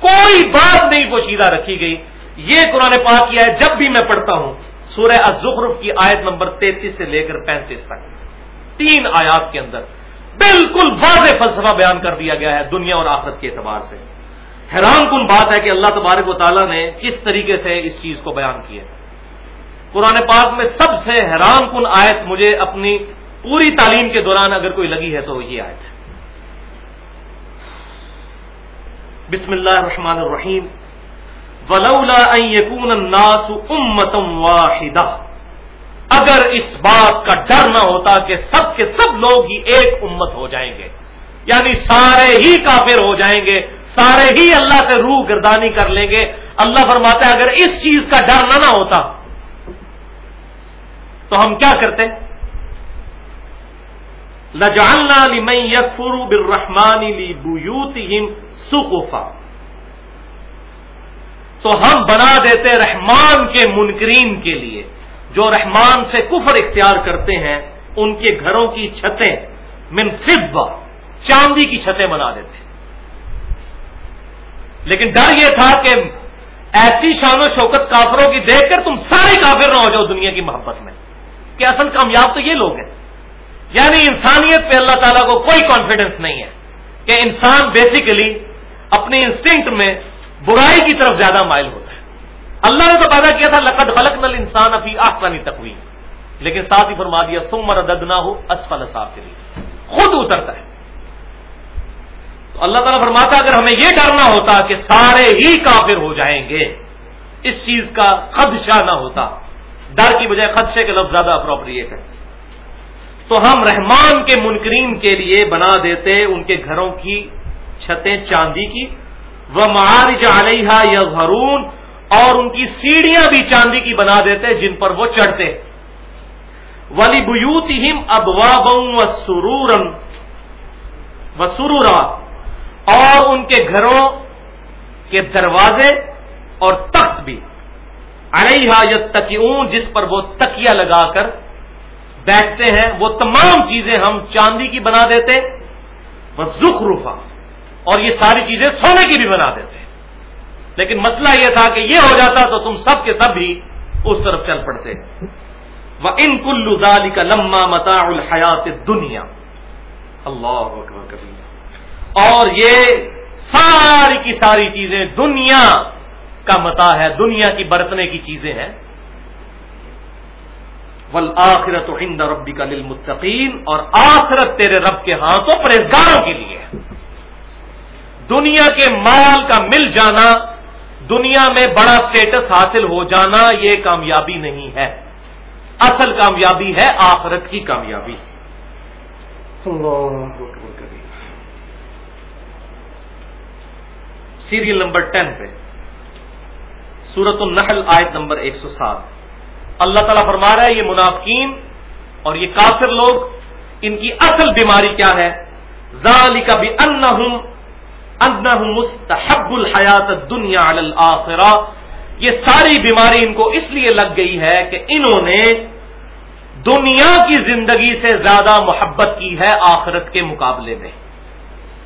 کوئی بات نہیں پوشیدہ رکھی گئی۔ یہ قرآن پاک کیا ہے جب بھی میں پڑھتا ہوں، سورہ الزخرف کی آیت نمبر تینتیس سے لے کر پینتیس تک۔ تین آیات کے اندر۔ بالکل واضح فلسفہ بیان کر دیا گیا ہے دنیا اور آخرت کے اعتبار سے۔ حیران کن بات ہے کہ اللہ تبارک و تعالیٰ نے کس طریقے سے اس چیز کو بیان کیا قرآن پاک میں سب سے حیران کن آیت مجھے اپنی پوری تعلیم کے دوران اگر کوئی لگی ہے تو یہ آیت ہے۔ بسم اللہ الرحمن الرحیم۔ ولولا ان يكون الناس امه واحده اگر اس بات کا ڈر نہ ہوتا کہ سب کے سب لوگ ہی ایک امت ہو جائیں گے یعنی سارے ہی کافر ہو جائیں گے، سارے ہی اللہ سے روح گردانی کر لیں گے، اللہ فرماتا ہے اگر اس چیز کا ڈر نہ نہ ہوتا، تو ہم کیا کرتے؟ لجعلنا لمن يكفر بالرحمن لبيوتهم سقفا۔ تو ہم بنا دیتے رحمان کے منکرین کے لیے۔ جو رحمان سے کفر اختیار کرتے ہیں، ان کے گھروں کی چھتیں من فضہ، چاندی کی چھتیں بنا دیتے لیکن ڈر یہ تھا کہ ایسی شان و شوکت کافروں کی دیکھ کر تم سارے کافر نہ ہو جاؤ دنیا کی محبت میں۔ کہ اصل کامیاب تو یہ لوگ ہیں۔ یعنی انسانیت پہ اللہ تعالیٰ کو کوئی کانفیڈنس نہیں ہے کہ انسان بیسیکلی اپنے انسٹنکٹ میں برائی کی طرف زیادہ مائل ہوتا ہے اللہ نے تو پیدا کیا تھا، لقد خلق نل انسان ابھی آسانی تقوی لیکن ساتھ ہی فرما دیا تم مردد نہ ہو اسفل صاحب کے لیے خود اترتا ہے۔ تو اللہ تعالیٰ فرماتا، اگر ہمیں یہ ڈرنا ہوتا کہ سارے ہی کافر ہو جائیں گے، اس چیز کا خدشہ نہ ہوتا۔ ڈر کی بجائے خدشے کے لفظ زیادہ اپروپریٹ ہے تو ہم رحمان کے منکرین کے لیے بنا دیتے ان کے گھروں کی چھتیں، چاندی کی۔ وہ معارج علیہ یا اور ان کی سیڑھیاں بھی چاندی کی بنا دیتے جن پر وہ چڑھتے۔ ولی بوت ہم ابواب و سرورن و سرورا اور ان کے گھروں کے دروازے اور تخت بھی۔ علیہ یا جس پر وہ تکیا لگا کر بیٹھتے ہیں، وہ تمام چیزیں ہم چاندی کی بنا دیتے وہ زخ اور یہ ساری چیزیں سونے کی بھی بنا دیتے۔ لیکن مسئلہ یہ تھا کہ یہ ہو جاتا تو تم سب کے سب بھی اس طرف چل پڑتے۔ وہ ان کلو دالی کا لمبا متا الحیات دنیا اللہ اور یہ ساری کی ساری چیزیں دنیا کا متا ہے، دنیا کی برتنے کی چیزیں ہیں۔ ول آخرت و ہند ربی کا دل اور آخرت تیرے رب کے ہاتھوں پرہزگاروں کے لیے۔ دنیا کے مال کا مل جانا دنیا میں بڑا سٹیٹس حاصل ہو جانا یہ کامیابی نہیں ہے۔ اصل کامیابی ہے آخرت کی کامیابی۔ سیریل نمبر ٹین پہ۔ سورت النحل آیت نمبر ایک سو سات۔ اللہ تعالیٰ فرما رہا ہے یہ منافقین اور یہ کافر لوگ ان کی اصل بیماری کیا ہے؟ ذالک کا بھی ان مستحب الحیات دنیا الآخرہ یہ ساری بیماری ان کو اس لیے لگ گئی ہے کہ انہوں نے دنیا کی زندگی سے زیادہ محبت کی ہے آخرت کے مقابلے میں۔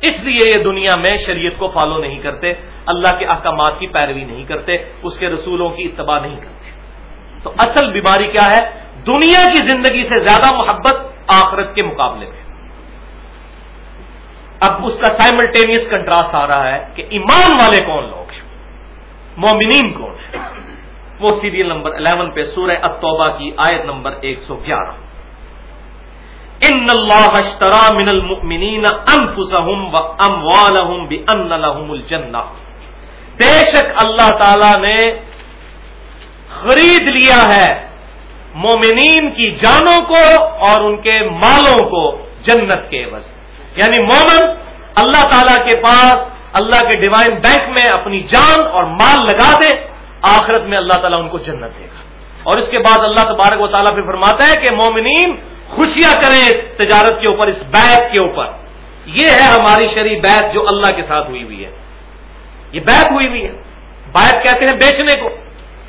اس لیے یہ دنیا میں شریعت کو فالو نہیں کرتے، اللہ کے احکامات کی پیروی نہیں کرتے، اس کے رسولوں کی اتباع نہیں کرتے۔ تو اصل بیماری کیا ہے؟ دنیا کی زندگی سے زیادہ محبت آخرت کے مقابلے میں۔ اب اس کا سائملٹینیس کنٹراسٹ آ رہا ہے کہ ایمان والے کون لوگ ہیں؟ مومنین کون ہیں؟ وہ سیریل نمبر الیون پہ سورہ التوبہ کی آیت نمبر ایک سو گیارہ۔ ان اللہ اشترا من المؤمنین انفسهم واموالهم بان لهم الجنہ بے شک اللہ تعالی نے خرید لیا ہے مومنین کی جانوں کو اور ان کے مالوں کو جنت کے عوض یعنی مومن اللہ تعالی کے پاس، اللہ کے ڈیوائن بینک میں اپنی جان اور مال لگا دے، آخرت میں اللہ تعالیٰ ان کو جنت دے گا۔ اور اس کے بعد اللہ تبارک و تعالیٰ پھر فرماتا ہے کہ مومنین خوشیاں کریں تجارت کے اوپر، اس بیت کے اوپر۔ یہ ہے ہماری شریح بیت جو اللہ کے ساتھ ہوئی ہوئی ہے۔ یہ بیت ہوئی ہوئی ہے۔ بیت کہتے ہیں بیچنے کو۔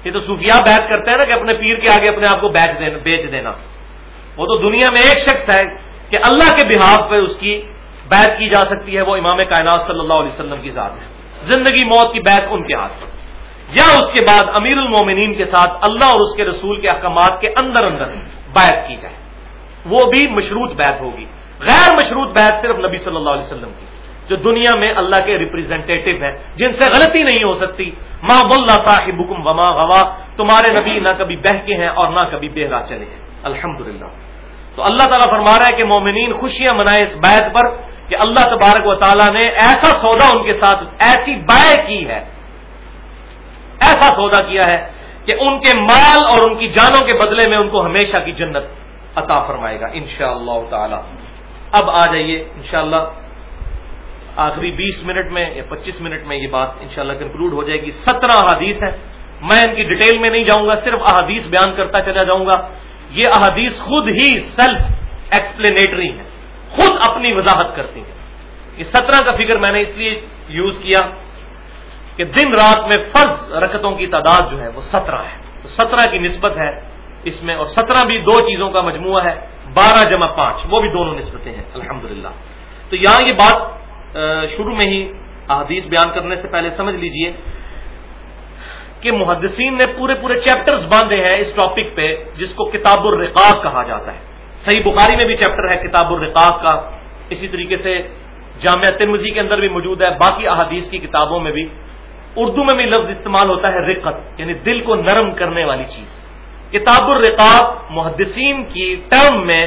یہ تو صوفیہ بیت کرتے ہیں نا کہ اپنے پیر کے آگے اپنے آپ کو بیچ دینا وہ تو دنیا میں ایک شخص ہے کہ اللہ کے بحاف پہ اس کی بیت کی جا سکتی ہے، وہ امام کائنات صلی اللہ علیہ وسلم کی ذات ہے۔ زندگی موت کی بیت ان کے ہاتھ یا اس کے بعد امیر المومنین کے ساتھ اللہ اور اس کے رسول کے احکامات کے اندر اندر بیت کی جائے۔ وہ بھی مشروط بیت ہوگی۔ غیر مشروط بیت صرف نبی صلی اللہ علیہ وسلم کی، جو دنیا میں اللہ کے ریپرزینٹیو ہیں، جن سے غلطی نہیں ہو سکتی۔ ماں بلّہ صاحب حکم وما غوا تمہارے نبی نہ کبھی بہ کے ہیں اور نہ کبھی بہرا چلے ہیں۔ الحمد تو اللہ تعالیٰ فرما رہا ہے کہ مومنین خوشیاں منائے اس بیت پر کہ اللہ تبارک و تعالیٰ نے ایسا سودا ان کے ساتھ ایسی بے کی ہے۔ ایسا سودا کیا ہے کہ ان کے مال اور ان کی جانوں کے بدلے میں ان کو ہمیشہ کی جنت عطا فرمائے گا، انشاءاللہ اللہ تعالی۔ اب آ جائیے، انشاءاللہ آخری بیس منٹ میں یا پچیس منٹ میں یہ بات انشاءاللہ کنکلوڈ ہو جائے گی۔ سترہ احادیث ہیں۔ میں ان کی ڈیٹیل میں نہیں جاؤں گا، صرف احادیث بیان کرتا چلا جاؤں گا۔ یہ احادیث خود ہی سیلف ایکسپلینیٹری ہیں۔ خود اپنی وضاحت کرتی ہیں۔ یہ سترہ کا فکر میں نے اس لیے یوز کیا کہ دن رات میں فرض رکتوں کی تعداد جو ہے وہ سترہ ہے۔ تو سترہ کی نسبت ہے اس میں اور سترہ بھی دو چیزوں کا مجموعہ ہے، بارہ جمع پانچ، وہ بھی دونوں نسبتیں ہیں الحمد تو یہاں یہ بات شروع میں ہی احادیث بیان کرنے سے پہلے سمجھ لیجیے کہ محدثین نے پورے پورے چیپٹرز باندھے ہیں اس ٹاپک پہ، جس کو کتاب الرقاق کہا جاتا ہے۔ صحیح بخاری میں بھی چیپٹر ہے کتاب الرقاق کا۔ اسی طریقے سے جامعہ ترمزی کے اندر بھی موجود ہے، باقی احادیث کی کتابوں میں بھی۔ اردو میں بھی لفظ استعمال ہوتا ہے رقت یعنی دل کو نرم کرنے والی چیز۔ کتاب الرقاق محدثین کی ٹرم میں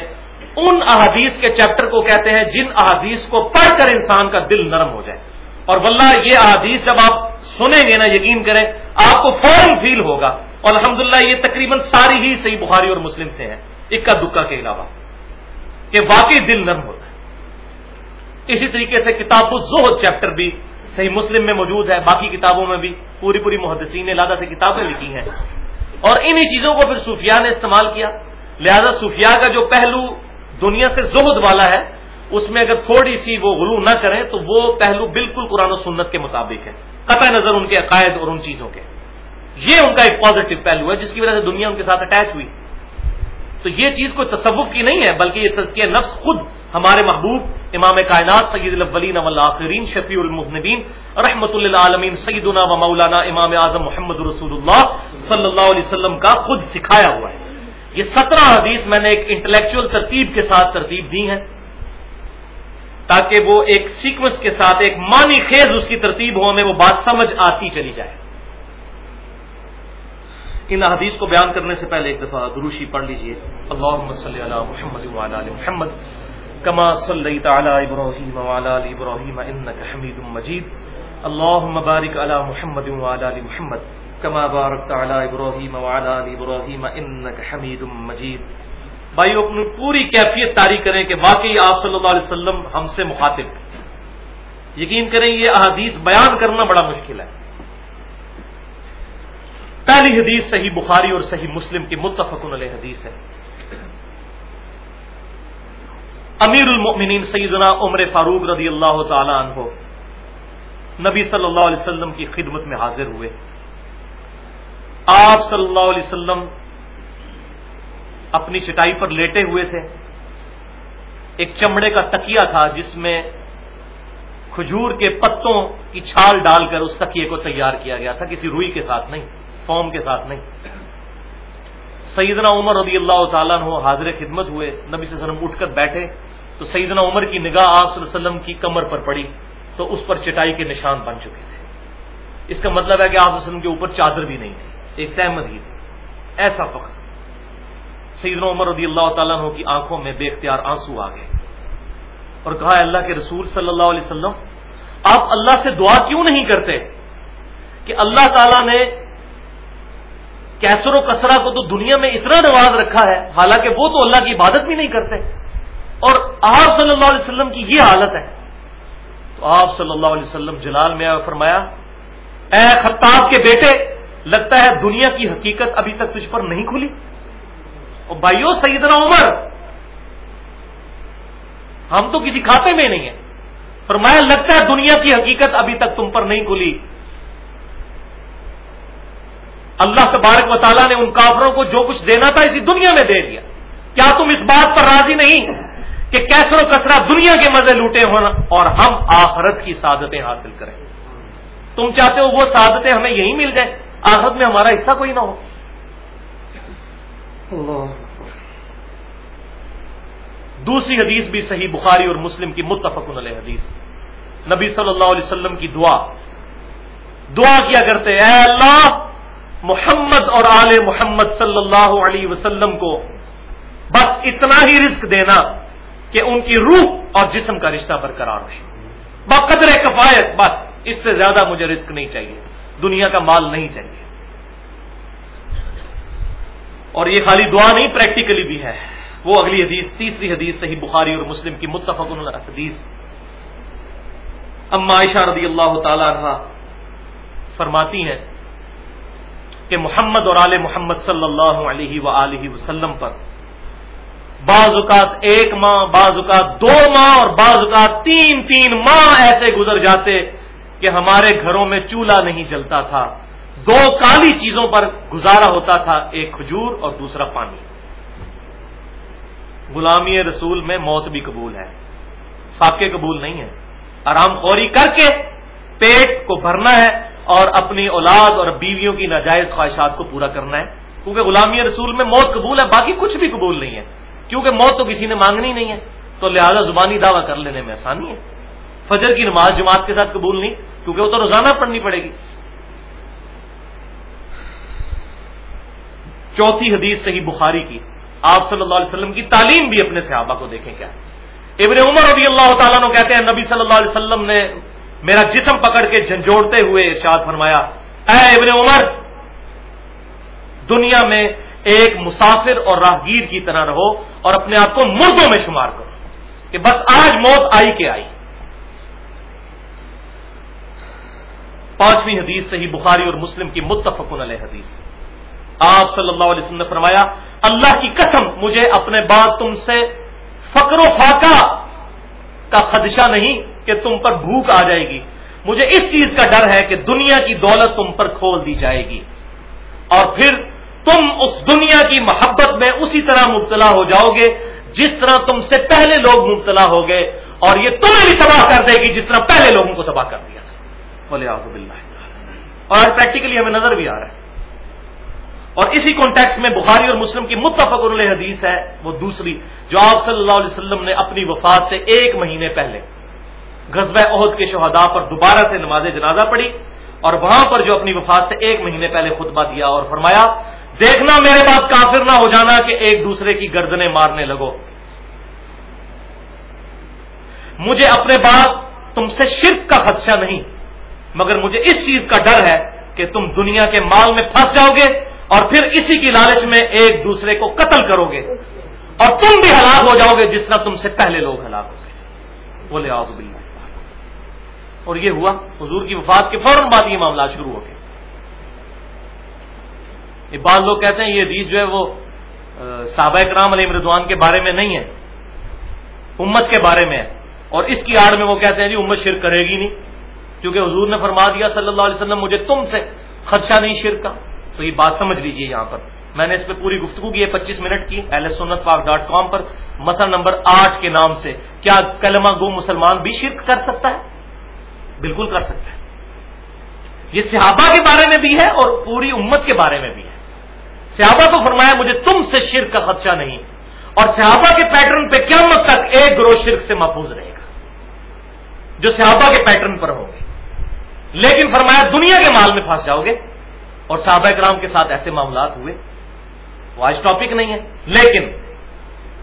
ان احادیث کے چیپٹر کو کہتے ہیں جن احادیث کو پڑھ کر انسان کا دل نرم ہو جائے۔ اور واللہ، یہ احادیث جب آپ سنیں گے نا، یقین کریں، آپ کو فوراً فیل ہوگا۔ اور الحمدللہ، یہ تقریباً ساری ہی صحیح بخاری اور مسلم سے ہیں۔ اکا دکا کے علاوہ۔ کہ واقعی دل نرم ہوتا ہے۔ اسی طریقے سے کتاب الزہد چیپٹر بھی صحیح مسلم میں موجود ہے، باقی کتابوں میں بھی پوری پوری محدثین نے لادہ سے کتابیں لکھی ہیں۔ اور انہی چیزوں کو پھر صوفیاء نے استعمال کیا۔ لہذا صوفیاء کا جو پہلو دنیا سے زہد والا ہے، اس میں اگر تھوڑی سی وہ غلو نہ کریں، تو وہ پہلو بالکل قرآن و سنت کے مطابق ہے۔ قطع نظر ان کے عقائد اور ان چیزوں کے۔ یہ ان کا ایک پازیٹو پہلو ہے، جس کی وجہ سے دنیا ان کے ساتھ اٹیچ ہوئی۔ تو یہ چیز کوئی تصوف کی نہیں ہے، بلکہ یہ تزکیہ نفس خود ہمارے محبوب، امام کائنات، سید الاولین والآخرین، شفیع المحنبین رحمت اللہ عالمین سیدنا و مولانا امام اعظم محمد رسول اللہ صلی اللہ علیہ وسلم کا خود سکھایا ہوا ہے۔ یہ سترہ حدیث میں نے ایک انٹلیکچل ترتیب کے ساتھ ترتیب دی ہیں۔ تاکہ وہ ایک سیکوینس کے ساتھ ایک مانی خیز اس کی ترتیب ہو، ہمیں وہ بات سمجھ آتی چلی جائے۔ ان حدیث کو بیان کرنے سے پہلے ایک دفعہ دروشی پڑھ لیجیے۔ اللہ صلی علی محمد علی محمد، کما صلی تعالی ابراہیم علی ابراہیم انک حمید مجید۔ اللہ مبارک علی محمد علی محمد، کما بارک علی ابراہیم علی ابراہیم انک حمید مجید۔ بھائی اپنی پوری کیفیت تاری کریں کہ واقعی آپ صلی اللہ علیہ وسلم ہم سے مخاطب یقین کریں یہ احادیث بیان کرنا بڑا مشکل ہے۔ پہلی حدیث صحیح بخاری اور صحیح مسلم کی متفق علیہ حدیث ہے۔ امیر المؤمنین سیدنا عمر فاروق رضی اللہ تعالی عنہ نبی صلی اللہ علیہ وسلم کی خدمت میں حاضر ہوئے۔ آپ صلی اللہ علیہ وسلم اپنی چٹائی پر لیٹے ہوئے تھے۔ ایک چمڑے کا تکیا تھا جس میں کھجور کے پتوں کی چھال ڈال کر اس تکیے کو تیار کیا گیا تھا۔ کسی روئی کے ساتھ نہیں فارم کے ساتھ نہیں۔ سیدنا عمر رضی اللہ تعالیٰ عنہ حاضر خدمت ہوئے۔ نبی صلی اللہ علیہ وسلم اٹھ کر بیٹھے۔ تو سیدنا عمر کی نگاہ آپ صلی اللہ علیہ وسلم کی کمر پر پڑی۔ تو اس پر چٹائی کے نشان بن چکے تھے۔ اس کا مطلب ہے کہ آپ وسلم کے اوپر چادر بھی نہیں تھی، ایک تحمد ہی تھی۔ ایسا فخر سیدنا عمر رضی اللہ تعالیٰ عنہ کی آنکھوں میں بے اختیار آنسو آ گئے اور کہا اللہ کے رسول صلی اللہ علیہ وسلم، آپ اللہ سے دعا کیوں نہیں کرتے کہ اللہ تعالیٰ نے کیسر و کسرا کو تو دنیا میں اتنا نواز رکھا ہے، حالانکہ وہ تو اللہ کی عبادت بھی نہیں کرتے۔ اور آپ صلی اللہ علیہ وسلم کی یہ حالت ہے۔ تو آپ صلی اللہ علیہ وسلم جلال میں فرمایا، اے خطاب کے بیٹے، لگتا ہے دنیا کی حقیقت ابھی تک تجھ پر نہیں کھلی۔ اور بھائیو، سیدنا عمر، ہم تو کسی کھاتے میں نہیں ہیں۔ فرمایا، لگتا ہے دنیا کی حقیقت ابھی تک تم پر نہیں کھلی۔ اللہ تبارک و تعالیٰ نے ان کافروں کو جو کچھ دینا تھا اسی دنیا میں دے دیا۔ کیا تم اس بات پر راضی نہیں کہ کیسر و کسرا دنیا کے مزے لوٹے ہونا اور ہم آخرت کی سعادتیں حاصل کریں؟ تم چاہتے ہو وہ سعادتیں ہمیں یہی مل جائیں؟ آخرت میں ہمارا حصہ کوئی نہ ہو۔ دوسری حدیث بھی صحیح بخاری اور مسلم کی متفق علیہ حدیث. نبی صلی اللہ علیہ وسلم کی دعا. دعا کیا کرتے اے اللہ، محمد اور آل محمد صلی اللہ علیہ وسلم کو بس اتنا ہی رزق دینا کہ ان کی روح اور جسم کا رشتہ برقرار رہے. بقدر کفایت، بس اس سے زیادہ مجھے رزق نہیں چاہیے. دنیا کا مال نہیں چاہیے. اور یہ خالی دعا نہیں پریکٹیکلی بھی ہے۔ وہ اگلی حدیث، تیسری حدیث صحیح بخاری اور مسلم کی متفق حدیث اما عائشہ رضی اللہ تعالی عنہ فرماتی ہیں کہ محمد اور آل محمد صلی اللہ علیہ و وسلم پر بعض اوقات ایک ماہ بعض اوقات دو ماہ اور بعض اوقات تین تین ماہ ایسے گزر جاتے کہ ہمارے گھروں میں چولہا نہیں جلتا تھا۔ دو کالی چیزوں پر گزارا ہوتا تھا، ایک کھجور اور دوسرا پانی۔ غلامی رسول میں موت بھی قبول ہے۔ فاقے قبول نہیں ہے۔ آرام خوری کر کے پیٹ کو بھرنا ہے اور اپنی اولاد اور بیویوں کی ناجائز خواہشات کو پورا کرنا ہے۔ کیونکہ غلامی رسول میں موت قبول ہے، باقی کچھ بھی قبول نہیں ہے۔ کیونکہ موت تو کسی نے مانگنی نہیں ہے۔ تو لہذا زبانی دعویٰ کر لینے میں آسانی ہے۔ فجر کی نماز جماعت کے ساتھ قبول نہیں، کیونکہ وہ تو روزانہ پڑھنی پڑے گی۔ چوتھی حدیث صحیح بخاری کی۔ آپ صلی اللہ علیہ وسلم کی تعلیم بھی اپنے صحابہ کو دیکھیں کیا۔ ابن عمر رضی اللہ تعالیٰ نے کہتے ہیں، نبی صلی اللہ علیہ وسلم نے میرا جسم پکڑ کے جھنجھوڑتے ہوئے ارشاد فرمایا، اے ابن عمر، دنیا میں ایک مسافر اور راہگیر کی طرح رہو اور اپنے آپ کو مردوں میں شمار کرو کہ بس آج موت آئی کہ آئی۔ پانچویں حدیث صحیح بخاری اور مسلم کی متفق علیہ حدیث۔ آپ صلی اللہ علیہ وسلم نے فرمایا، اللہ کی قسم، مجھے اپنے بعد تم سے فقر و فاقہ کا خدشہ نہیں کہ تم پر بھوک آ جائے گی۔ مجھے اس چیز کا ڈر ہے کہ دنیا کی دولت تم پر کھول دی جائے گی۔ اور پھر تم اس دنیا کی محبت میں اسی طرح مبتلا ہو جاؤ گے جس طرح تم سے پہلے لوگ مبتلا ہو گئے، اور یہ تمہیں بھی تباہ کر دے گی جس طرح پہلے لوگوں کو تباہ کر دیا تھا۔ بولے آزب اللہ اور پریکٹیکلی ہمیں نظر بھی آ رہا ہے۔ اور اسی کانٹیکس میں بخاری اور مسلم کی متفق علیہ حدیث ہے، وہ دوسری، جو آپ صلی اللہ علیہ وسلم نے اپنی وفات سے ایک مہینے پہلے غزب عہد کے شہداء پر دوبارہ سے نماز جنازہ پڑھی اور وہاں پر جو اپنی وفات سے ایک مہینے پہلے خطبہ دیا اور فرمایا، دیکھنا میرے پاس کافر نہ ہو جانا کہ ایک دوسرے کی گردنیں مارنے لگو۔ مجھے اپنے بعد تم سے شرک کا خدشہ نہیں، مگر مجھے اس چیز کا ڈر ہے کہ تم دنیا کے مال میں پھنس جاؤ گے۔ اور پھر اسی کی لالچ میں ایک دوسرے کو قتل کرو گے اور تم بھی ہلاک ہو جاؤ گے جس طرح تم سے پہلے لوگ ہلاک ہو گئے۔ بولے آؤ بل اور یہ ہوا، حضور کی وفات کے فوراً بعد یہ معاملات شروع ہو گئے بعض لوگ کہتے ہیں یہ حدیث جو ہے وہ صحابہ کرام علیہ مردوان کے بارے میں نہیں ہے، امت کے بارے میں ہے۔ اور اس کی آڑ میں وہ کہتے ہیں جی امت شرک کرے گی نہیں۔ کیونکہ حضور نے فرما دیا صلی اللہ علیہ وسلم، مجھے تم سے خدشہ نہیں شرک کا۔ تو یہ بات سمجھ لیجیے یہاں پر۔ میں نے اس پہ پوری گفتگو کی ہے، پچیس منٹ کی۔ ایل ایس سنت پاک ڈاٹ کام پر مسئلہ نمبر آٹھ کے نام سے کیا کلمہ گو مسلمان بھی شرک کر سکتا ہے؟ بالکل کر سکتا ہے۔ یہ صحابہ کے بارے میں بھی ہے اور پوری امت کے بارے میں بھی ہے۔ صحابہ کو فرمایا، مجھے تم سے شرک کا خدشہ نہیں۔ اور صحابہ کے پیٹرن پہ کیا مت تک ایک گروہ شرک سے محفوظ رہے گا۔ جو صحابہ کے پیٹرن پر ہوں گے۔ لیکن فرمایا، دنیا کے مال میں پھنس جاؤ گے۔ اور صحابہ کرام کے ساتھ ایسے معاملات ہوئے۔ وہ آج ٹاپک نہیں ہے، لیکن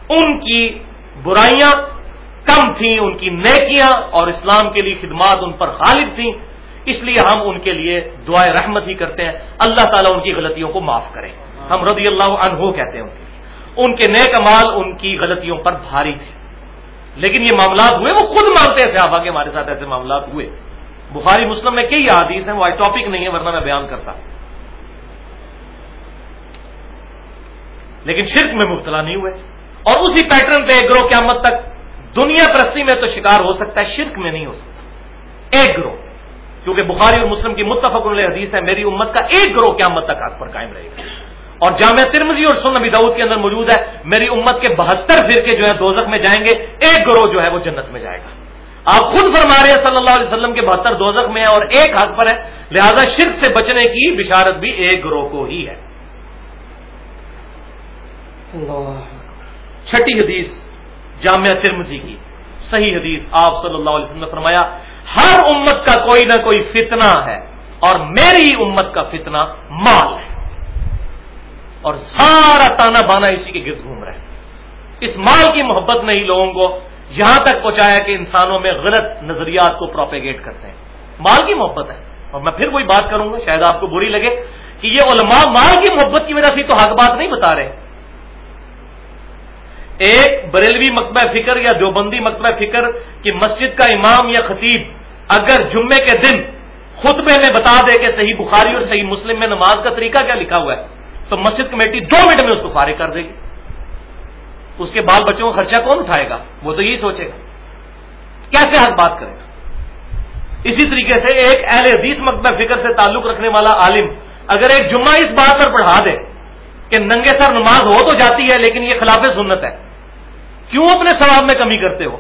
ان کی برائیاں کم تھیں، ان کی نیکیاں اور اسلام کے لیے خدمات ان پر غالب تھیں۔ اس لیے ہم ان کے لیے دعائیں رحمت ہی کرتے ہیں۔ اللہ تعالیٰ ان کی غلطیوں کو معاف کرے۔ ہم رضی اللہ عنہ کہتے ہیں ان کے ان کے نیک امال ان کی غلطیوں پر بھاری تھے۔ لیکن یہ معاملات ہوئے، وہ خود مانتے ہیں صحابہ کے ہمارے ساتھ ایسے معاملات ہوئے۔ بخاری مسلم میں کئی حادیث ہیں، وہ آج ٹاپک نہیں ہے، ورنہ میں بیان کرتا لیکن شرک میں مبتلا نہیں ہوئے۔ اور اسی پیٹرن پہ ایک گروہ قیامت تک دنیا پرستی میں تو شکار ہو سکتا ہے، شرک میں نہیں ہو سکتا۔ ایک گروہ۔ کیونکہ بخاری اور مسلم کی متفق علیہ حدیث ہے، میری امت کا ایک گروہ قیامت تک حق پر قائم رہے گا۔ اور جامعہ ترمزی اور سن نبی دعود کے اندر موجود ہے، میری امت کے بہتر فرقے جو ہے دوزخ میں جائیں گے، ایک گروہ جو ہے وہ جنت میں جائے گا۔ آپ خود فرما رہے ہیں، صلی اللہ علیہ وسلم کے بہتر دوزخ میں ہے اور ایک حق پر ہے لہذا شرک سے بچنے کی بشارت بھی ایک گروہ کو ہی ہے۔ چھٹی حدیث جامعہ ترمزی کی۔ صحیح حدیث آپ صلی اللہ علیہ وسلم نے فرمایا، ہر امت کا کوئی نہ کوئی فتنہ ہے اور میری امت کا فتنہ مال ہے۔ اور سارا تانا بانا اسی کے گرد گھوم رہے ہیں اس مال کی محبت نے ہی لوگوں کو یہاں تک پہنچایا کہ انسانوں میں غلط نظریات کو پروپیگیٹ کرتے ہیں۔ مال کی محبت ہے۔ اور میں پھر وہی بات کروں گا، شاید آپ کو بری لگے کہ یہ علماء مال کی محبت کی وجہ سے تو حق بات نہیں بتا رہے۔ ایک بریلوی مکتبہ فکر یا دیوبندی مکتبہ فکر کی مسجد کا امام یا خطیب اگر جمعے کے دن خطبے میں بتا دے کہ صحیح بخاری اور صحیح مسلم میں نماز کا طریقہ کیا لکھا ہوا ہے، تو مسجد کمیٹی دو منٹ میں اس کو فارغ کر دے گی۔ اس کے بال بچوں کا خرچہ کون اٹھائے گا؟ وہ تو یہی سوچے گا۔ کیسے حق بات کرے گا؟ اسی طریقے سے ایک اہل حدیث مکتبہ فکر سے تعلق رکھنے والا عالم اگر ایک جمعہ اس بات پر پڑھا دے کہ ننگے سر نماز ہو تو جاتی ہے لیکن یہ خلاف سنت ہے کیوں اپنے ثواب میں کمی کرتے ہو؟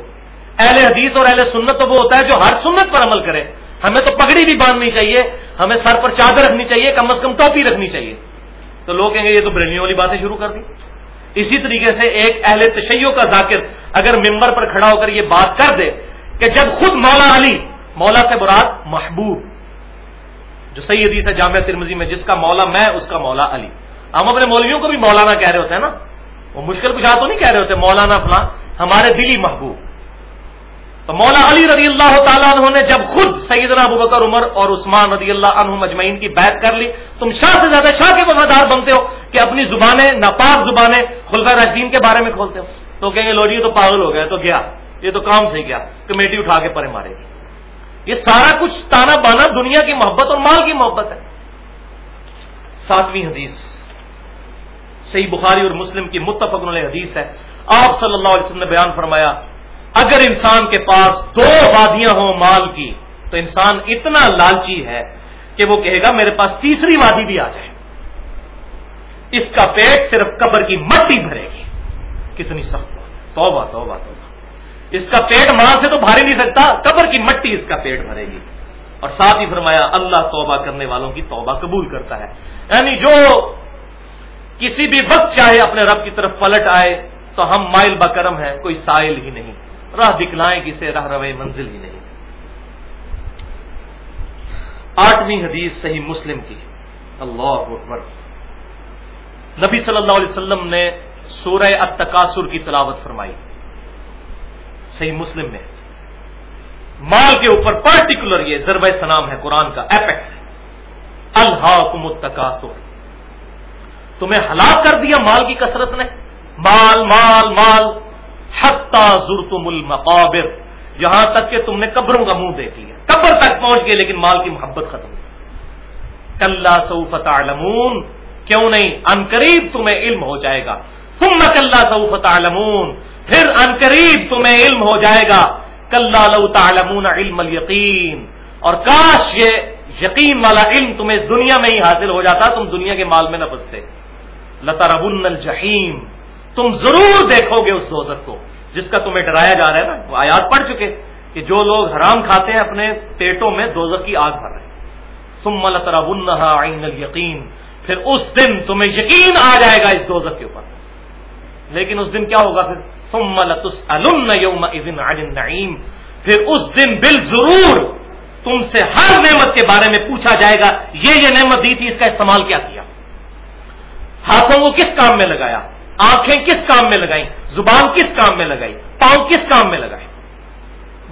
اہل حدیث اور اہل سنت تو وہ ہوتا ہے جو ہر سنت پر عمل کرے۔ ہمیں تو پگڑی بھی باندھنی چاہیے، ہمیں سر پر چادر رکھنی چاہیے، کم از کم ٹوپی رکھنی چاہیے۔ تو لوگ کہیں گے یہ تو بریلیوں والی باتیں شروع کر دی۔ اسی طریقے سے ایک اہل تشیعوں کا ذاکر اگر ممبر پر کھڑا ہو کر یہ بات کر دے کہ جب خود مولا علی، مولا سے براد محبوب، جو صحیح حدیث ہے جامعہ ترمزی میں، جس کا مولا میں، اس کا مولا علی۔ ہم اپنے مولویوں کو بھی مولانا کہہ رہے ہوتے ہیں نا۔ وہ مشکل کچھ تو نہیں کہہ رہے ہوتے، مولانا فلاں، ہمارے دلی محبوب۔ تو مولا علی رضی اللہ تعالیٰ عنہ نے جب خود سیدنا ابو بکر، عمر اور عثمان رضی اللہ عنہ مجمعین کی بیعت کر لی، تم شاہ سے زیادہ شاہ کے وفادار بنتے ہو کہ اپنی زبانیں، ناپاک زبانیں خلفہ رشدین کے بارے میں کھولتے ہو۔ تو کہیں گے لوگ یہ تو پاگل ہو گیا تو گیا، یہ تو کام سے گیا، کمیٹی اٹھا کے پرے مارے گی۔ یہ سارا کچھ تانا بانا دنیا کی محبت اور مال کی محبت ہے۔ ساتویں حدیث۔ صحیح بخاری اور مسلم کی متفق علیہ حدیث ہے۔ آپ صلی اللہ علیہ وسلم نے بیان فرمایا، اگر انسان کے پاس دو وادیاں ہوں مال کی، تو انسان اتنا لالچی ہے کہ وہ کہے گا، میرے پاس تیسری وادی بھی آ جائے۔ اس کا پیٹ صرف قبر کی مٹی بھرے گی۔ کتنی سخت توبہ توبہ توبہ۔ اس کا پیٹ ماں سے تو بھاری نہیں سکتا، قبر کی مٹی اس کا پیٹ بھرے گی۔ اور ساتھ ہی فرمایا، اللہ توبہ کرنے والوں کی توبہ قبول کرتا ہے۔ یعنی جو کسی بھی وقت چاہے اپنے رب کی طرف پلٹ آئے تو ہم مائل بکرم ہیں، کوئی سائل ہی نہیں۔ راہ دکھلائیں کسے راہ روے منزل ہی نہیں۔ آٹھویں حدیث صحیح مسلم کی۔ اللہ اکبر۔ نبی صلی اللہ علیہ وسلم نے سورہ التکاثر کی تلاوت فرمائی۔ صحیح مسلم میں۔ مال کے اوپر پرٹیکولر یہ ضرب سلام ہے قرآن کا ایپیکس ہے۔ اللہ تمہیں ہلاک کر دیا مال کی کثرت نے۔ مال مال مال۔ حتہ زرتم المقابر۔ یہاں تک کہ تم نے قبروں کا منہ دیکھ لیا۔ قبر تک پہنچ گئے لیکن مال کی محبت ختم ہوئی کل سعفت عالمون کیوں نہیں؟ ان قریب تمہیں علم ہو جائے گا۔ تم نہ کل سعفت پھر ان قریب تمہیں علم ہو جائے گا۔ کل لو تعلمون علم الیقین۔ اور کاش یہ یقین والا علم تمہیں دنیا میں ہی حاصل ہو جاتا، تم دنیا کے مال میں نہ بستے لتارابن الجحیم تم ضرور دیکھو گے اس دوزت کو۔ جس کا تمہیں ڈرایا جا رہا ہے نا، وہ آیات پڑھ چکے کہ جو لوگ حرام کھاتے ہیں، اپنے پیٹوں میں دوزت کی آگ بھر رہے ہیں۔ سم عین یقین پھر اس دن تمہیں یقین آ جائے گا اس دوزت کے اوپر۔ لیکن اس دن کیا ہوگا پھر؟ سم یوم نعیم پھر اس دن بل ضرور تم سے ہر نعمت کے بارے میں پوچھا جائے گا، یہ یہ نعمت دی تھی، اس کا استعمال کیا کیا؟ ہاتھوں کو کس کام میں لگایا؟ آنکھیں کس کام میں لگائیں؟ زبان کس کام میں لگائی؟ پاؤں کس کام میں لگائے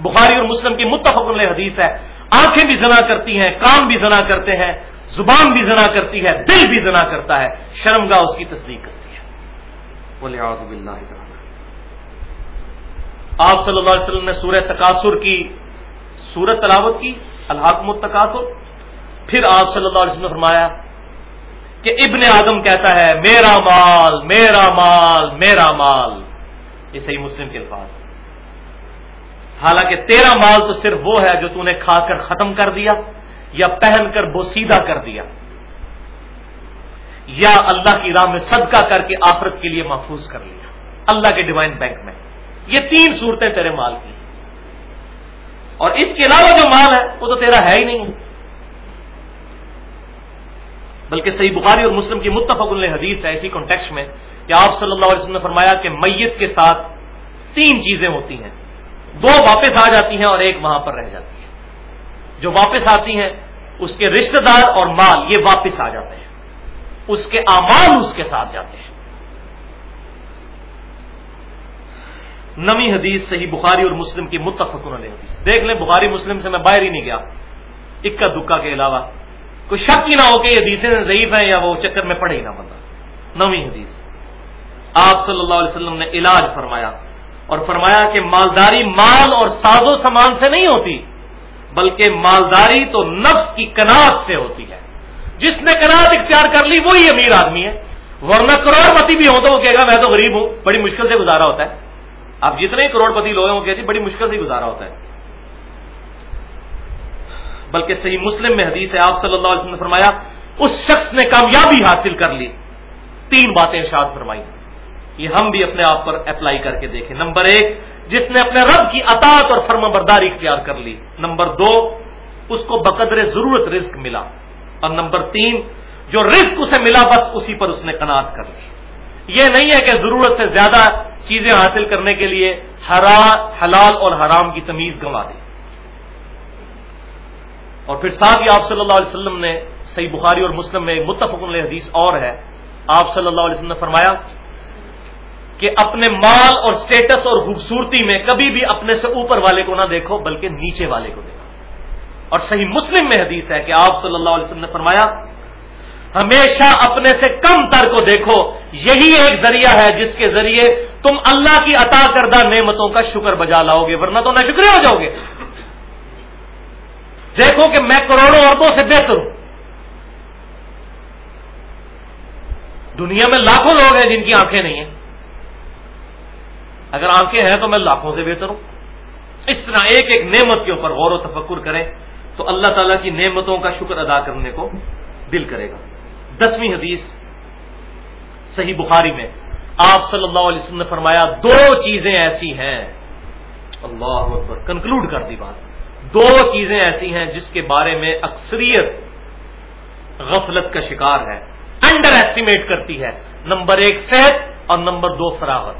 بخاری اور مسلم کی متفق علیہ حدیث ہے، آنکھیں بھی زنا کرتی ہیں کام بھی زنا کرتے ہیں، زبان بھی زنا کرتی ہے، دل بھی زنا کرتا ہے شرم گاہ اس کی تصدیق کرتی ہے۔ بولے آپ صلی اللہ علیہ وسلم نے سورہ تقاصر کی سورت تلاوت کی الحاکم التقاصر پھر آپ صلی اللہ علیہ وسلم نے فرمایا کہ ابن آدم کہتا ہے، میرا مال میرا مال میرا مال. یہ صحیح مسلم کے الفاظ حالانکہ تیرا مال تو صرف وہ ہے جو تو نے کھا کر ختم کر دیا یا پہن کر بوسیدہ کر دیا۔ یا اللہ کی راہ میں صدقہ کر کے آفرت کے لیے محفوظ کر لیا۔ اللہ کے ڈیوائن بینک میں۔ یہ تین صورتیں تیرے مال کی۔ اور اس کے علاوہ جو مال ہے وہ تو تیرا ہے ہی نہیں۔ بلکہ صحیح بخاری اور مسلم کی متفق حدیث ہے اسی کانٹیکس میں کہ آپ صلی اللہ علیہ وسلم نے فرمایا کہ میت کے ساتھ تین چیزیں ہوتی ہیں۔ دو واپس آ جاتی ہیں اور ایک وہاں پر رہ جاتی ہے جو واپس آتی ہیں، اس کے رشتہ دار اور مال، یہ واپس آ جاتے ہیں۔ اس کے اعمال اس کے ساتھ جاتے ہیں۔ نمی حدیث صحیح بخاری اور مسلم کی متفق علیہ حدیث۔ دیکھ لیں، بخاری مسلم سے میں باہر ہی نہیں گیا۔ اکا دکا کے علاوہ۔ کوئی شک ہی نہ ہو کہ یہ حدیثیں ضعیف ہیں یا وہ چکر میں پڑے ہی نہ بندہ۔ نویں حدیث۔ آپ صلی اللہ علیہ وسلم نے علاج فرمایا اور فرمایا کہ مالداری مال اور ساز و سامان سے نہیں ہوتی، بلکہ مالداری تو نفس کی کناٹ سے ہوتی ہے۔ جس نے کناٹ اختیار کر لی، وہی امیر آدمی ہے۔ ورنہ کروڑ پتی بھی ہو تو وہ کہے گا، میں تو غریب ہوں، بڑی مشکل سے گزارا ہوتا ہے۔ آپ جتنے کروڑ پتی لوگ ہیں، وہ کہتے بڑی مشکل سے گزارا ہوتا ہے۔ بلکہ صحیح مسلم میں حدیث ہے، آپ صلی اللہ علیہ وسلم نے فرمایا، اس شخص نے کامیابی حاصل کر لی۔ تین باتیں ارشاد فرمائی۔ یہ ہم بھی اپنے آپ پر اپلائی کر کے دیکھیں۔ نمبر ایک، جس نے اپنے رب کی اطاعت اور فرما برداری اختیار کر لی۔ نمبر دو، اس کو بقدر ضرورت رزق ملا۔ اور نمبر تین، جو رزق اسے ملا، بس اسی پر اس نے کناٹ کر لی۔ یہ نہیں ہے کہ ضرورت سے زیادہ چیزیں حاصل کرنے کے لیے حلال اور حرام کی تمیز گنوا دی اور پھر ساتھ ہی آپ صلی اللہ علیہ وسلم نے صحیح بخاری اور مسلم میں متفق علیہ حدیث اور ہے۔ آپ صلی اللہ علیہ وسلم نے فرمایا کہ اپنے مال اور سٹیٹس اور خوبصورتی میں کبھی بھی اپنے سے اوپر والے کو نہ دیکھو، بلکہ نیچے والے کو دیکھو۔ اور صحیح مسلم میں حدیث ہے کہ آپ صلی اللہ علیہ وسلم نے فرمایا، ہمیشہ اپنے سے کم تر کو دیکھو، یہی ایک ذریعہ ہے جس کے ذریعے تم اللہ کی عطا کردہ نعمتوں کا شکر بجا لاؤ گے ورنہ تو نہ شکریہ ہو جاؤ گے دیکھو کہ میں کروڑوں عورتوں سے بہتر ہوں۔ دنیا میں لاکھوں لوگ ہیں جن کی آنکھیں نہیں ہیں۔ اگر آنکھیں ہیں تو میں لاکھوں سے بہتر ہوں۔ اس طرح ایک ایک نعمت کے اوپر غور و تفکر کریں تو اللہ تعالیٰ کی نعمتوں کا شکر ادا کرنے کو دل کرے گا۔ دسویں حدیث صحیح بخاری میں آپ صلی اللہ علیہ وسلم نے فرمایا، دو چیزیں ایسی ہیں۔ اللہ اکبر، کنکلوڈ کر دی بات۔ دو چیزیں ایسی ہیں جس کے بارے میں اکثریت غفلت کا شکار ہے انڈر ایسٹیمیٹ کرتی ہے۔ نمبر ایک صحت اور نمبر دو فراغت۔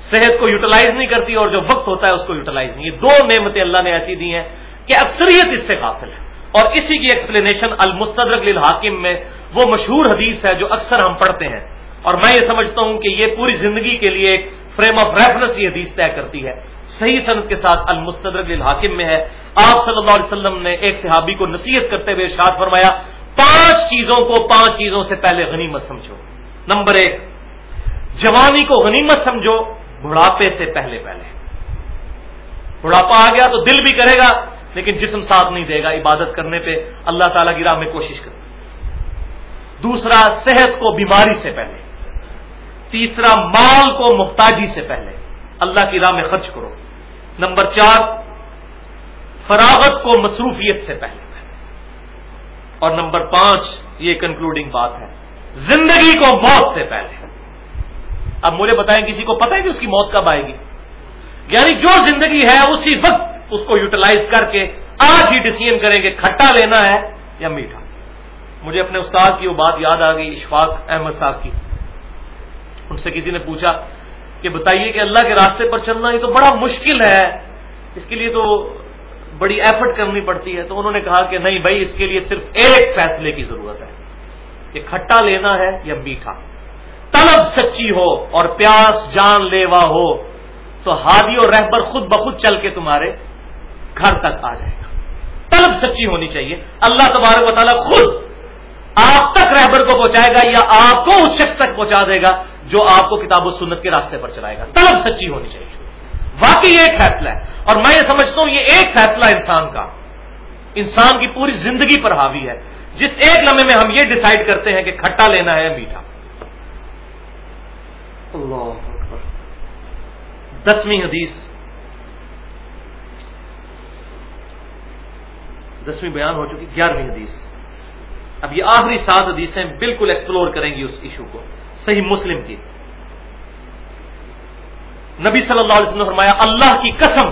صحت کو یوٹیلائز نہیں کرتی اور جو وقت ہوتا ہے اس کو یوٹیلائز نہیں۔ یہ دو نعمتیں اللہ نے ایسی دی ہیں کہ اکثریت اس سے قافل ہے۔ اور اسی کی ایکسپلینیشن المستدرک للحاکم میں وہ مشہور حدیث ہے جو اکثر ہم پڑھتے ہیں۔ اور میں یہ سمجھتا ہوں کہ یہ پوری زندگی کے لیے ایک فریم آف ریفرنس یہ حدیث طے کرتی ہے۔ صحیح صنعت کے ساتھ المستدرک للحاکم میں ہے۔ آپ صلی اللہ علیہ وسلم نے ایک صحابی کو نصیحت کرتے ہوئے ارشاد فرمایا، پانچ چیزوں کو پانچ چیزوں سے پہلے غنیمت سمجھو۔ نمبر ایک، جوانی کو غنیمت سمجھو، بڑھاپے سے پہلے پہلے۔ بڑھاپا آ گیا تو دل بھی کرے گا، لیکن جسم ساتھ نہیں دے گا عبادت کرنے پہ۔ اللہ تعالیٰ کی راہ میں کوشش کر دوسرا، صحت کو بیماری سے پہلے۔ تیسرا، مال کو محتاجی سے پہلے۔ اللہ کی راہ میں خرچ کرو۔ نمبر چار، فراغت کو مصروفیت سے پہلے۔ اور نمبر پانچ، یہ کنکلوڈنگ بات ہے، زندگی کو موت سے پہلے۔ اب مجھے بتائیں، کسی کو پتہ ہے کہ اس کی موت کب آئے گی؟ یعنی جو زندگی ہے، اسی وقت اس کو یوٹیلائز کر کے آج ہی ڈسیزن کریں گے کھٹا لینا ہے یا میٹھا۔ مجھے اپنے استاد کی وہ بات یاد آ گئی، اشفاق احمد صاحب کی۔ ان سے کسی نے پوچھا کہ بتائیے کہ اللہ کے راستے پر چلنا یہ تو بڑا مشکل ہے۔ اس کے لیے تو بڑی ایفرٹ کرنی پڑتی ہے۔ تو انہوں نے کہا کہ نہیں بھائی، اس کے لیے صرف ایک فیصلے کی ضرورت ہے کہ کھٹا لینا ہے یا میٹھا۔ طلب سچی ہو اور پیاس جان لیوا ہو، تو ہادی اور رہبر خود بخود چل کے تمہارے گھر تک آ جائے گا۔ طلب سچی ہونی چاہیے۔ اللہ تبارک و تعالیٰ خود آپ تک رہبر کو پہنچائے گا یا آپ کو اس شخص تک پہنچا دے گا۔ جو آپ کو کتاب و سنت کے راستے پر چلائے گا۔ طلب سچی ہونی چاہیے۔ واقعی ایک فیصلہ ہے۔ اور میں یہ سمجھتا ہوں یہ ایک فیصلہ انسان کا۔ انسان کی پوری زندگی پر حاوی ہے۔ جس ایک لمحے میں ہم یہ ڈسائڈ کرتے ہیں کہ کھٹا لینا ہے میٹھا۔ اللہ دسویں حدیث۔ دسویں بیان ہو چکی، گیارہویں حدیث۔ اب یہ آخری سات حدیثیں بالکل ایکسپلور کریں گی اس ایشو کو۔ صحیح مسلم کی۔ نبی صلی اللہ علیہ وسلم نے فرمایا، اللہ کی قسم،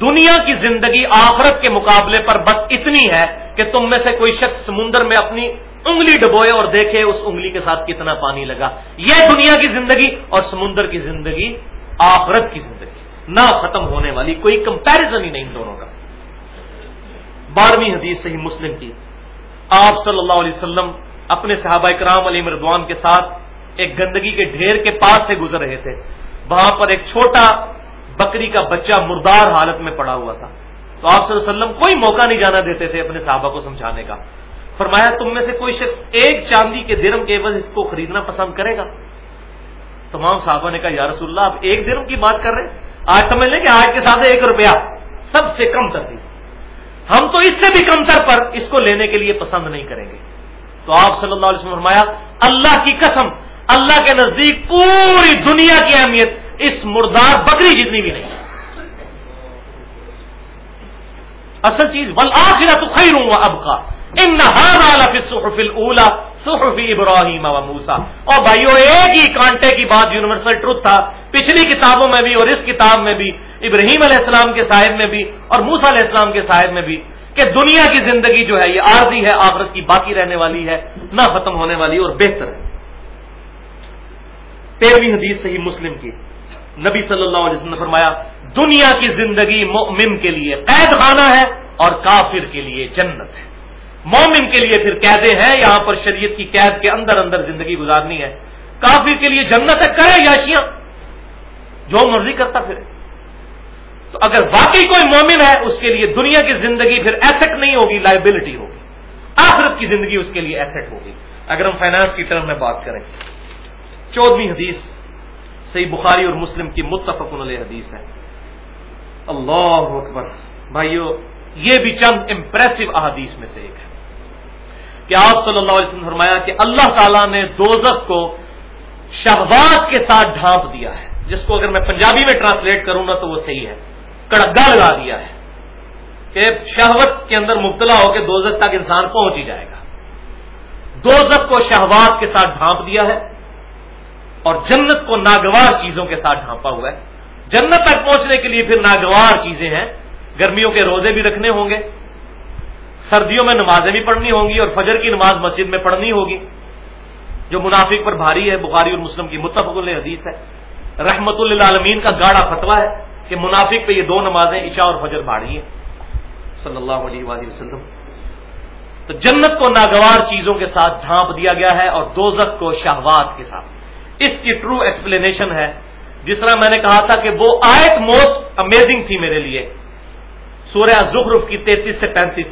دنیا کی زندگی آخرت کے مقابلے پر بس اتنی ہے کہ تم میں سے کوئی شخص سمندر میں اپنی انگلی ڈبوئے اور دیکھے اس انگلی کے ساتھ کتنا پانی لگا۔ یہ دنیا کی زندگی اور سمندر کی زندگی آخرت کی زندگی، نہ ختم ہونے والی، کوئی کمپیرزن ہی نہیں ان دونوں کا۔ بارہویں حدیث صحیح مسلم کی۔ آپ صلی اللہ علیہ وسلم اپنے صحابہ کرام علی مردوان کے ساتھ ایک گندگی کے ڈھیر کے پاس سے گزر رہے تھے۔ وہاں پر ایک چھوٹا بکری کا بچہ مردار حالت میں پڑا ہوا تھا۔ تو آپ صلی اللہ علیہ وسلم کوئی موقع نہیں جانا دیتے تھے اپنے صحابہ کو سمجھانے کا۔ فرمایا، تم میں سے کوئی شخص ایک چاندی کے درم کے عوض اس کو خریدنا پسند کرے گا؟ تمام صحابہ نے کہا، یا رسول اللہ، آپ ایک درم کی بات کر رہے ہیں؟ آج سمجھ لیں کہ آج کے ساتھ ایک روپیہ سب سے کم تر ہم تو اس سے بھی کم تر پر اس کو لینے کے لیے پسند نہیں کریں گے۔ تو آپ صلی اللہ علیہ وسلم فرمایا، اللہ کی قسم، اللہ کے نزدیک پوری دنیا کی اہمیت اس مردار بکری جتنی بھی نہیں۔ اصل چیز بل آخر تو خیر ہوں اب کا ان صحف ابراہیم و موسا اور بھائیو، ایک ہی کانٹے کی بات یونیورسل ٹروتھ تھا۔ پچھلی کتابوں میں بھی اور اس کتاب میں بھی، ابراہیم علیہ السلام کے صاحب میں بھی اور موسا علیہ السلام کے صاحب میں بھی۔ کہ دنیا کی زندگی جو ہے یہ عارضی ہے، آخرت کی باقی رہنے والی ہے، نہ ختم ہونے والی اور بہتر ہے۔ تیرہویں حدیث صحیح مسلم کی۔ نبی صلی اللہ علیہ وسلم نے فرمایا، دنیا کی زندگی مؤمن کے لیے قید خانہ ہے اور کافر کے لیے جنت ہے۔ مومن کے لیے پھر قیدیں ہیں، یہاں پر شریعت کی قید کے اندر اندر زندگی گزارنی ہے۔ کافر کے لیے جنت ہے کرے یاشیاں جو مرضی کرتا پھر تو اگر واقعی کوئی مومن ہے، اس کے لیے دنیا کی زندگی پھر ایسٹ نہیں ہوگی لائبلٹی ہوگی۔ آخرت کی زندگی اس کے لیے ایسٹ ہوگی۔ اگر ہم فائنانس کی ٹرم میں بات کریں، چودہویں حدیث صحیح بخاری اور مسلم کی متفق علیہ حدیث ہے۔ اللہ اکبر۔ بھائیو، یہ بھی چند امپریسو احادیث میں سے ایک ہے۔ کہ آپ صلی اللہ علیہ وسلم فرمایا کہ اللہ تعالیٰ نے دوزخ کو شہبات کے ساتھ ڈھانپ دیا ہے۔ جس کو اگر میں پنجابی میں ٹرانسلیٹ کروں نا تو وہ صحیح ہے۔ کڑگا لگا دیا ہے کہ شہوت کے اندر مبتلا ہو کے دوزخ تک انسان پہنچ ہی جائے گا۔ دوزخ کو شہوات کے ساتھ ڈھانپ دیا ہے اور جنت کو ناگوار چیزوں کے ساتھ ڈھانپا ہوا ہے۔ جنت تک پہنچنے کے لیے پھر ناگوار چیزیں ہیں۔ گرمیوں کے روزے بھی رکھنے ہوں گے۔ سردیوں میں نمازیں بھی پڑھنی ہوں گی اور فجر کی نماز مسجد میں پڑھنی ہوگی۔ جو منافق پر بھاری ہے، بخاری اور مسلم کی متفق حدیث ہے۔ رحمت اللہ عالمین کا گاڑا فتوا ہے۔ کہ منافق پہ یہ دو نمازیں عشاء اور فجر بھاڑی ہیں۔ صلی اللہ علیہ وآلہ وسلم۔ تو جنت کو ناگوار چیزوں کے ساتھ ڈھانپ دیا گیا ہے اور دوزت کو شہوات کے ساتھ۔ اس کی ٹرو ایکسپلینیشن ہے۔ جس طرح میں نے کہا تھا کہ وہ آیت موسٹ امیزنگ تھی میرے لیے۔ سورہ زخرف کی تینتیس سے پینتیس۔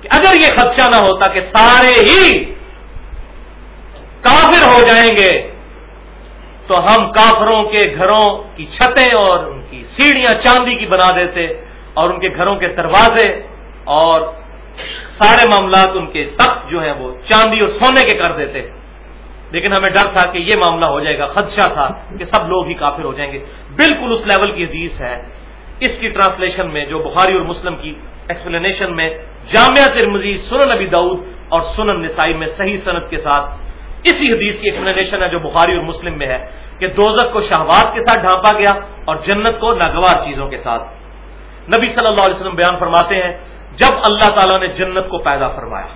کہ اگر یہ خدشہ نہ ہوتا کہ سارے ہی کافر ہو جائیں گے تو ہم کافروں کے گھروں کی چھتیں اور ان کی سیڑھیاں چاندی کی بنا دیتے اور ان کے گھروں کے دروازے اور سارے معاملات ان کے تخت جو ہیں وہ چاندی اور سونے کے کر دیتے۔ لیکن ہمیں ڈر تھا کہ یہ معاملہ ہو جائے گا، خدشہ تھا کہ سب لوگ ہی کافر ہو جائیں گے۔ بالکل اس لیول کی حدیث ہے۔ اس کی ٹرانسلیشن میں جو بخاری اور مسلم کی ایکسپلینیشن میں جامعہ ترمزی سنن نبی دعود اور سنن نسائی میں صحیح صنعت کے ساتھ اسی حدیث کی ایکسپلینیشن ہے جو بخاری اور مسلم میں ہے کہ دوزک کو شہوات کے ساتھ ڈھانپا گیا اور جنت کو ناگوار چیزوں کے ساتھ۔ نبی صلی اللہ علیہ وسلم بیان فرماتے ہیں، جب اللہ تعالیٰ نے جنت کو پیدا فرمایا،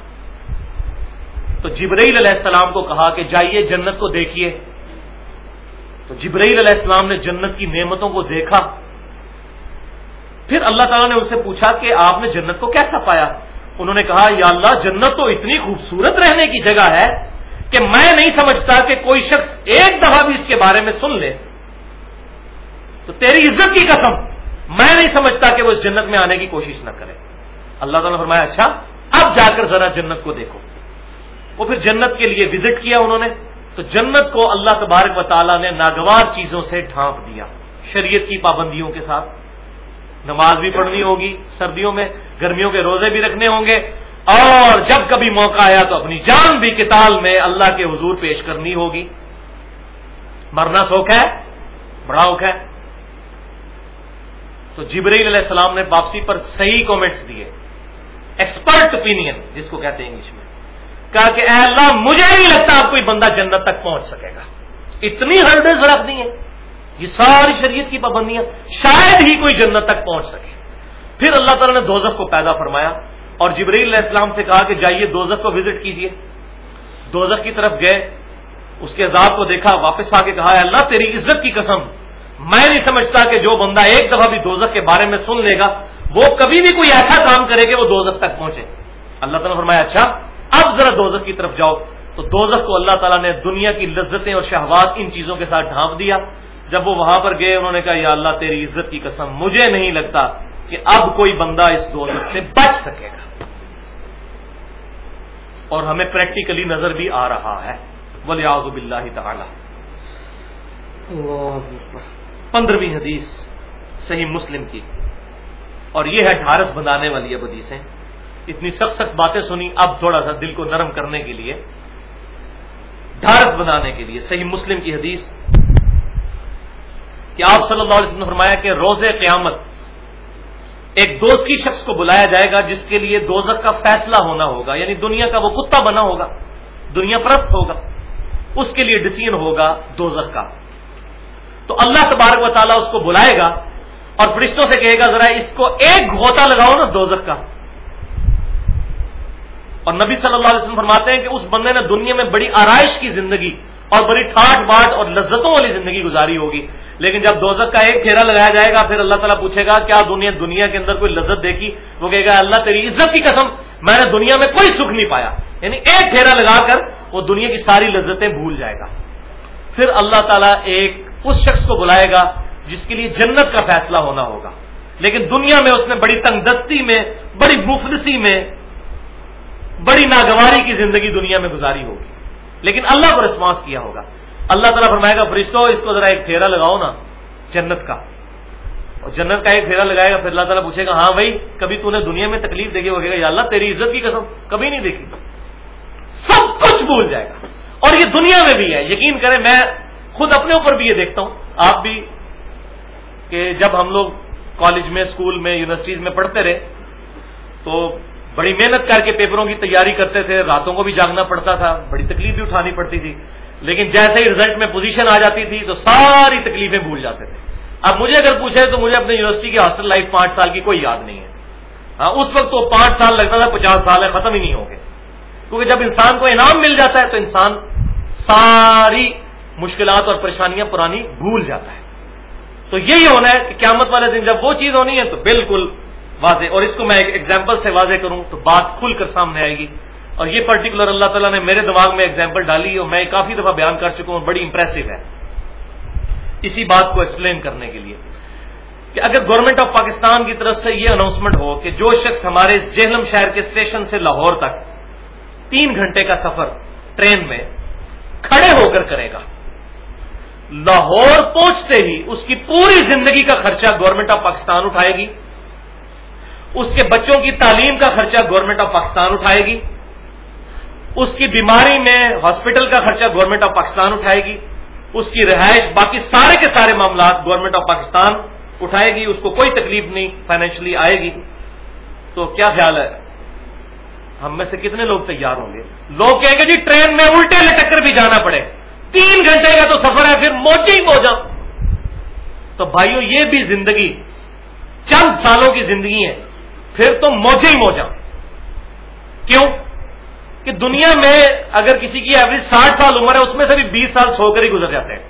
تو جبرائیل علیہ السلام کو کہا کہ جائیے جنت کو دیکھیے۔ تو جبرائیل علیہ السلام نے جنت کی نعمتوں کو دیکھا۔ پھر اللہ تعالیٰ نے ان سے پوچھا کہ آپ نے جنت کو کیسا پایا؟ انہوں نے کہا، یا اللہ، جنت تو اتنی خوبصورت رہنے کی جگہ ہے کہ میں نہیں سمجھتا کہ کوئی شخص ایک دفعہ بھی اس کے بارے میں سن لے، تو تیری عزت کی قسم، میں نہیں سمجھتا کہ وہ اس جنت میں آنے کی کوشش نہ کرے۔ اللہ تعالیٰ نے فرمایا اچھا اب جا کر ذرا جنت کو دیکھو۔ وہ پھر جنت کے لیے وزٹ کیا انہوں نے، تو جنت کو اللہ تبارک و تعالیٰ نے ناگوار چیزوں سے ڈھانپ دیا۔ شریعت کی پابندیوں کے ساتھ۔ نماز بھی پڑھنی ہوگی، سردیوں میں، گرمیوں کے روزے بھی رکھنے ہوں گے۔ اور جب کبھی موقع آیا تو اپنی جان بھی کتال میں اللہ کے حضور پیش کرنی ہوگی۔ مرنا سوکھ ہے، بڑا اوکھ ہے۔ تو جبریل علیہ السلام نے واپسی پر صحیح کامنٹس دیے۔ ایکسپرٹ اوپینین جس کو کہتے ہیں انگلش میں۔ کہا کہ اے اللہ، مجھے نہیں لگتا آپ کوئی بندہ جنت تک پہنچ سکے گا۔ اتنی ہرڈز رکھ دی ہیں۔ یہ ساری شریعت کی پابندیاں، شاید ہی کوئی جنت تک پہنچ سکے۔ پھر اللہ تعالیٰ نے دوزخ کو پیدا فرمایا۔ اور جبریل علیہ السلام سے کہا کہ جائیے دوزخ کو وزٹ کیجیے۔ دوزخ کی طرف گئے، اس کے عذاب کو دیکھا، واپس آ کے کہا ہے اللہ، تیری عزت کی قسم، میں نہیں سمجھتا کہ جو بندہ ایک دفعہ بھی دوزخ کے بارے میں سن لے گا، وہ کبھی بھی کوئی ایسا کام کرے کہ وہ دوزخ تک پہنچے۔ اللہ تعالیٰ نے فرمایا اچھا اب ذرا دوزخ کی طرف جاؤ۔ تو دوزخ کو اللہ تعالیٰ نے دنیا کی لذتیں اور شہوات ان چیزوں کے ساتھ ڈھانپ دیا۔ جب وہ وہاں پر گئے، انہوں نے کہا، یا اللہ، تیری عزت کی قسم، مجھے نہیں لگتا کہ اب کوئی بندہ اس دوزخ سے بچ سکے گا۔ اور ہمیں پریکٹیکلی نظر بھی آ رہا ہے۔ ولی آزب اللہ تعالی پندرہویں حدیث صحیح مسلم کی۔ اور یہ ہے ڈھارس بنانے والی اب حدیثیں۔ اتنی سخت سخت باتیں سنی اب تھوڑا سا دل کو نرم کرنے کے لیے۔ ڈھارس بنانے کے لیے صحیح مسلم کی حدیث۔ کہ آپ صلی اللہ علیہ وسلم نے فرمایا کہ روز قیامت ایک دوست کی شخص کو بلایا جائے گا جس کے لیے دوزخ کا فیصلہ ہونا ہوگا یعنی دنیا کا وہ کتا بنا ہوگا، دنیا پرست ہوگا، اس کے لیے ڈسیزن ہوگا دوزخ کا۔ تو اللہ تبارک و تعالیٰ اس کو بلائے گا اور فرشتوں سے کہے گا، ذرا اس کو ایک گھوتا لگاؤ نا دوزخ کا۔ اور نبی صلی اللہ علیہ وسلم فرماتے ہیں کہ اس بندے نے دنیا میں بڑی آرائش کی زندگی اور بڑی ٹھاٹ باٹ اور لذتوں والی زندگی گزاری ہوگی۔ لیکن جب دوزک کا ایک پھیرا لگایا جائے گا، پھر اللہ تعالیٰ پوچھے گا، کیا دنیا دنیا کے اندر کوئی لذت دیکھی؟ وہ کہے گا، اللہ تیری عزت کی قسم، میں نے دنیا میں کوئی سکھ نہیں پایا۔ یعنی ایک پھیرا لگا کر وہ دنیا کی ساری لذتیں بھول جائے گا۔ پھر اللہ تعالیٰ ایک اس شخص کو بلائے گا جس کے لیے جنت کا فیصلہ ہونا ہوگا۔ لیکن دنیا میں اس نے بڑی تنگ دستی میں، بڑی مفلسی میں، بڑی ناگواری کی زندگی دنیا میں گزاری ہوگی۔ لیکن اللہ کو رسپانس کیا ہوگا۔ اللہ تعالیٰ فرمائے گا فرشتوں اس کو ذرا ایک پھیرا لگاؤ نا، جنت کا۔ اور جنت کا ایک پھیرا لگائے گا، پھر اللہ تعالیٰ پوچھے گا ہاں بھائی، کبھی تو نے دنیا میں تکلیف دیکھی؟ ہوگی یا اللہ، تیری عزت کی قسم، کبھی نہیں دیکھی۔ سب کچھ بھول جائے گا۔ اور یہ دنیا میں بھی ہے۔ یقین کریں، میں خود اپنے اوپر بھی یہ دیکھتا ہوں۔ آپ بھی کہ جب ہم لوگ کالج میں اسکول میں، یونیورسٹیز میں پڑھتے رہے، تو بڑی محنت کر کے پیپروں کی تیاری کرتے تھے، راتوں کو بھی جاگنا پڑتا تھا، بڑی تکلیف بھی اٹھانی پڑتی تھی۔ لیکن جیسے ہی رزلٹ میں پوزیشن آ جاتی تھی تو ساری تکلیفیں بھول جاتے تھے۔ اب مجھے اگر پوچھے تو مجھے اپنے یونیورسٹی کی ہاسٹل لائف پانچ سال کی کوئی یاد نہیں ہے۔ ہاں اس وقت تو پانچ سال لگتا تھا، پچاس سال ہے، ختم ہی نہیں ہو گئے کیونکہ جب انسان کو انعام مل جاتا ہے تو انسان ساری مشکلات اور پریشانیاں پرانی بھول جاتا ہے۔ تو یہی ہونا ہے کہ قیامت والے دن جب وہ چیز ہونی ہے تو بالکل واضح، اور اس کو میں ایک ایگزامپل سے واضح کروں تو بات کھل کر سامنے آئے گی۔ اور یہ پرٹیکولر اللہ تعالیٰ نے میرے دماغ میں ایگزامپل ڈالی اور میں کافی دفعہ بیان کر چکا ہوں، بڑی امپریسو ہے۔ اسی بات کو ایکسپلین کرنے کے لیے کہ اگر گورنمنٹ آف پاکستان کی طرف سے یہ اناؤنسمنٹ ہو کہ جو شخص ہمارے جہلم شہر کے اسٹیشن سے لاہور تک تین گھنٹے کا سفر ٹرین میں کھڑے ہو کر کرے گا، لاہور پہنچتے ہی اس کی پوری زندگی کا خرچہ گورنمنٹ آف پاکستان اٹھائے گی، اس کے بچوں کی تعلیم کا خرچہ گورنمنٹ آف پاکستان اٹھائے گی۔ اس کی بیماری میں ہاسپٹل کا خرچہ گورنمنٹ آف پاکستان اٹھائے گی، اس کی رہائش باقی سارے کے سارے معاملات گورنمنٹ آف پاکستان اٹھائے گی، اس کو کوئی تکلیف نہیں فائنینشلی آئے گی۔ تو کیا خیال ہے؟ ہم میں سے کتنے لوگ تیار ہوں گے؟ لوگ کہیں گے جی ٹرین میں الٹے لٹک کر بھی جانا پڑے۔ تین گھنٹے کا تو سفر ہے، پھر موچے ہی موجا تو بھائیو، یہ بھی زندگی، چند سالوں کی زندگی ہے، پھر تو موجے ہی موجا کیوں؟ کہ دنیا میں اگر کسی کی ایوریج ساٹھ سال عمر ہے، اس میں سے بھی بیس سال سو کر ہی گزر جاتے ہیں۔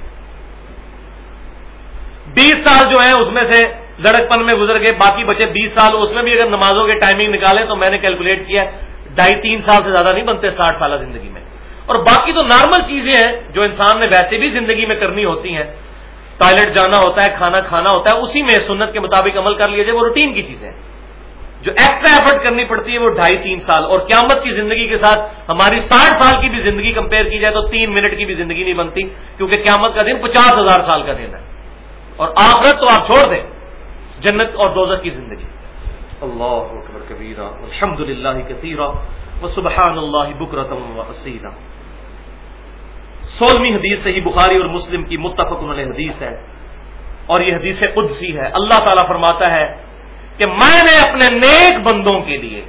بیس سال جو ہے اس میں سے لڑک پن میں گزر گئے، باقی بچے بیس سال، اس میں بھی اگر نمازوں کے ٹائمنگ نکالیں تو میں نے کیلکولیٹ کیا ڈھائی تین سال سے زیادہ نہیں بنتے ساٹھ سالہ زندگی میں۔ اور باقی تو نارمل چیزیں ہیں جو انسان نے ویسے بھی زندگی میں کرنی ہوتی ہیں۔ ٹوائلٹ جانا ہوتا ہے، کھانا کھانا ہوتا ہے، اسی میں سنت کے مطابق عمل کر لیا جائے وہ روٹین کی چیزیں جو ایکسٹرا ایفرٹ کرنی پڑتی ہے وہ ڈھائی تین سال، اور قیامت کی زندگی کے ساتھ ہماری ساٹھ سال کی بھی زندگی کمپیئر کی جائے تو تین منٹ کی بھی زندگی نہیں بنتی، کیونکہ قیامت کا دن پچاس ہزار سال کا دن ہے۔ اور آخرت تو آپ چھوڑ دیں، جنت اور دوزر کی زندگی۔ اللہ کبیرہ الحمد للہ کثیرہ، و سبحان اللہ بکرتم و اسیرہ۔ سولہویں حدیث سے ہی بخاری اور مسلم کی متفق انہوں نے حدیث ہے، اور یہ حدیث قدسی ہے۔ اللہ تعالیٰ فرماتا ہے کہ میں نے اپنے نیک بندوں کے لیے،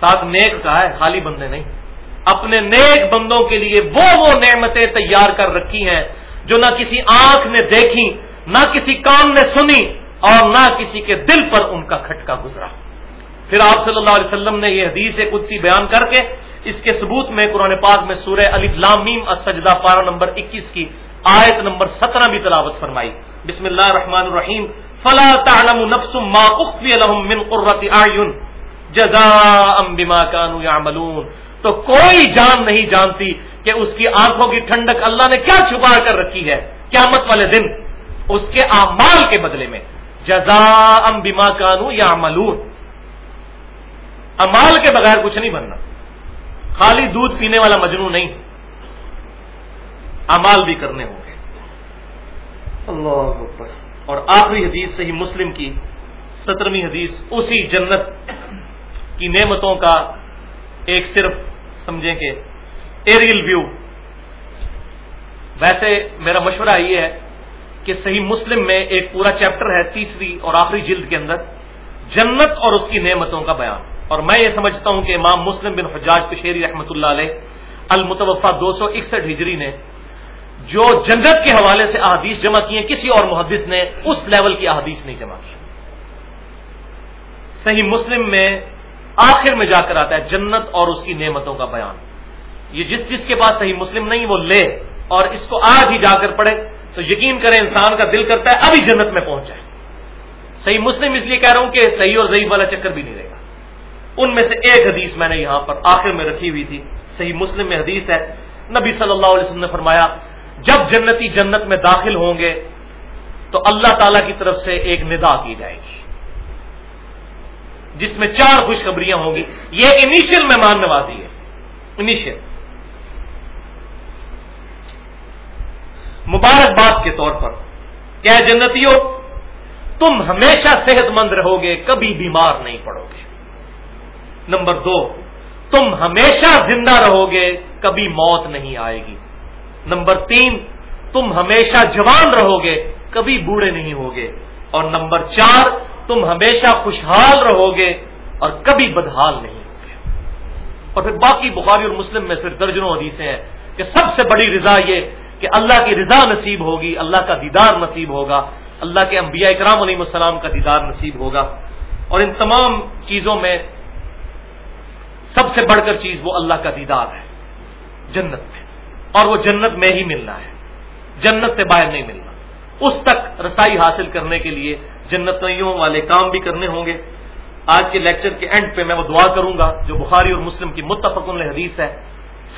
ساتھ نیک کہا ہے، خالی بندے نہیں، اپنے نیک بندوں کے لیے وہ وہ نعمتیں تیار کر رکھی ہیں جو نہ کسی آنکھ نے دیکھی، نہ کسی کام نے سنی اور نہ کسی کے دل پر ان کا کھٹکا گزرا۔ پھر آپ صلی اللہ علیہ وسلم نے یہ حدیث قدسی بیان کر کے اس کے ثبوت میں قرآن پاک میں سورہ علی لامیم السجدہ پارہ نمبر اکیس کی آیت نمبر سترہ بھی تلاوت فرمائی۔ بسم اللہ الرحمن الرحیم۔ فلا تعلم نفس ما لهم من قرة اعين جزاء بما كانوا يعملون۔ تو کوئی جان نہیں جانتی کہ اس کی آنکھوں کی ٹھنڈک اللہ نے کیا چھپا کر رکھی ہے۔ قیامت والے دن اس کے اعمال کے بدلے میں۔ جزا ام بیما کانو یا ملون امال کے بغیر کچھ نہیں بننا۔ خالی دودھ پینے والا مجنو نہیں۔ امال بھی کرنے ہوں گے۔ اللہ اور آخری حدیث صحیح مسلم کی سترویں حدیث اسی جنت کی نعمتوں کا ایک صرف سمجھیں کہ ایریل ویو ویسے میرا مشورہ یہ ہے کہ صحیح مسلم میں ایک پورا چیپٹر ہے تیسری اور آخری جلد کے اندر جنت اور اس کی نعمتوں کا بیان۔ اور میں یہ سمجھتا ہوں کہ امام مسلم بن حجاج پشیری رحمۃ اللہ علیہ المتوفا دو سو اکسٹھ ہجری نے جو جنت کے حوالے سے احادیث جمع کی ہیں کسی اور محدث نے اس لیول کی احادیث نہیں جمع کی۔ صحیح مسلم میں آخر میں جا کر آتا ہے جنت اور اس کی نعمتوں کا بیان۔ یہ جس جس کے پاس صحیح مسلم نہیں، وہ لے اور اس کو آج ہی جا کر پڑھے تو یقین کریں انسان کا دل کرتا ہے ابھی جنت میں پہنچ جائے۔ صحیح مسلم اس لیے کہہ رہا ہوں کہ صحیح اور ضعیف والا چکر بھی نہیں رہے گا۔ ان میں سے ایک حدیث میں نے یہاں پر آخر میں رکھی ہوئی تھی۔ صحیح مسلم میں حدیث ہے۔ نبی صلی اللہ علیہ وسلم نے فرمایا جب جنتی جنت میں داخل ہوں گے تو اللہ تعالی کی طرف سے ایک ندا کی جائے گی۔ جس میں چار خوشخبریاں ہوں گی۔ یہ انیشیل مہمان نوازی ہے۔ انیشیل۔ مبارکباد کے طور پر کیا جنتیوں، تم ہمیشہ صحت مند رہو گے کبھی بیمار نہیں پڑو گے نمبر دو، تم ہمیشہ زندہ رہو گے کبھی موت نہیں آئے گی۔ نمبر تین، تم ہمیشہ جوان رہو گے، کبھی بوڑھے نہیں ہوگے اور نمبر چار، تم ہمیشہ خوشحال رہو گے اور کبھی بدحال نہیں ہوگے اور پھر باقی بخاری اور مسلم میں پھر درجنوں حدیثیں ہیں کہ سب سے بڑی رضا یہ کہ اللہ کی رضا نصیب ہوگی، اللہ کا دیدار نصیب ہوگا، اللہ کے انبیاء اکرام علیہ السلام کا دیدار نصیب ہوگا۔ اور ان تمام چیزوں میں سب سے بڑھ کر چیز وہ اللہ کا دیدار ہے، جنت میں۔ اور وہ جنت میں ہی ملنا ہے۔ جنت سے باہر نہیں ملنا۔ اس تک رسائی حاصل کرنے کے لیے جنتوں والے کام بھی کرنے ہوں گے۔ آج کے لیکچر کے اینڈ پہ میں وہ دعا کروں گا، جو بخاری اور مسلم کی متفق حدیث ہے۔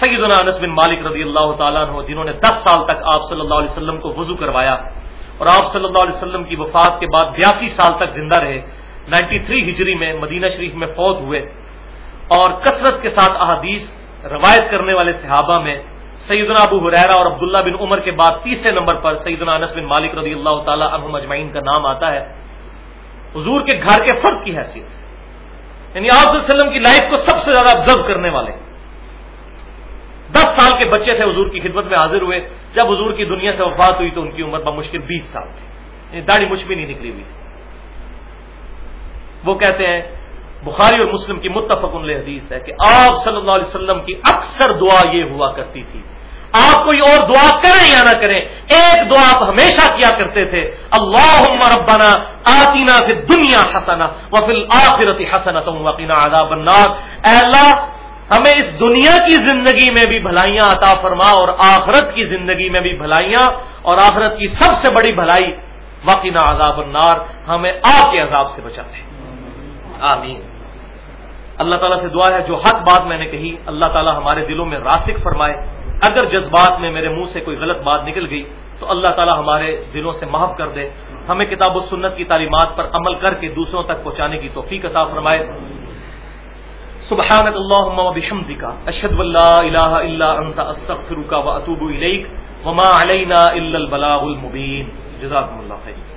سیدنا انس بن مالک رضی اللہ تعالیٰ عنہ، جنہوں نے دس سال تک آپ صلی اللہ علیہ وسلم کو وضو کروایا اور آپ صلی اللہ علیہ وسلم کی وفات کے بعد بیاسی سال تک زندہ رہے نائنٹی تھری ہجری میں مدینہ شریف میں فوت ہوئے۔ اور کثرت کے ساتھ احادیث روایت کرنے والے صحابہ میں سیدنا ابو حریرا اور عبداللہ بن عمر کے بعد تیسرے نمبر پر سیدنا انس بن مالک رضی اللہ تعالیٰ عنہ مجمعین کا نام آتا ہے۔ حضور کے گھر کے فرد کی حیثیت۔ یعنی آپ وسلم کی لائف کو سب سے زیادہ آبزرو کرنے والے۔ دس سال کے بچے تھے، حضور کی خدمت میں حاضر ہوئے۔ جب حضور کی دنیا سے وفات ہوئی تو ان کی عمر بمشکل بیس سال تھی۔ یعنی داڑھی مچھ بھی نہیں نکلی ہوئی۔ تھی وہ کہتے ہیں، بخاری اور مسلم کی متفق حدیث ہے کہ آپ صلی اللہ علیہ وسلم کی اکثر دعا یہ ہوا کرتی تھی۔ آپ کوئی اور دعا کریں یا نہ کریں، ایک دعا آپ ہمیشہ کیا کرتے تھے اللہ ربنا آتینا فی دنیا حسنا وفی الآخرت حسنت وقینا عذاب النار۔ اے اللہ، ہمیں اس دنیا کی زندگی میں بھی بھلائیاں عطا فرما اور آخرت کی زندگی میں بھی بھلائیاں اور آخرت کی سب سے بڑی بھلائی وقینا عذاب النار۔ ہمیں آپ کے عذاب سے بچاتے آمین۔ اللہ تعالیٰ سے دعا ہے، جو حق بات میں نے کہی، اللہ تعالیٰ ہمارے دلوں میں راسک فرمائے۔ اگر جذبات میں میرے منہ سے کوئی غلط بات نکل گئی تو اللہ تعالیٰ ہمارے دلوں سے محف کر دے۔ ہمیں کتاب و سنت کی تعلیمات پر عمل کر کے دوسروں تک پہنچانے کی توفیق عطا فرمائے۔ سبحانك اللهم وبحمدك اشهد ان لا اله الا انت استغفرك واتوب اليك وما علينا الا البلاغ المبين جزاكم الله خير